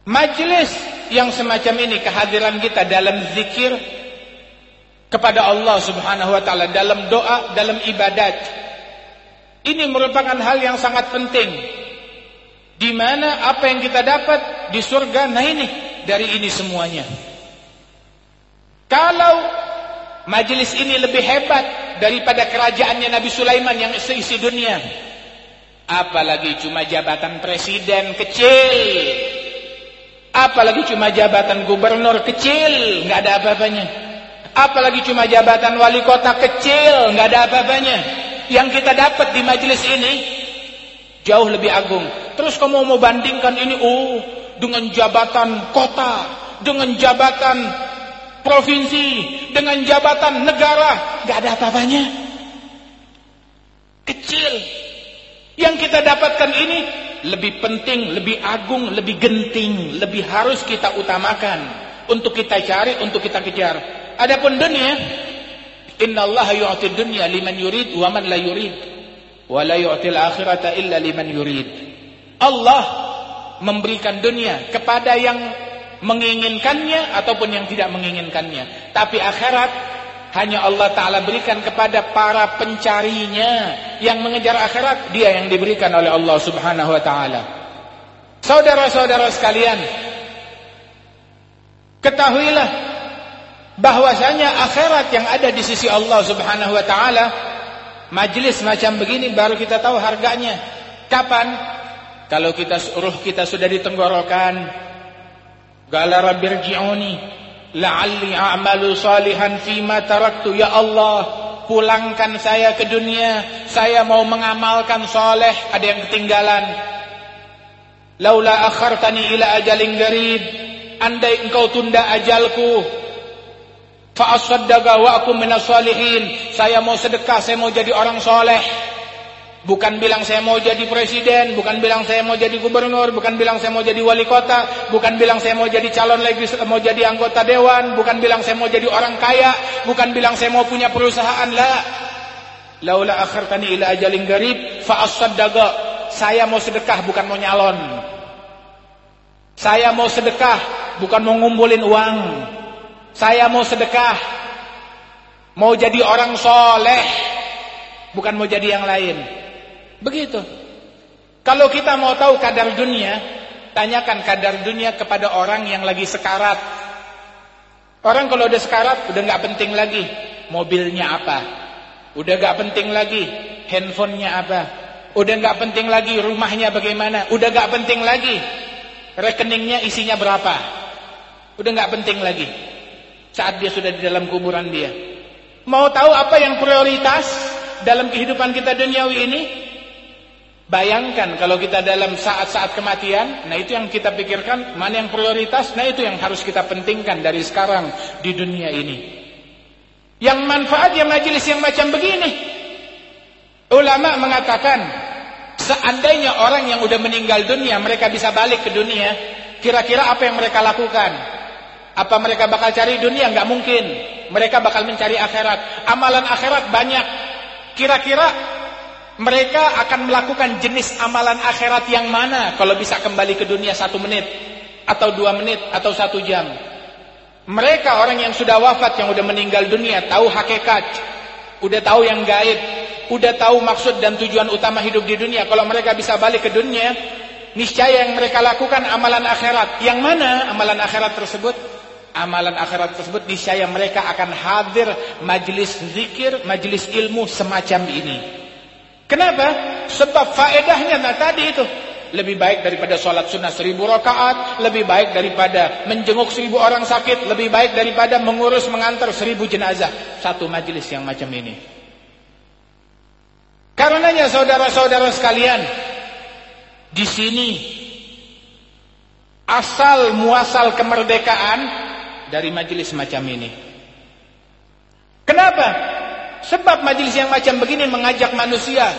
majelis yang semacam ini kehadiran kita dalam zikir kepada Allah Subhanahu wa taala dalam doa, dalam ibadat ini merupakan hal yang sangat penting. Di mana apa yang kita dapat? Di surga, nah ini dari ini semuanya. Kalau majelis ini lebih hebat daripada kerajaannya Nabi Sulaiman yang seisi dunia, apalagi cuma jabatan presiden kecil, apalagi cuma jabatan gubernur kecil, nggak ada apa-apanya. Apalagi cuma jabatan wali kota kecil, nggak ada apa-apanya. Yang kita dapat di majelis ini jauh lebih agung. Terus kamu mau bandingkan ini oh dengan jabatan kota, dengan jabatan provinsi, dengan jabatan negara, nggak ada apa-apanya. Kecil. Yang kita dapatkan ini lebih penting, lebih agung, lebih genting, lebih harus kita utamakan untuk kita cari, untuk kita kejar. Adapun dunia Inna Allah yu'ti dunya liman yurid wa man la yurid. Wa la yu'til akhirata illa liman yurid. Allah memberikan dunia kepada yang menginginkannya ataupun yang tidak menginginkannya. Tapi akhirat hanya Allah Ta'ala berikan kepada para pencarinya. Yang mengejar akhirat, dia yang diberikan oleh Allah Subhanahu Wa Ta'ala. Saudara-saudara sekalian, ketahuilah bahwasanya akhirat yang ada di sisi Allah Subhanahu wa taala majelis macam begini baru kita tahu harganya. Kapan? Kalau kita ruh kita sudah di tenggorokan qala rabbirji'uni la'alli a'malu salihan fima taraktu. Ya Allah pulangkan saya ke dunia. Saya mau mengamalkan soleh ada yang ketinggalan. Laula akhartani ila ajalin garib andai engkau tunda ajalku Fa'asaddaqa wa aku minas salihin. Saya mau sedekah, saya mau jadi orang soleh. Bukan bilang saya mau jadi presiden, bukan bilang saya mau jadi gubernur, bukan bilang saya mau jadi wali kota, bukan bilang saya mau jadi calon legis, mau jadi anggota dewan, bukan bilang saya mau jadi orang kaya, bukan bilang saya mau punya perusahaan. La. Laula akhartani ila ajalin garib fa'asaddaqa. Saya mau sedekah bukan mau nyalon. Saya mau sedekah bukan mau ngumpulin uang. Saya mau sedekah. Mau jadi orang soleh. Bukan mau jadi yang lain. Begitu. Kalau kita mau tahu kadar dunia. Tanyakan kadar dunia kepada orang yang lagi sekarat. Orang kalau udah sekarat udah gak penting lagi. Mobilnya apa. Udah gak penting lagi. Handphonenya apa. Udah gak penting lagi rumahnya bagaimana. Udah gak penting lagi. Rekeningnya isinya berapa. Udah gak penting lagi saat dia sudah di dalam kuburan dia. Mau tahu apa yang prioritas dalam kehidupan kita duniawi ini? Bayangkan kalau kita dalam saat-saat kematian, nah itu yang kita pikirkan, mana yang prioritas, nah itu yang harus kita pentingkan dari sekarang di dunia ini. Yang manfaatnya majelis yang macam begini. Ulama mengatakan, seandainya orang yang udah meninggal dunia, mereka bisa balik ke dunia, kira-kira apa yang mereka lakukan? Apa mereka bakal cari dunia? Enggak mungkin. Mereka bakal mencari akhirat. Amalan akhirat banyak. Kira-kira mereka akan melakukan jenis amalan akhirat yang mana kalau bisa kembali ke dunia satu menit atau dua menit atau satu jam. Mereka orang yang sudah wafat yang sudah meninggal dunia tahu hakikat, udah tahu yang gaib, udah tahu maksud dan tujuan utama hidup di dunia. Kalau mereka bisa balik ke dunia, niscaya yang mereka lakukan amalan akhirat. Yang mana amalan akhirat tersebut? Amalan akhirat tersebut niscaya mereka akan hadir majlis zikir, majlis ilmu semacam ini. Kenapa? Sebab faedahnya nah tadi itu Lebih baik daripada sholat sunnah seribu rakaat, lebih baik daripada menjenguk seribu orang sakit, lebih baik daripada mengurus mengantar seribu jenazah. Satu majelis yang macam ini. Karenanya saudara-saudara sekalian, di sini asal muasal kemerdekaan dari majelis macam ini. Kenapa? Sebab majelis yang macam begini mengajak manusia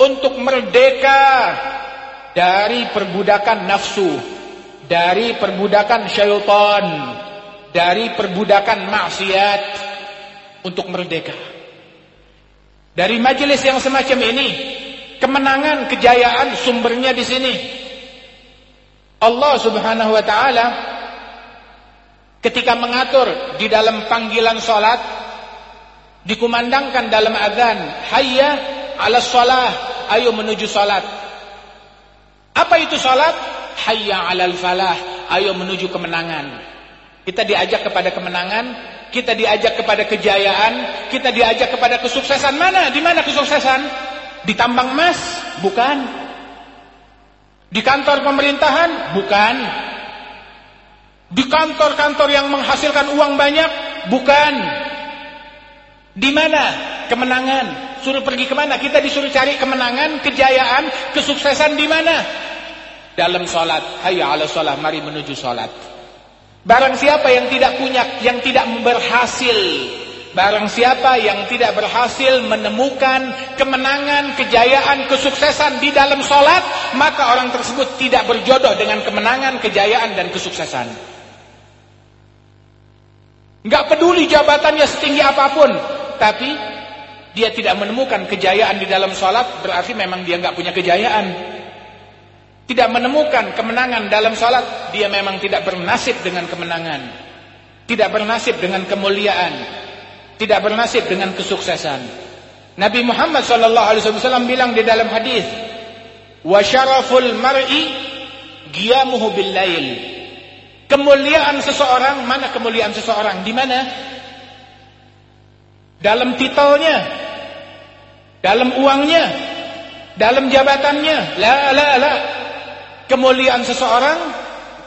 untuk merdeka dari perbudakan nafsu, dari perbudakan syaitan, dari perbudakan maksiat untuk merdeka. Dari majelis yang semacam ini, kemenangan, kejayaan sumbernya di sini. Allah Subhanahu wa taala ketika mengatur di dalam panggilan salat dikumandangkan dalam azan, hayya 'ala shalah, ayo menuju salat. Apa itu salat? Hayya 'alal falah. Ayo menuju kemenangan. Kita diajak kepada kemenangan, kita diajak kepada kejayaan, kita diajak kepada kesuksesan. Mana? Di mana kesuksesan? Di tambang emas? Bukan. Di kantor pemerintahan? Bukan. Di kantor-kantor yang menghasilkan uang banyak? Bukan. Di mana kemenangan? Suruh pergi ke mana? Kita disuruh cari kemenangan, kejayaan, kesuksesan di mana? dalam solat. Hayya ala solat, mari menuju solat. Barang siapa yang tidak punya, yang tidak berhasil, barang siapa yang tidak berhasil menemukan kemenangan, kejayaan, kesuksesan di dalam solat, maka orang tersebut tidak berjodoh dengan kemenangan, kejayaan, dan kesuksesan. Enggak peduli jabatannya setinggi apa pun, tapi dia tidak menemukan kejayaan di dalam solat, berarti memang dia enggak punya kejayaan tidak menemukan kemenangan dalam salat, dia memang tidak bernasib dengan kemenangan. Tidak bernasib dengan kemuliaan. Tidak bernasib dengan kesuksesan. Nabi Muhammad wasallam bilang di dalam hadis, "Wa syaraful mar'i qiyamuhu bil lail." Kemuliaan seseorang, mana kemuliaan seseorang? Di mana? Dalam titelnya, dalam uangnya, dalam jabatannya. La la la kemuliaan seseorang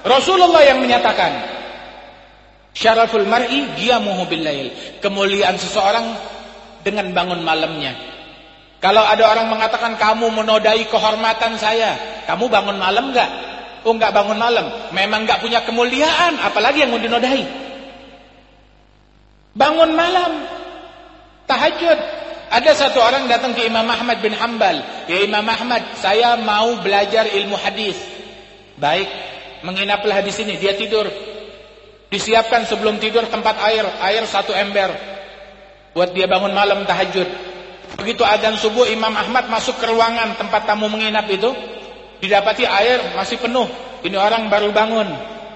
Rasulullah yang menyatakan syaraful mar'i qiyamuhu billail kemuliaan seseorang dengan bangun malamnya kalau ada orang mengatakan kamu menodai kehormatan saya kamu bangun malam enggak oh enggak bangun malam memang enggak punya kemuliaan apalagi yang mau dinodai bangun malam tahajud ada satu orang datang ke Imam Ahmad bin Hambal. Ya Imam Ahmad, saya mau belajar ilmu hadis. Baik, menginaplah di sini. Dia tidur. Disiapkan sebelum tidur tempat air, air satu ember. Buat dia bangun malam tahajud. Begitu adzan subuh, Imam Ahmad masuk ke ruangan tempat tamu menginap itu. Didapati air masih penuh. Ini orang baru bangun.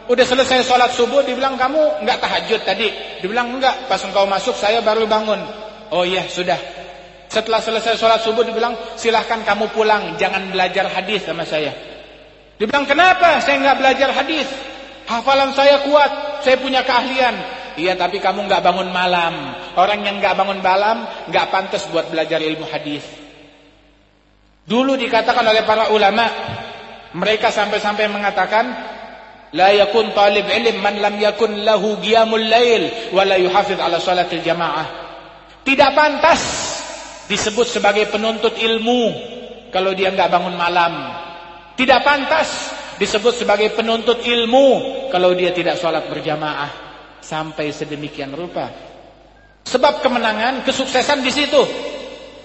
Udah selesai sholat subuh, dibilang kamu enggak tahajud tadi. Dibilang enggak, pas engkau masuk saya baru bangun. Oh iya, sudah. Setelah selesai sholat subuh dibilang silahkan kamu pulang jangan belajar hadis sama saya. Dibilang kenapa saya nggak belajar hadis? Hafalan saya kuat, saya punya keahlian. Iya tapi kamu nggak bangun malam. Orang yang nggak bangun malam nggak pantas buat belajar ilmu hadis. Dulu dikatakan oleh para ulama, mereka sampai-sampai mengatakan la yakun talib man lam yakun lahu qiyamul lail wa la yuhafiz ala salatil jamaah. Tidak pantas disebut sebagai penuntut ilmu kalau dia nggak bangun malam. Tidak pantas disebut sebagai penuntut ilmu kalau dia tidak sholat berjamaah sampai sedemikian rupa. Sebab kemenangan, kesuksesan di situ.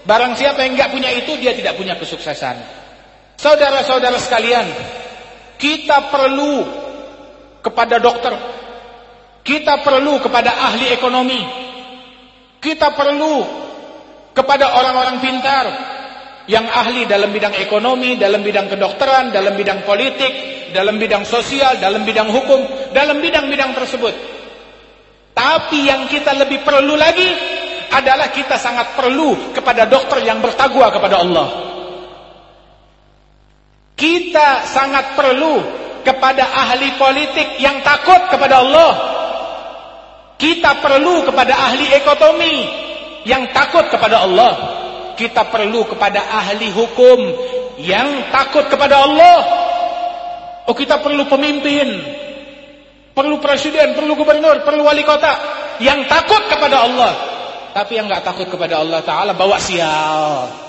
Barang siapa yang nggak punya itu, dia tidak punya kesuksesan. Saudara-saudara sekalian, kita perlu kepada dokter, kita perlu kepada ahli ekonomi, kita perlu kepada orang-orang pintar yang ahli dalam bidang ekonomi, dalam bidang kedokteran, dalam bidang politik, dalam bidang sosial, dalam bidang hukum, dalam bidang-bidang tersebut. Tapi yang kita lebih perlu lagi adalah kita sangat perlu kepada dokter yang bertakwa kepada Allah. Kita sangat perlu kepada ahli politik yang takut kepada Allah. Kita perlu kepada ahli ekonomi yang takut kepada Allah. Kita perlu kepada ahli hukum yang takut kepada Allah. Oh kita perlu pemimpin, perlu presiden, perlu gubernur, perlu wali kota yang takut kepada Allah. Tapi yang nggak takut kepada Allah Taala bawa sial.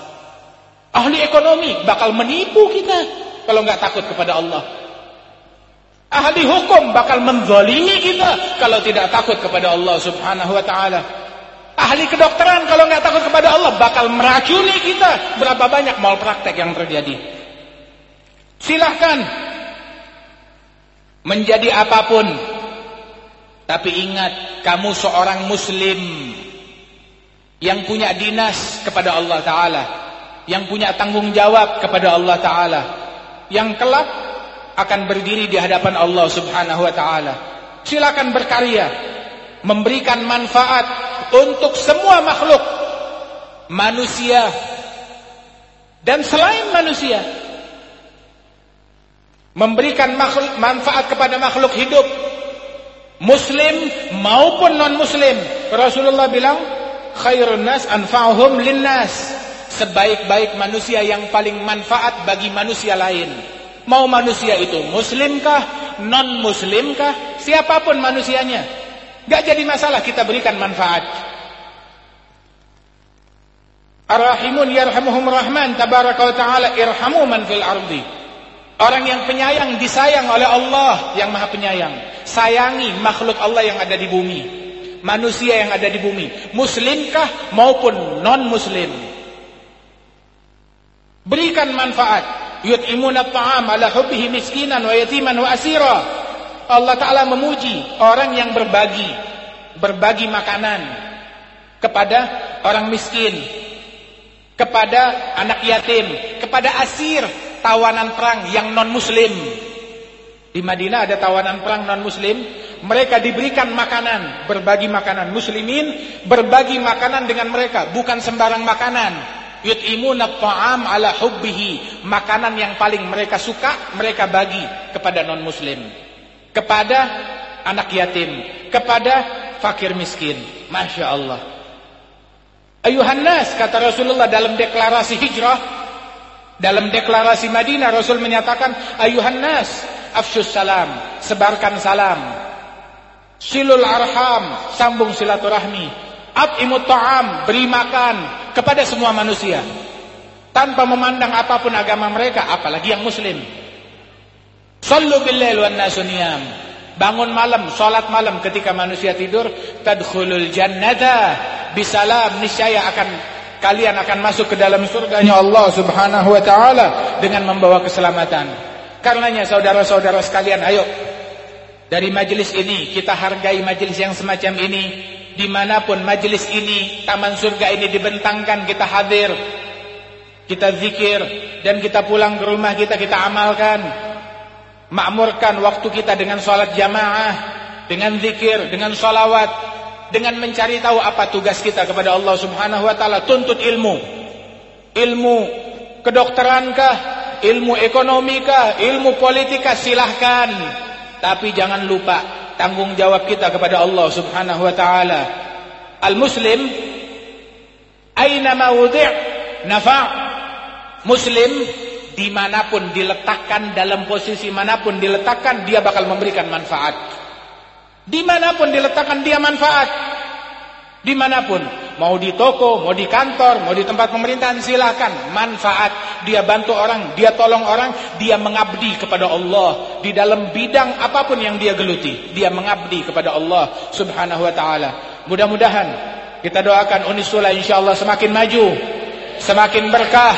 Ahli ekonomi bakal menipu kita kalau nggak takut kepada Allah. Ahli hukum bakal menzalimi kita kalau tidak takut kepada Allah Subhanahu wa taala. Ahli kedokteran kalau nggak takut kepada Allah bakal meracuni kita. Berapa banyak malpraktek yang terjadi? Silahkan menjadi apa pun tapi ingat kamu seorang muslim yang punya dinas kepada Allah taala. Yang punya tanggung jawab kepada Allah taala. Yang kelak akan berdiri di hadapan Allah Subhanahu wa taala. Silakan berkarya. Memberikan manfaat untuk semua makhluk. Manusia. Dan selain manusia. Memberikan makhluk, manfaat kepada makhluk hidup. Muslim maupun non muslim Rasulullah bilang khairun nas anfa'uhum linnas. Sebaik-baik manusia yang paling manfaat bagi manusia lain. Mau manusia itu muslimkah non muslimkah siapa pun manusianya. Gak jadi masalah kita berikan manfaat. Ar-Rahimun yarhamuhum rahman tabaraka wa ta'ala irhamu man fil ardi. Orang yang penyayang disayang oleh Allah yang maha penyayang. Sayangi makhluk Allah yang ada di bumi. Manusia yang ada di bumi. Muslimkah maupun non-muslim. Berikan manfaat. Yut'imuna ta'am ala hubbihi miskinan wa yatiman wa asira. Allah Ta'ala memuji orang yang berbagi. Berbagi makanan. Kepada orang miskin. Kepada anak yatim. Kepada asir tawanan perang yang non muslim di Madinah ada tawanan perang non muslim mereka diberikan makanan berbagi makanan muslimin berbagi makanan dengan mereka bukan sembarang makanan. Yut'imuna ta'am ala hubbihi. Makanan yang paling mereka suka mereka bagi kepada non muslim kepada anak yatim kepada fakir miskin. Masya Allah. Ayuhan nas kata Rasulullah dalam deklarasi hijrah dalam deklarasi Madinah Rasul menyatakan ayuhan nas salam, sebarkan salam. Silul arham, sambung silaturahmi. At'imut ta'am, beri makan kepada semua manusia. Tanpa memandang apa pun agama mereka, apalagi yang muslim. Sallu billail wan nasuniyam. Bangun malam, salat malam ketika manusia tidur, tadkhulul jannata bisalam niscaya akan kalian akan masuk ke dalam surganya Allah Subhanahu wa taala dengan membawa keselamatan. Karenanya saudara-saudara sekalian, ayo dari majelis ini kita hargai majelis yang semacam ini. Di mana pun majelis ini taman surga ini dibentangkan kita hadir. Kita zikir dan kita pulang ke rumah kita kita amalkan. Makmurkan waktu kita dengan sholat jamaah dengan zikir dengan sholawat dengan mencari tahu apa tugas kita kepada Allah Subhanahu wa taala. Tuntut ilmu. Ilmu kedokterankah ilmu ekonomikah ilmu politika silahkan tapi jangan lupa tanggung jawab kita kepada Allah Subhanahu wa taala. Al muslim aina mawdi' nafa' muslim di mana pun diletakkan dalam posisi mana pun diletakkan dia bakal memberikan manfaat. Di mana pun diletakkan dia manfaat. Di mana pun. Mau di toko, mau di kantor, mau di tempat pemerintahan silahkan. Manfaat. Dia bantu orang, dia tolong orang, dia mengabdi kepada Allah. Di dalam bidang apa pun yang dia geluti. Dia mengabdi kepada Allah subhanahu wa ta'ala. Mudah-mudahan kita doakan Unisula insyaAllah semakin maju. Semakin berkah.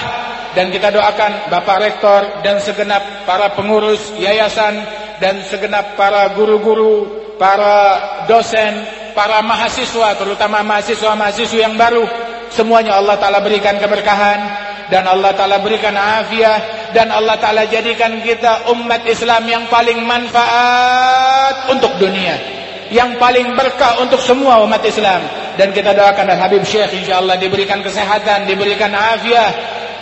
Dan kita doakan Bapak Rektor dan segenap para pengurus yayasan dan segenap para guru-guru para dosen, para mahasiswa, terutama mahasiswa-mahasiswa yang baru, semuanya Allah Ta'ala berikan keberkahan, dan Allah Ta'ala berikan afiah, dan Allah Ta'ala jadikan kita umat Islam yang paling manfaat untuk dunia, yang paling berkah untuk semua umat Islam. Dan kita doakan dan Habib Syekh insyaAllah diberikan kesehatan, diberikan afiah,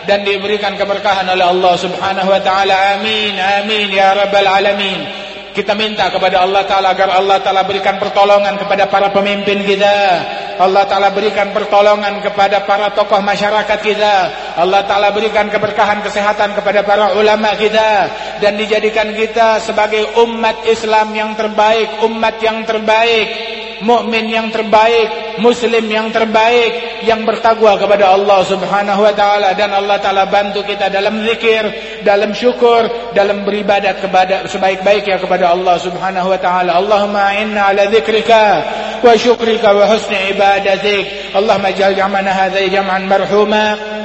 dan diberikan keberkahan oleh Allah Subhanahu wa taala. Amin. Amin ya rabbal alamin. Kita minta kepada Allah Ta'ala agar Allah Ta'ala berikan pertolongan kepada para pemimpin kita. Allah Ta'ala berikan pertolongan kepada para tokoh masyarakat kita. Allah Ta'ala berikan keberkahan kesehatan kepada para ulama kita. Dan dijadikan kita sebagai umat Islam yang terbaik umat yang terbaik mukmin yang terbaik, muslim yang terbaik yang bertakwa kepada Allah Subhanahu wa taala dan Allah taala bantu kita dalam zikir, dalam syukur, dalam beribadat kepada sebaik-baiknya kepada Allah Subhanahu wa taala. Allahumma inna ala dzikrika wa syukrika wa husni ibadatik. Allahumma ij'al jam'ana hadha jam'an marhuma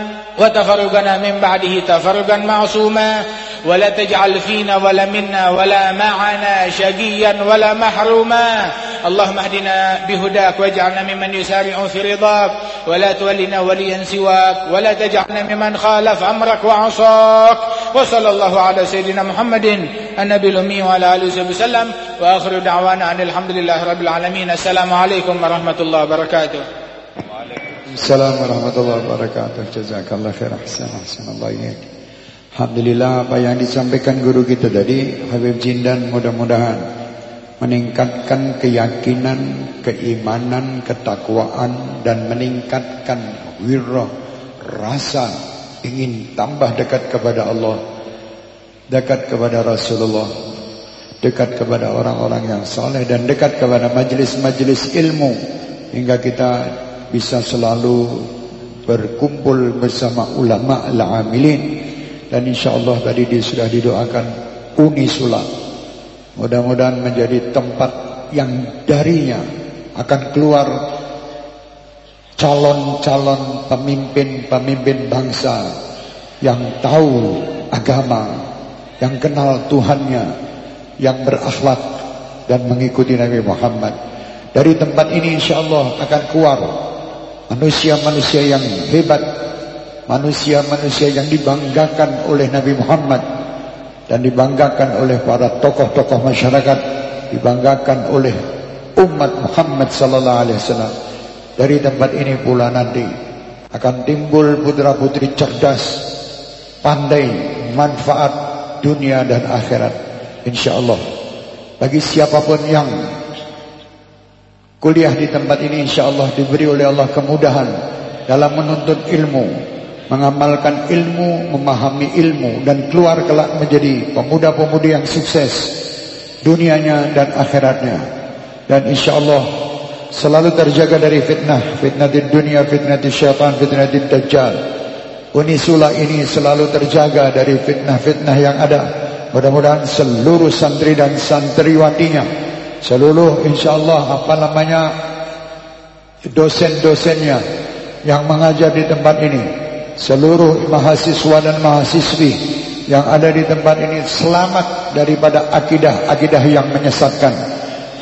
وتفرقنا من بعده تفرقا معصوما ولا تجعل فينا ولا منا ولا معنا شقيا ولا محروما. اللهم اهدنا بهداك واجعلنا ممن يسارع في رضاك. ولا تولنا وليا سواك. ولا تجعلنا ممن خالف أمرك وعصاك. وصلى الله على سيدنا محمد النبي الأمي وعلى آله وصحبه وسلم. وآخر دعوانا أن الحمد لله رب العالمين. السلام عليكم ورحمة الله وبركاته. Assalamualaikum warahmatullahi wabarakatuh. Jazakallah khair ahsan ahsanallah ilaik. Alhamdulillah apa yang disampaikan guru kita tadi Habib Jindan mudah-mudahan meningkatkan keyakinan, keimanan, ketakwaan dan meningkatkan wirah rasa ingin tambah dekat kepada Allah, dekat kepada Rasulullah, dekat kepada orang-orang yang saleh dan dekat kepada majlis-majlis ilmu hingga kita bisa selalu berkumpul bersama ulama al-amilin dan insyaallah tadi dia sudah didoakan unisula mudah-mudahan menjadi tempat yang darinya akan keluar calon-calon pemimpin-pemimpin bangsa yang tahu agama yang kenal Tuhannya yang berakhlak dan mengikuti Nabi Muhammad. Dari tempat ini insyaallah akan keluar manusia-manusia yang hebat, manusia-manusia yang dibanggakan oleh Nabi Muhammad dan dibanggakan oleh para tokoh-tokoh masyarakat, dibanggakan oleh umat Muhammad sallallahu alaihi wasallam. Dari tempat ini pula nanti akan timbul putra-putri cerdas, pandai, manfaat dunia dan akhirat insyaallah. Bagi siapa pun yang Kuliah di tempat ini insya Allah diberi oleh Allah kemudahan dalam menuntut ilmu, mengamalkan ilmu, memahami ilmu dan keluar kelak menjadi pemuda-pemudi yang sukses dunianya dan akhiratnya. Dan insya Allah selalu terjaga dari fitnah, fitnah di dunia, fitnah di syaitan, fitnah di dajjal. Unisula ini selalu terjaga dari fitnah-fitnah yang ada. Mudah-mudahan seluruh santri dan santriwatinya seluruh insyaallah apa namanya dosen-dosennya yang mengajar di tempat ini seluruh mahasiswa dan mahasiswi yang ada di tempat ini selamat daripada akidah-akidah yang menyesatkan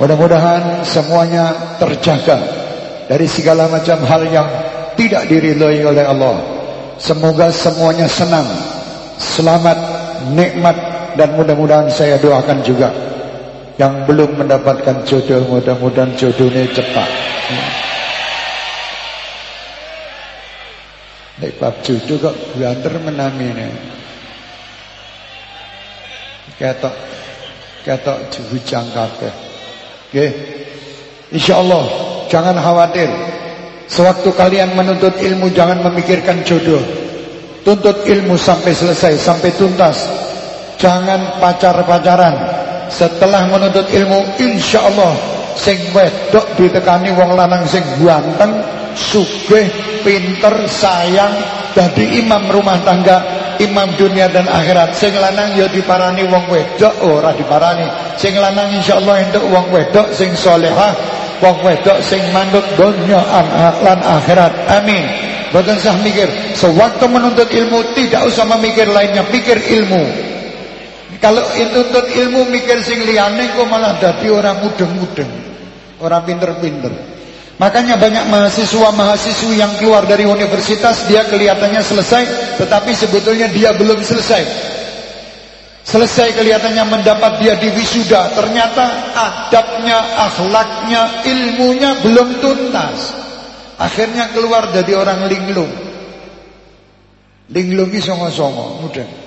mudah-mudahan semuanya terjaga dari segala macam hal yang tidak diridhoi oleh Allah semoga semuanya senang selamat nikmat dan mudah-mudahan saya doakan juga yang belum mendapatkan jodoh mudah-mudahan jodohnya cepat. Nek bab jodoh kok banter menami ini. Ketok ketok jujang kabeh. Nggih. Insyaallah jangan khawatir. Sewaktu kalian menuntut ilmu jangan memikirkan jodoh. Tuntut ilmu sampai selesai, sampai tuntas. Jangan pacar-pacaran. Setelah menuntut ilmu insya Allah sing wedok ditekani wong lanang sing ganteng, sugih, pinter, sayang, dadi imam rumah tangga, imam dunia dan akhirat. Sing lanang ya diparani wong wedok ora diparani. Sing lanang insyaallah entuk wong wedok sing salehah, wong wedok sing manut donya lan akhirat. Amin. Boten sah mikir, sewaktu menuntut ilmu tidak usah memikir lainnya, pikir ilmu. Kalau tuntut ilmu mikir sing liyane kok malah dadi orang mudeng-mudeng. Orang pinter-pinter. Makanya banyak mahasiswa-mahasiswi yang keluar dari universitas dia kelihatannya selesai tetapi sebetulnya dia belum selesai. Selesai kelihatannya mendapat dia di wisuda, ternyata adabnya, akhlaknya, ilmunya belum tuntas. Akhirnya keluar jadi orang linglung. Linglung itu songo-songo, mudah.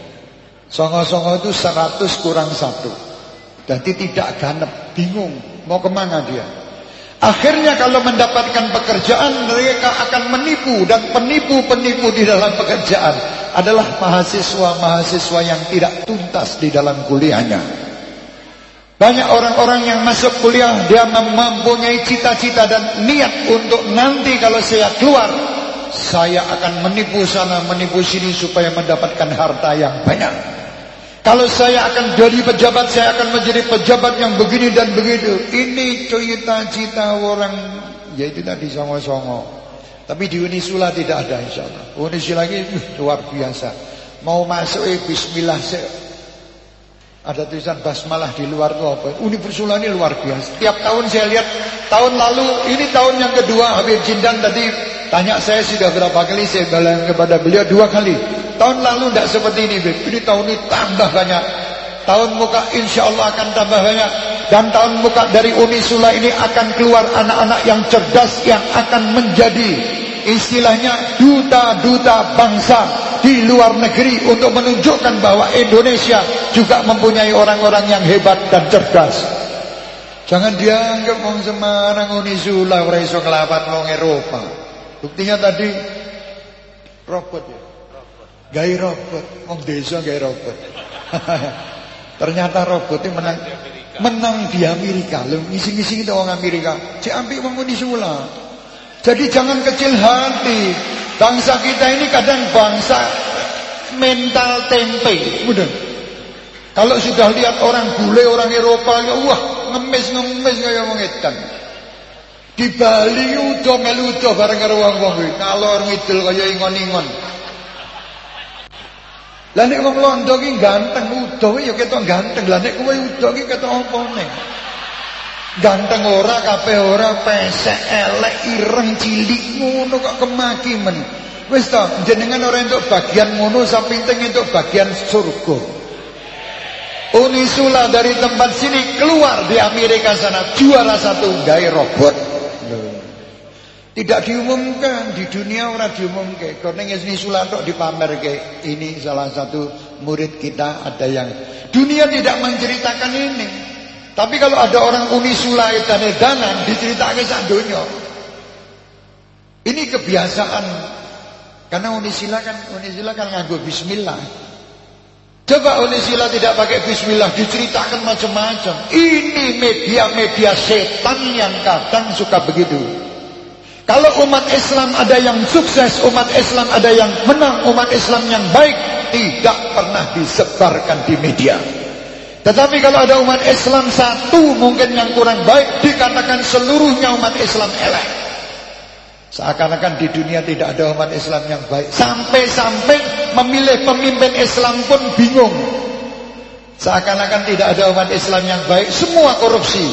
Songo-songo itu 100 kurang satu. Jadi tidak ganep, bingung mau ke mana dia. Akhirnya kalau mendapatkan pekerjaan mereka akan menipu dan penipu-penipu di dalam pekerjaan adalah mahasiswa-mahasiswa yang tidak tuntas di dalam kuliahnya. Banyak orang-orang yang masuk kuliah dia mempunyai cita-cita dan niat untuk nanti kalau saya keluar saya akan menipu sana menipu sini supaya mendapatkan harta yang banyak. Kalau saya akan jadi pejabat, saya akan menjadi pejabat yang begini dan begitu. Ini cita-cita orang, ya itu tadi songo-songo. Tapi di Unisula tidak ada insya Allah. Unisula ini uh, luar biasa. Mau masuk eh, Bismillah. Ada tulisan basmalah di luar itu apa? Unisula ini luar biasa. Tiap tahun saya lihat, tahun lalu, ini tahun yang kedua Habib Jindan tadi tanya saya sudah berapa kali saya bilang kepada beliau dua kali. Tahun lalu tidak seperti ini, Beb. Ini tahun ini tambah banyak. Tahun muka insya Allah akan tambah banyak. Dan tahun muka dari Unisula ini akan keluar anak-anak yang cerdas yang akan menjadi istilahnya duta-duta bangsa di luar negeri untuk menunjukkan bahwa Indonesia juga mempunyai orang-orang yang hebat dan cerdas. Jangan dianggap orang Semarang Unisula ora iso nglawan wong Eropa. Buktinya tadi robot ya. Gaya robot, wong desa gaya robot. Ternyata robotnya menang menang di Amerika. Lho ngisi-ngisi itu orang Amerika. Cek ambil wong Unisula. Jadi jangan kecil hati. Bangsa kita ini kadang bangsa mental tempe. Udah. Kalau sudah lihat orang bule, orang Eropa, ya wah ngemis-ngemis kayak wong edan. Di Bali udah melu udah bareng karo wong-wong. Ngalor ngidul kaya ingon-ingon. Lah nek wong londo ki ganteng udo ya ketok ganteng. Lah nek kowe udo ki ketok apa nek? Ganteng ora kabeh ora pesek elek ireng cilik ngono kok kemaki men. Wis to, jenengan ora entuk bagian ngono sapinting entuk bagian surga. Unisula dari tempat sini keluar di Amerika sana juara satu gawe robot. Tidak diumumkan di dunia orang diumumkan. Karena ini sulantok dipamerkan. Ini salah satu murid kita ada yang dunia tidak menceritakan ini. Tapi kalau ada orang unisula dan edanan diceritakan sak dunia. Ini kebiasaan. Karena unisila kan unisila kan nganggo bismillah. Coba unisila tidak pakai bismillah diceritakan macam-macam. Ini media-media setan yang kadang suka begitu. Kalau umat Islam ada yang sukses, umat Islam ada yang menang, umat Islam yang baik tidak pernah disebarkan di media. Tetapi kalau ada umat Islam satu mungkin yang kurang baik dikatakan seluruhnya umat Islam elek. Seakan-akan di dunia tidak ada umat Islam yang baik. Sampai-sampai memilih pemimpin Islam pun bingung. Seakan-akan tidak ada umat Islam yang baik, semua korupsi.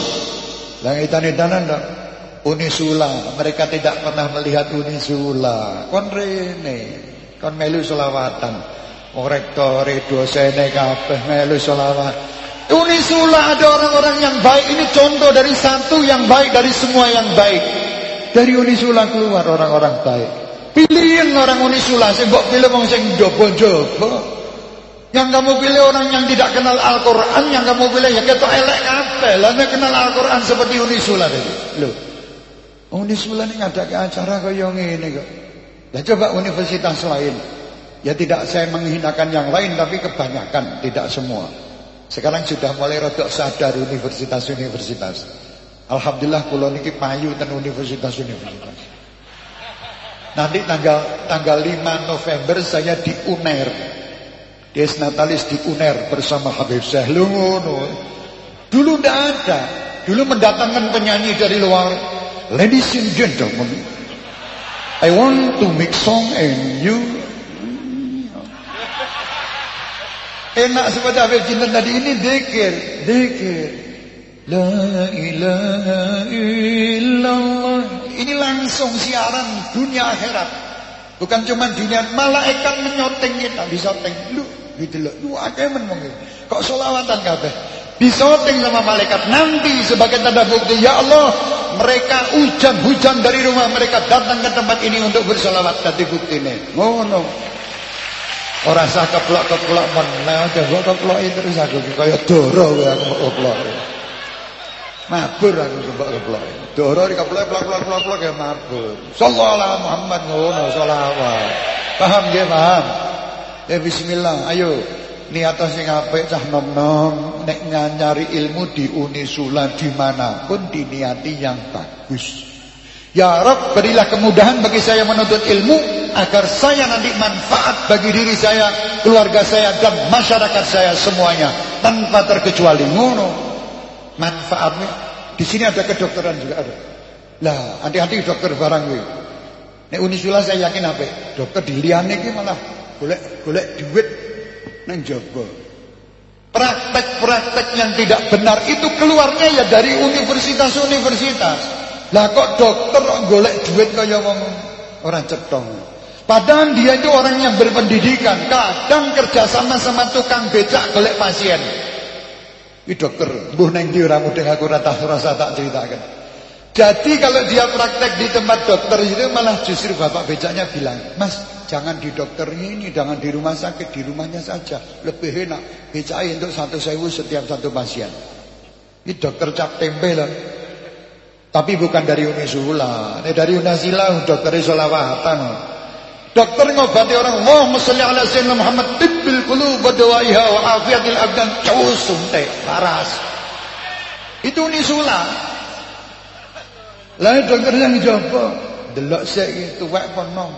Langitan-itanan dong. Unisula. Mereka tidak pernah melihat Unisula. Kon rene kon melu selawatan. Wong rektor dosene kabeh melu selawat. Unisula ada orang-orang yang baik. Ini contoh dari satu yang baik dari semua yang baik. Dari Unisula keluar orang-orang baik. Pilihin orang Unisula. Sing mbok pilih wong sing jobo-jobo yang kamu pilih orang yang tidak kenal Al-Quran Yang kamu pilih ya ketok elek kabeh. Lah kenal Al-Quran seperti Unisula tadi. Loh Unisula ini ada acara kaya ngene kok. Ya coba universitas lain. Ya tidak saya menghinakan yang lain tapi kebanyakan, tidak semua. Sekarang sudah mulai rodok sadar universitas-universitas. Alhamdulillah kula niki payu ten universitas-universitas. Nanti tanggal tanggal 5 November saya di UNER. Des Natalis di UNER bersama Habib Syekh Dulu tidak ada. Dulu mendatangkan penyanyi dari luar Ladies and gentlemen, I want to make song and you Enak seperti Habib Cinta tadi ini dekir, dekir. La ilaha illallah. Ini langsung siaran dunia akhirat. Bukan cuma dunia malaikat menyoteng kita disoteng. Lu gitu loh. Lu akeh men Kok solawatan kabeh? Disoteng sama malaikat nanti sebagai tanda bukti ya Allah mereka hujan-hujan dari rumah mereka datang ke tempat ini untuk bersolawat dadi buktine ngono ora sah keplok-keplok meneh coba keploki terus aku kaya doro aku keplok Mabur aku kebak-keblok. Doro di keblok plok plok plok plok ya mabur. Sallallahu Muhammad ngono selawat. Paham nggih, paham? Ya bismillah, ayo niat sing apik cah nom-nom nek nyari ilmu di Unisula di mana pun diniati yang bagus. Ya Rob berilah kemudahan bagi saya menuntut ilmu agar saya nanti manfaat bagi diri saya, keluarga saya dan masyarakat saya semuanya tanpa terkecuali ngono. Manfaatnya di sini ada kedokteran juga ada. Lah, hati-hati dokter barang kuwi. Nek Unisula saya yakin apa? Dokter diliane iki malah golek golek duit nang jaba. Praktek-praktek yang tidak benar itu keluarnya ya dari universitas-universitas. Lah kok dokter golek duit kaya wong orang cetong. Padahal dia itu orang yang berpendidikan, kadang kerja sama sama tukang becak golek pasien. Ini dokter, mbuh neng ndi ora mudeng aku ora rasa tak ceritakan. Jadi kalau dia praktek di tempat dokter itu malah justru bapak becaknya bilang, "Mas, jangan di dokter ini, jangan di rumah sakit, di rumahnya saja. Lebih enak becai untuk satu sewu setiap satu pasien." Ini dokter cap tempe lah. Tapi bukan dari Unisula. Ini dari Unisula dokter solawatan. Dokter ngobati orang Allahumma salli ala sayyidina Muhammad tibbil qulub wa dawaiha wa afiatil abdan jauh suntik laras. Itu Unisula. Lah dokter yang jawab delok sik tuwek pono.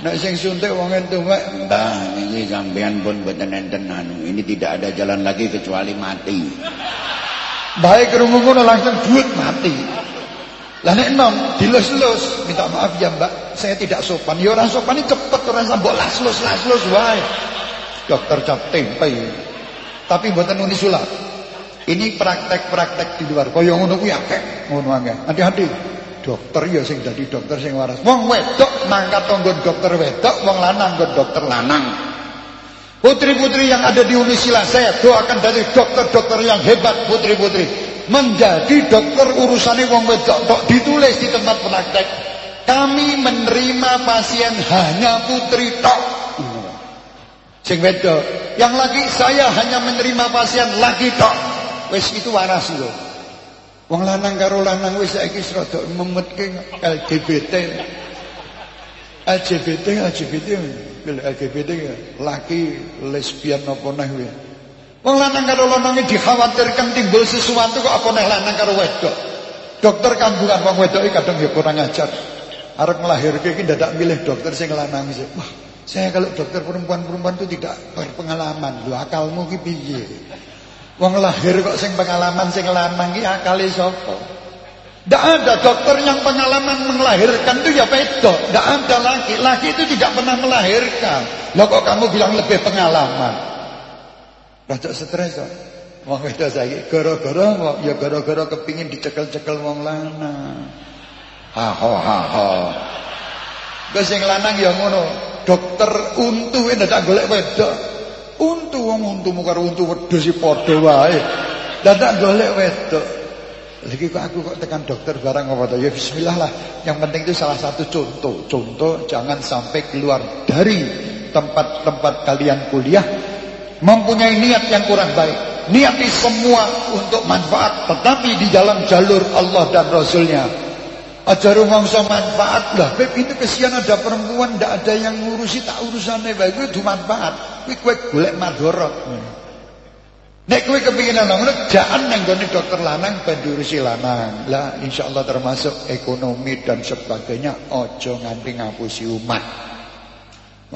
Nek sing suntik wong tuwek entah ini sampean pun boten enten anu. Ini tidak ada jalan lagi kecuali mati. Baik kerungu ngono langsung duit mati. Lah nek nom dilus-lus, minta maaf ya Mbak, saya tidak sopan. Ya ora sopan ini cepet ora mbok las-lus las-lus wae. Dokter cap tempe. Tapi mboten unisula. Ini praktek-praktek di luar. Kaya ngono kuwi akeh, ngono akeh. Hati-hati. Dokter ya sing dadi dokter sing waras. Wong wedok mangkat tonggon dokter wedok, wong lanang nggon dokter lanang. Putri-putri yang ada di Unisila saya doakan dari dokter-dokter yang hebat putri-putri menjadi dokter urusannya wong wedok tok ditulis di tempat praktek. Kami menerima pasien hanya putri tok. Sing wedok. Yang lagi saya hanya menerima pasien lagi tok. Wis itu waras lho. Wong lanang karo lanang wis saiki rada memetke LGBT. LGBT LGBT LGBT laki lesbian apa neh kuwi. Wong lanang karo lanang dikhawatirkan timbul sesuatu kok apa neh lanang karo wedok. Dokter kandungan wedok kadang ya kurang ajar. Arep nglahirke iki dadak milih dokter sing lanang sih wah saya kalau dokter perempuan-perempuan itu tidak berpengalaman. Lho akalmu ki wong lahir kok sing pengalaman sing lanang iki akale sapa tidak ada dokter yang pengalaman melahirkan itu ya pedok. Tidak ada laki. Laki itu tidak pernah melahirkan. Loh kok kamu bilang lebih pengalaman? Rada stres kok. Wong wedok saiki gara-gara kok ya gara-gara kepingin dicekel-cekel wong lanang. Ha ha ha ha. Wis sing lanang ya ngono. Dokter untu ndak golek wedok. Untu wong untumu karo untu wedhus padha wae. Ndak golek wedok. Lagi kok aku kok tekan dokter barang apa Ya bismillah lah. Yang penting itu salah satu contoh. Contoh jangan sampai keluar dari tempat-tempat kalian kuliah mempunyai niat yang kurang baik. Niati semua untuk manfaat, tetapi di dalam jalur Allah dan Rasulnya. Ajar mangsa manfaat lah. Beb itu kesian ada perempuan ndak ada yang ngurusi tak urusannya baik itu manfaat. Kuwi kowe golek madorot. Nek kowe kepengin ana ngono, jangan nang gone dokter lanang bandurusi lanang. Lah insyaallah termasuk ekonomi dan sebagainya ojo nganti ngapusi umat.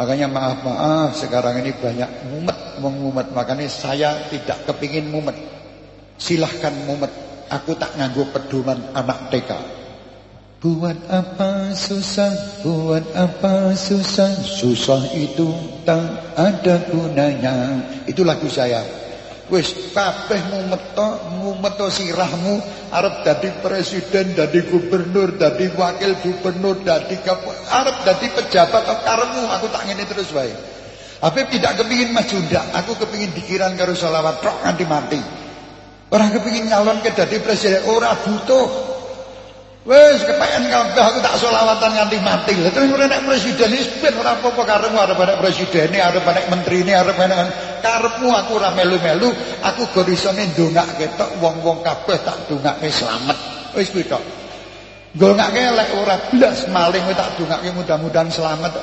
Makanya maaf-maaf sekarang ini banyak mumet mengumet makanya saya tidak kepingin mumet. Silahkan mumet. Aku tak nganggo pedoman anak TK. Buat apa susah, buat apa susah, susah itu tak ada gunanya. Itu lagu saya. Wis kabeh mumeto mumeto sirahmu arep dadi presiden, dadi gubernur, dadi wakil gubernur, dadi arep dadi pejabat karemu aku tak ngene terus wae. Habib tidak kepingin maju ndak, aku kepingin dikiran karo selawat tok nganti mati. Orang kepingin nyalon ke dadi presiden, ora butuh. Wes kepengen kabeh aku tak selawatan nganti mati. Lah terus nek presiden iki ben ora apa-apa karepmu arep nek presiden arep nek menteri ini arep nek karepmu aku ora melu-melu, aku go isone ndongake tok wong-wong kabeh tak dongake slamet. Wis kuwi tok. Ndongake elek ora blas maling tak dongake mudah-mudahan slamet.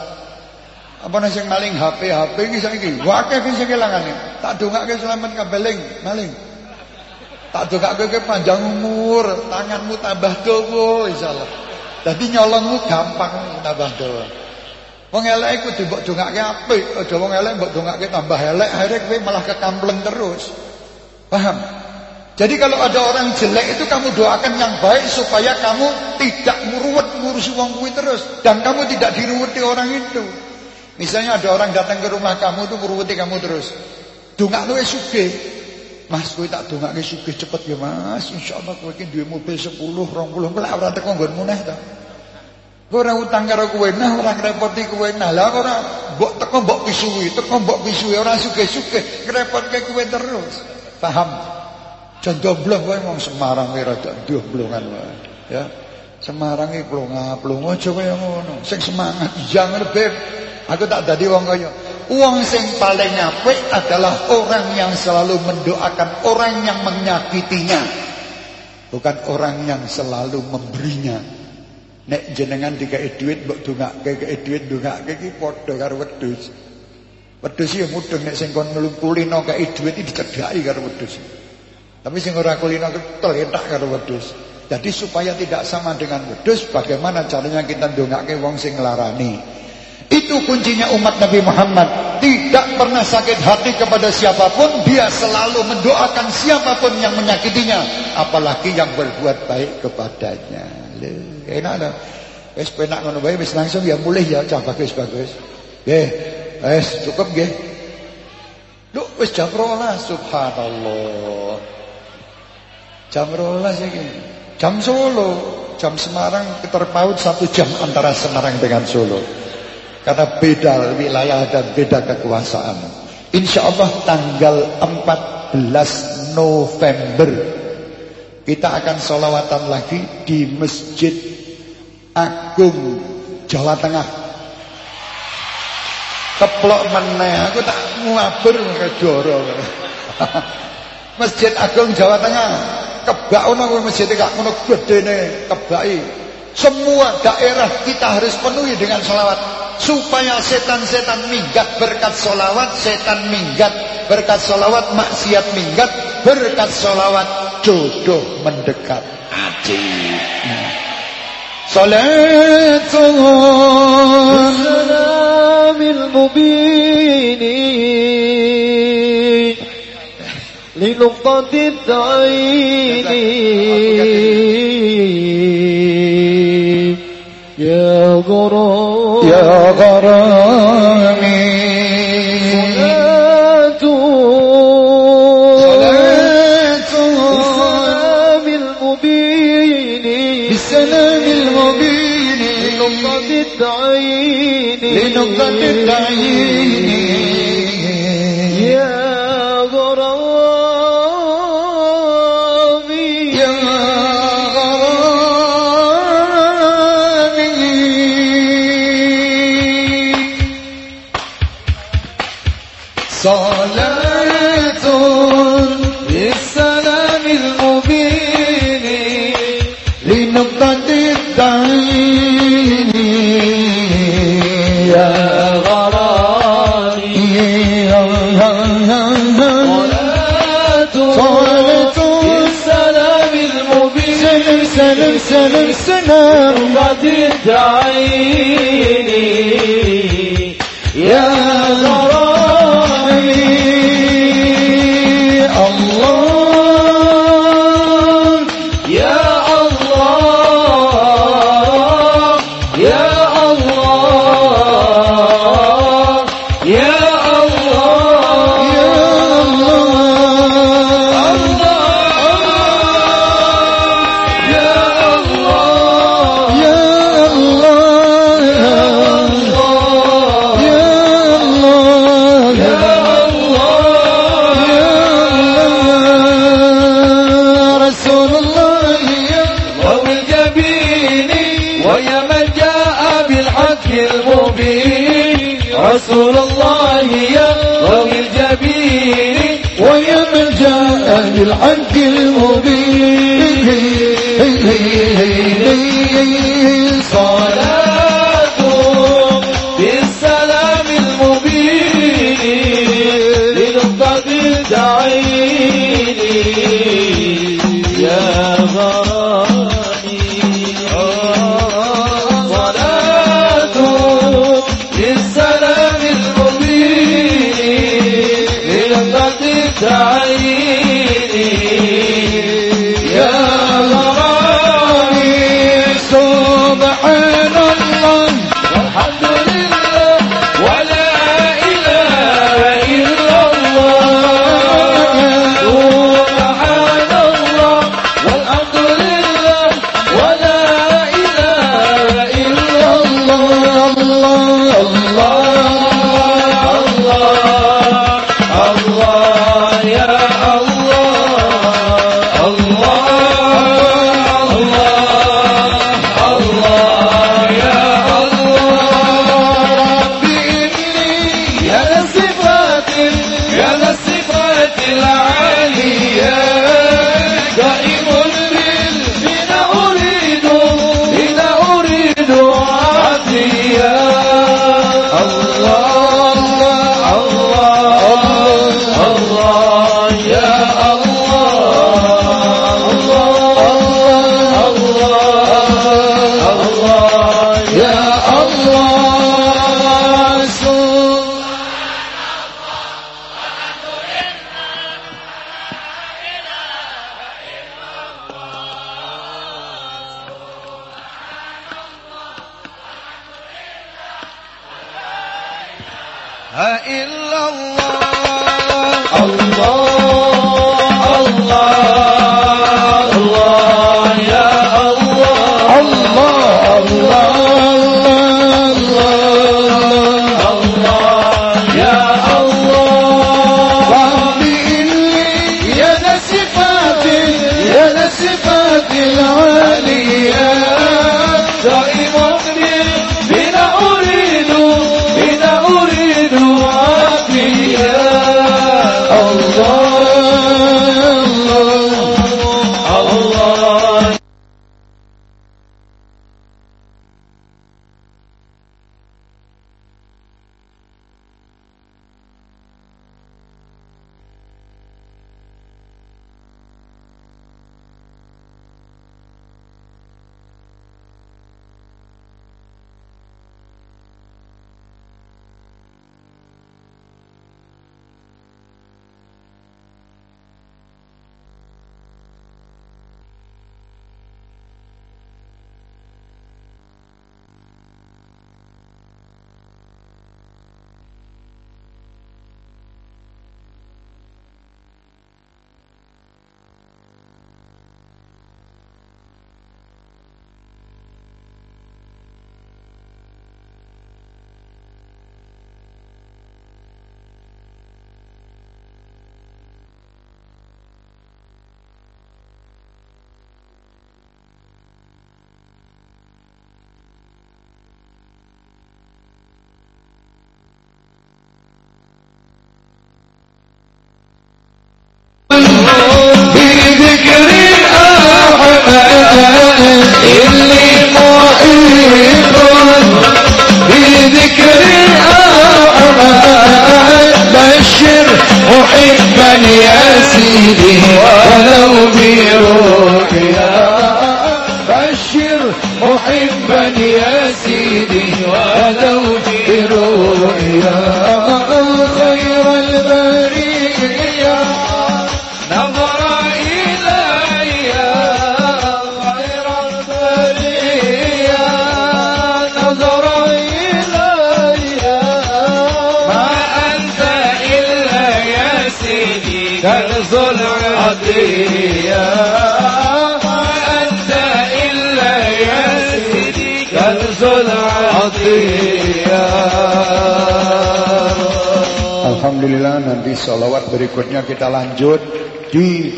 Apa nek sing maling HP HP iki saiki wakeh sing kelangane. Tak dongake slamet kabeling maling. Tak dongake kowe panjang umur, tanganmu tambah dawa insyaallah. Dadi nyolongmu gampang tambah dawa. Wong elek iku mbok dongake apik, aja wong elek mbok dongake tambah elek, akhirnya kowe malah kekampleng terus. Paham? Jadi kalau ada orang jelek itu kamu doakan yang baik supaya kamu tidak muruwet ngurusi wong kuwi terus dan kamu tidak diruweti orang itu. Misalnya ada orang datang ke rumah kamu tuh muruweti kamu terus. Dongakno wis sugih, Mas kowe tak dongake sugih cepet ya Mas. Insyaallah kowe iki duwe mobil 10 20 kowe ora teko nggonmu neh ta. Kowe ora utang karo kowe nah ora ngrepoti kowe nah. Lah ora mbok teko mbok pisuwi, teko mbok pisuwi ora sugih-sugih ngrepotke kowe terus. Paham? Jan domblong kowe wong Semarang iki rada domblongan wae. Ya. Semarang iki plonga-plonga aja kaya ngono. Sing semangat jangan lebih. Aku tak dadi wong kaya Uang sing paling apik adalah orang yang selalu mendoakan orang yang menyakitinya. Bukan orang yang selalu memberinya. Nek jenengan dikai duit mbok dongake kei duit dongake iki padha karo wedhus. Wedhus ya mudeng nek sing kon kulino kei duit iki dicedhaki karo wedhus. Tapi sing ora kulino entak karo wedhus. Jadi supaya tidak sama dengan wedhus, bagaimana caranya kita dongake wong sing nglarani? Itu kuncinya umat Nabi Muhammad Tidak pernah sakit hati kepada siapa pun Dia selalu mendoakan siapa pun yang menyakitinya Apalagi yang berbuat baik kepadanya Enak dah Wes penak ngono bae wis langsung ya mulih ya cah bagus bagus. Nggih. Wes cukup nggih. Lu wis jam 12 subhanallah. Jam 12 iki. Jam Solo, jam Semarang terpaut satu jam antara Semarang dengan Solo. Karena beda wilayah dan beda kekuasaan. Insya Allah tanggal 14 November kita akan solawatan lagi di Masjid Agung Jawa Tengah. Keplok meneh aku tak ngabur ke Joro. Masjid Agung Jawa Tengah. Kebak ono masjid gak ngono gedene kebaki. Semua daerah kita harus penuhi dengan solawat supaya setan-setan minggat berkat solawat setan minggat berkat solawat maksiat minggat berkat solawat jodoh mendekat ajib Salatun salamil mubini Linuqtatid aini Ya غرام يا غرامي. صلاة. صلاة. المبين. بالسلام المبين. لنقطة التعين لنقطة التعين سلم سلام قد تعيني يا Hare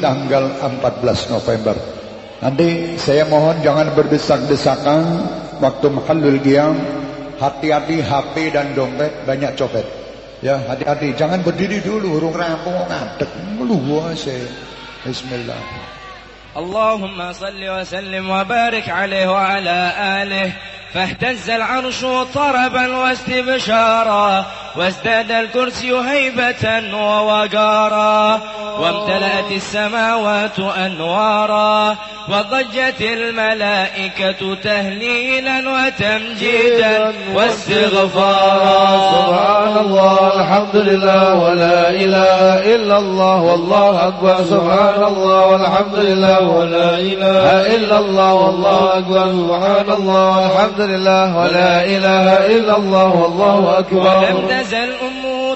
tanggal 14 November. Nanti saya mohon jangan berdesak-desakan waktu mahallul qiyam hati-hati HP dan dompet banyak copet. Ya, hati-hati. Jangan berdiri dulu, urung rampung ngadeg. Meluase. Bismillah. اللهم صل وسلم وبارك عليه وعلى آله فاهتز العرش طربا واستبشارا وازداد الكرسي هيبة ووقارا وامتلأت السماوات أنوارا وضجت الملائكة تهليلا وتمجيدا واستغفارا. سبحان الله الحمد لله ولا إله إلا الله والله أكبر. سبحان الله والحمد لله ولا إله إلا الله والله أكبر. سبحان الله والحمد لله ولا إله إلا الله والله أكبر. ولم تزل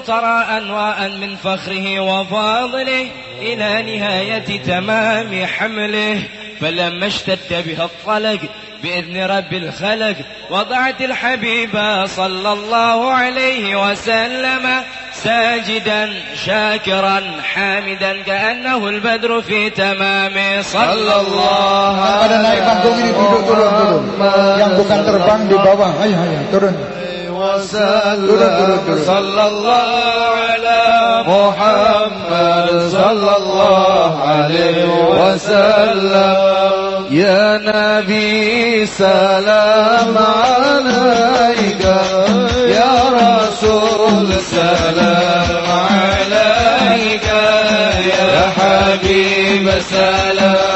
ترى أنواء من فخره وفاضله إلى نهاية تمام حمله فلما اشتد بها الطلق بإذن رب الخلق وضعت الحبيب صلى الله عليه وسلم ساجدا شاكرا حامدا كأنه البدر في تمامه صلى الله. Yang bukan terbang di bawah. Ayo ayo turun. وسلم. صلى الله على محمد صلى الله عليه وسلم. يا نبي سلام عليك. يا رسول سلام عليك. يا حبيب سلام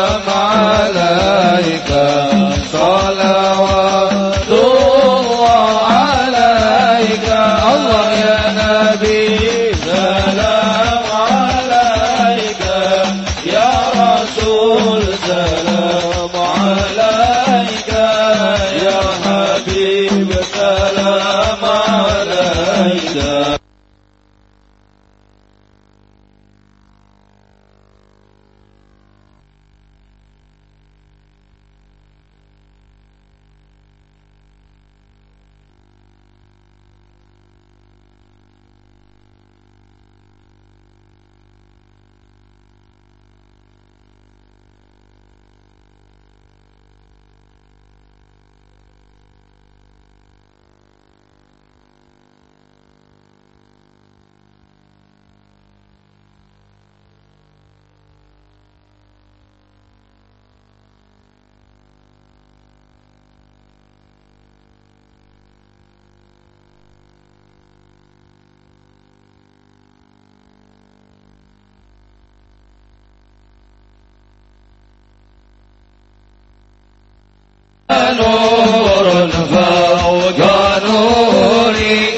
نور فوق نوري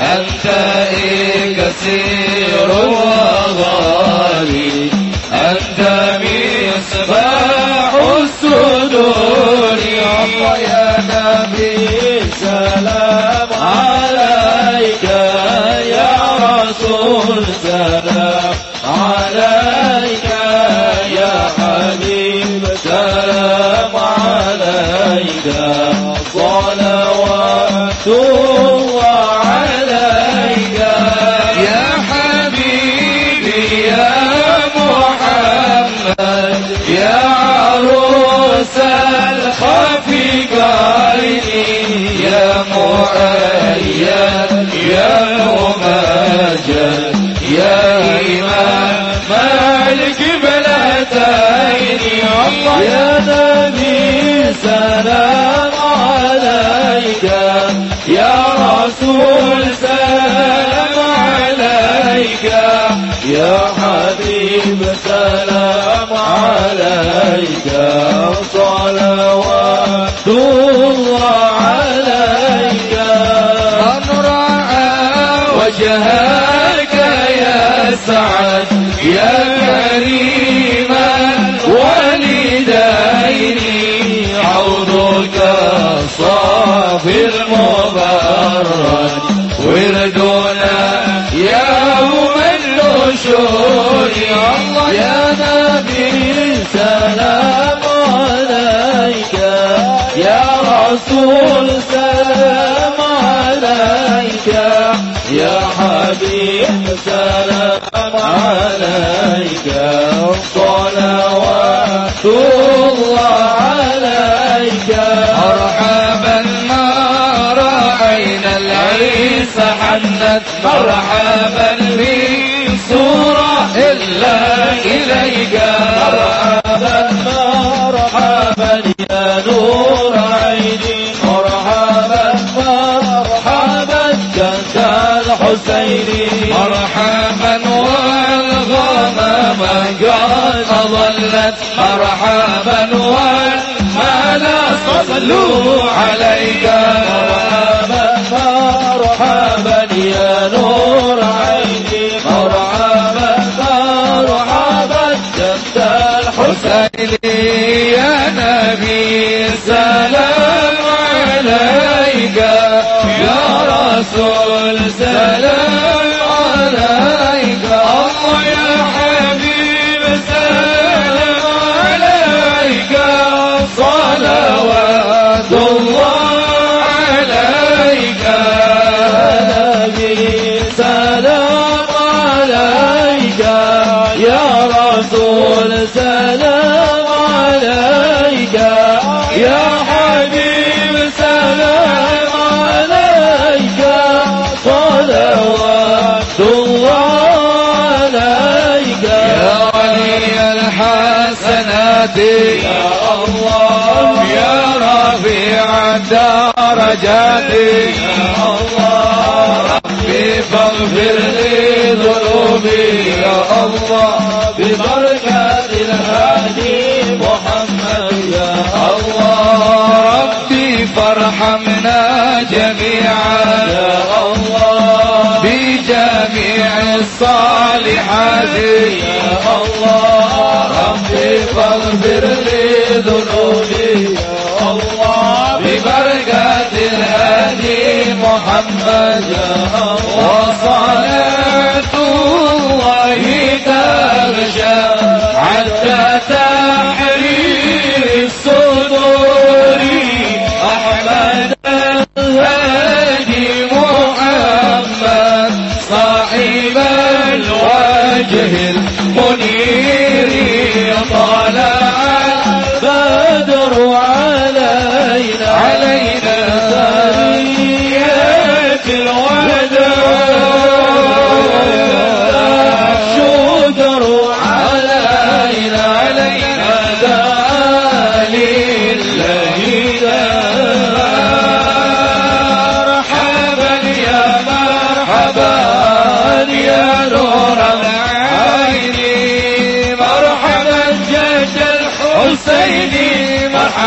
أنت الله يا نبي سلام عليك. يا رسول سلام عليك. يا حبيب سلام عليك. صلوات الله عليك. من رأى وجهك يا سعد يا كريما عليك يا حبيب سلام عليك. صلوات الله عليك. مرحبا ما رأينا غنت مرحبا بصورة إلا إليك. مرحبا مرحبا يا نور. الحسين مرحبا والغمام قد ظلت. مرحبا والملأ صلوا عليك. مرحبا مرحبا يا نور الحسين يا نبي سلام عليك. يا رسول سلام عليك. الله يا حبيب سلام عليك. الله عليك. نبي سلام عليك. يا رسول سلام الحسنات يا الله يا رفيع الدرجات يا الله ربي فاغفر لي ذنوبي. يا الله ببركة الهادي محمد. يا الله ربي فارحمنا جميعا. يا الله الصالحات يا الله ربي فاغفر لي ذنوبي. يا الله ببركة الهادي محمد. يا الله وصلاة الوجه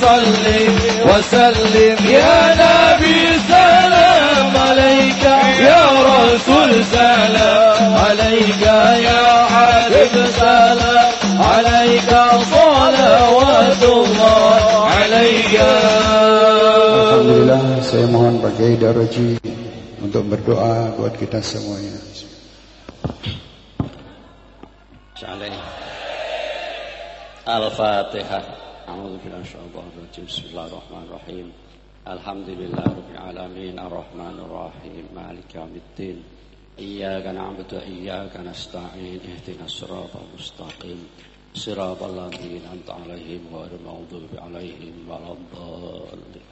صل وسلم يا نبي سلام عليك يا رسول سلام عليك يا حبيب سلام عليك صلوات الله عليك Alhamdulillah saya mohon Pak Daraji untuk berdoa buat kita semuanya. عليه الفاتحة أعوذ بالله من Bismillahirrahmanirrahim. Alhamdulillahirabbil alamin arrahmanir rahim maliki yaumiddin. Iyyaka na'budu wa iyyaka nasta'in ihdinas siratal mustaqim. Siratal ladzina an'amta 'alaihim ghairil maghdubi 'alaihim waladdallin.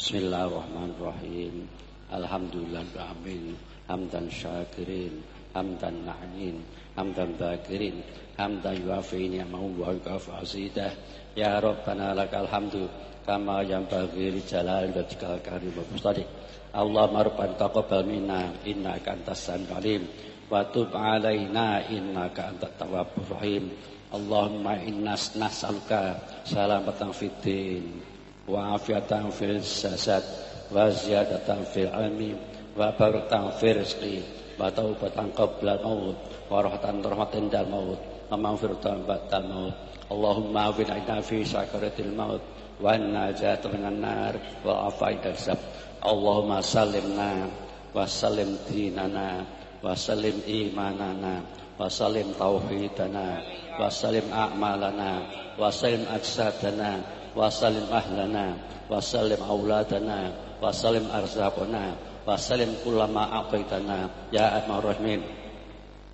Bismillahirrahmanirrahim. Alhamdulillahirabbil alamin hamdan syakirin hamdan na'in hamdan bakirin hamdan yuafi ni'amahu wa yukafu asidah ya rabbana lakal hamdu kama yang bagiri jalal dan jikal karim Allah mustadik Allahumma rabban taqabbal minna innaka antas alim. Wa tub alaina innaka antat tawwabur rahim. Allahumma innas nas'aluka salamatan fid wa afiatan fil jasad wa ziyadatan fil ilmi wa fil rizqi batau batang qablal maut warahatan rahmatin dal maut wa maghfiratan maut. Allahumma afina fi sakaratil maut wa najat minan nar wa afaidal sab Allahumma salimna wa salim dinana wa salim imanana wa salim tauhidana wa salim a'malana wa salim ajsadana wa salim ahlana wa salim auladana wa salim arzakuna wasallim kullama aqaitana ya arhamar rahimin.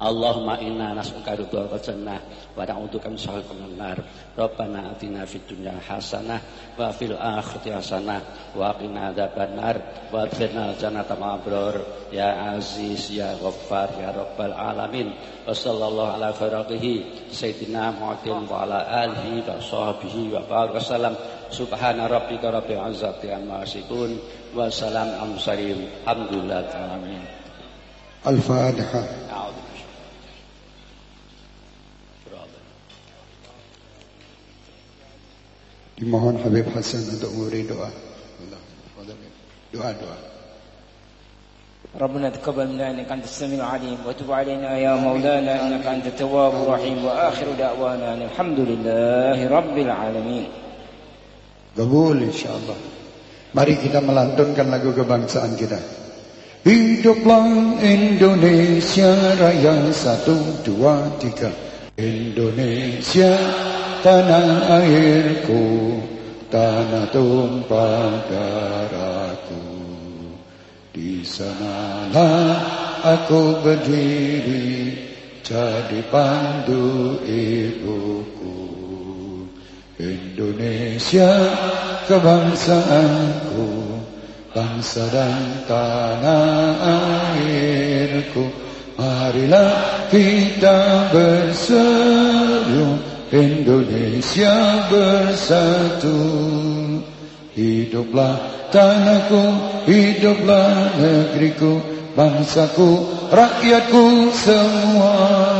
Allahumma inna nas'aluka ridhaka jannah wa na'udzubika min syarrika nar. Rabbana atina fid dunya hasanah wa fil akhirati hasanah wa qina adzabannar wa adkhilna jannata ma'abrur ya aziz ya ghaffar ya rabbal alamin. Wa sallallahu ala farqihi sayyidina Muhammadin wa ala alihi wa sahbihi wa barakallahu subhana rabbika rabbil izzati amma yasifun. وسلام salam amsalim. Alhamdulillah amin. Al الفاتحة dimohon habib hasan untuk memberi doa. Doa ربنا تقبل منا انك انت السميع العليم وتب علينا يا مولانا انك انت التواب الرحيم واخر دعوانا الحمد لله رب العالمين قبول ان شاء الله Mari kita melantunkan lagu kebangsaan kita. Hiduplah Indonesia Raya satu dua tiga. Indonesia tanah airku tanah tumpah darahku. Di sanalah aku berdiri jadi pandu ibuku Indonesia kebangsaanku bangsa dan tanah airku. Marilah kita berseru Indonesia bersatu. Hiduplah tanahku, hiduplah negeriku Bangsaku, rakyatku semuanya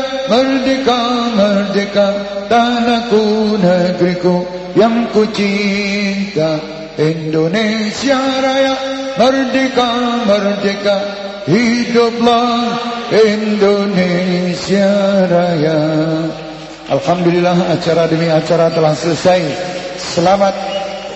Merdeka, merdeka Tanahku, negeriku Yang ku cinta Indonesia Raya Merdeka, merdeka Hiduplah Indonesia Raya Alhamdulillah acara demi acara telah selesai. Selamat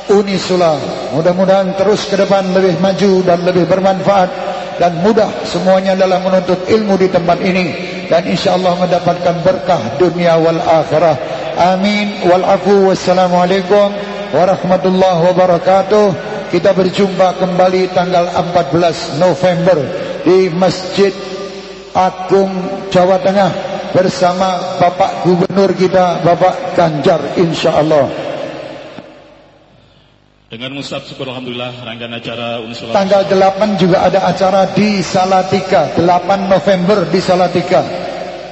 Unisula. Mudah-mudahan terus ke depan lebih maju dan lebih bermanfaat dan mudah semuanya dalam menuntut ilmu di tempat ini dan insyaallah mendapatkan berkah dunia wal akhirah. Amin wal afu wassalamualaikum warahmatullahi wabarakatuh. Kita berjumpa kembali tanggal 14 November di Masjid Agung Jawa Tengah bersama Bapak Gubernur kita Bapak Ganjar insyaallah. Dengan musab syukur Alhamdulillah rangkaian acara Unisula Tanggal 8 juga ada acara di Salatiga. 8 November di Salatiga.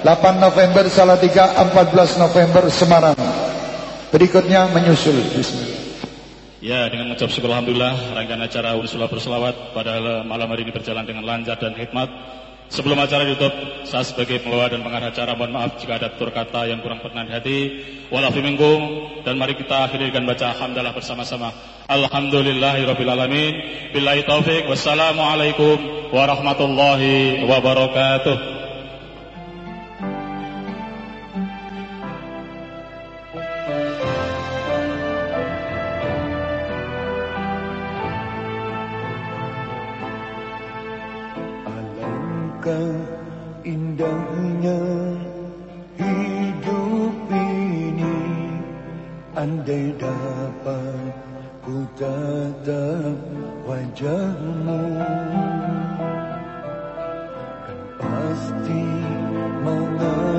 8 November Salatiga 14 November Semarang. Berikutnya menyusul. Bismillah. Ya dengan mengucap syukur Alhamdulillah rangkaian acara Unisula berselawat pada malam hari ini berjalan dengan lancar dan hikmat Sebelum acara ditutup, saya sebagai pengelola dan pengarah acara mohon maaf jika ada tutur kata yang kurang berkenan di hati. Walafu minkum dan mari kita akhiri dengan baca hamdalah bersama-sama. Alhamdulillahirabbil alamin. Billahi taufik. Wassalamualaikum warahmatullahi wabarakatuh. Indahnya hidup ini. Andai dapat ku tatap wajahmu. Kan pasti mengalir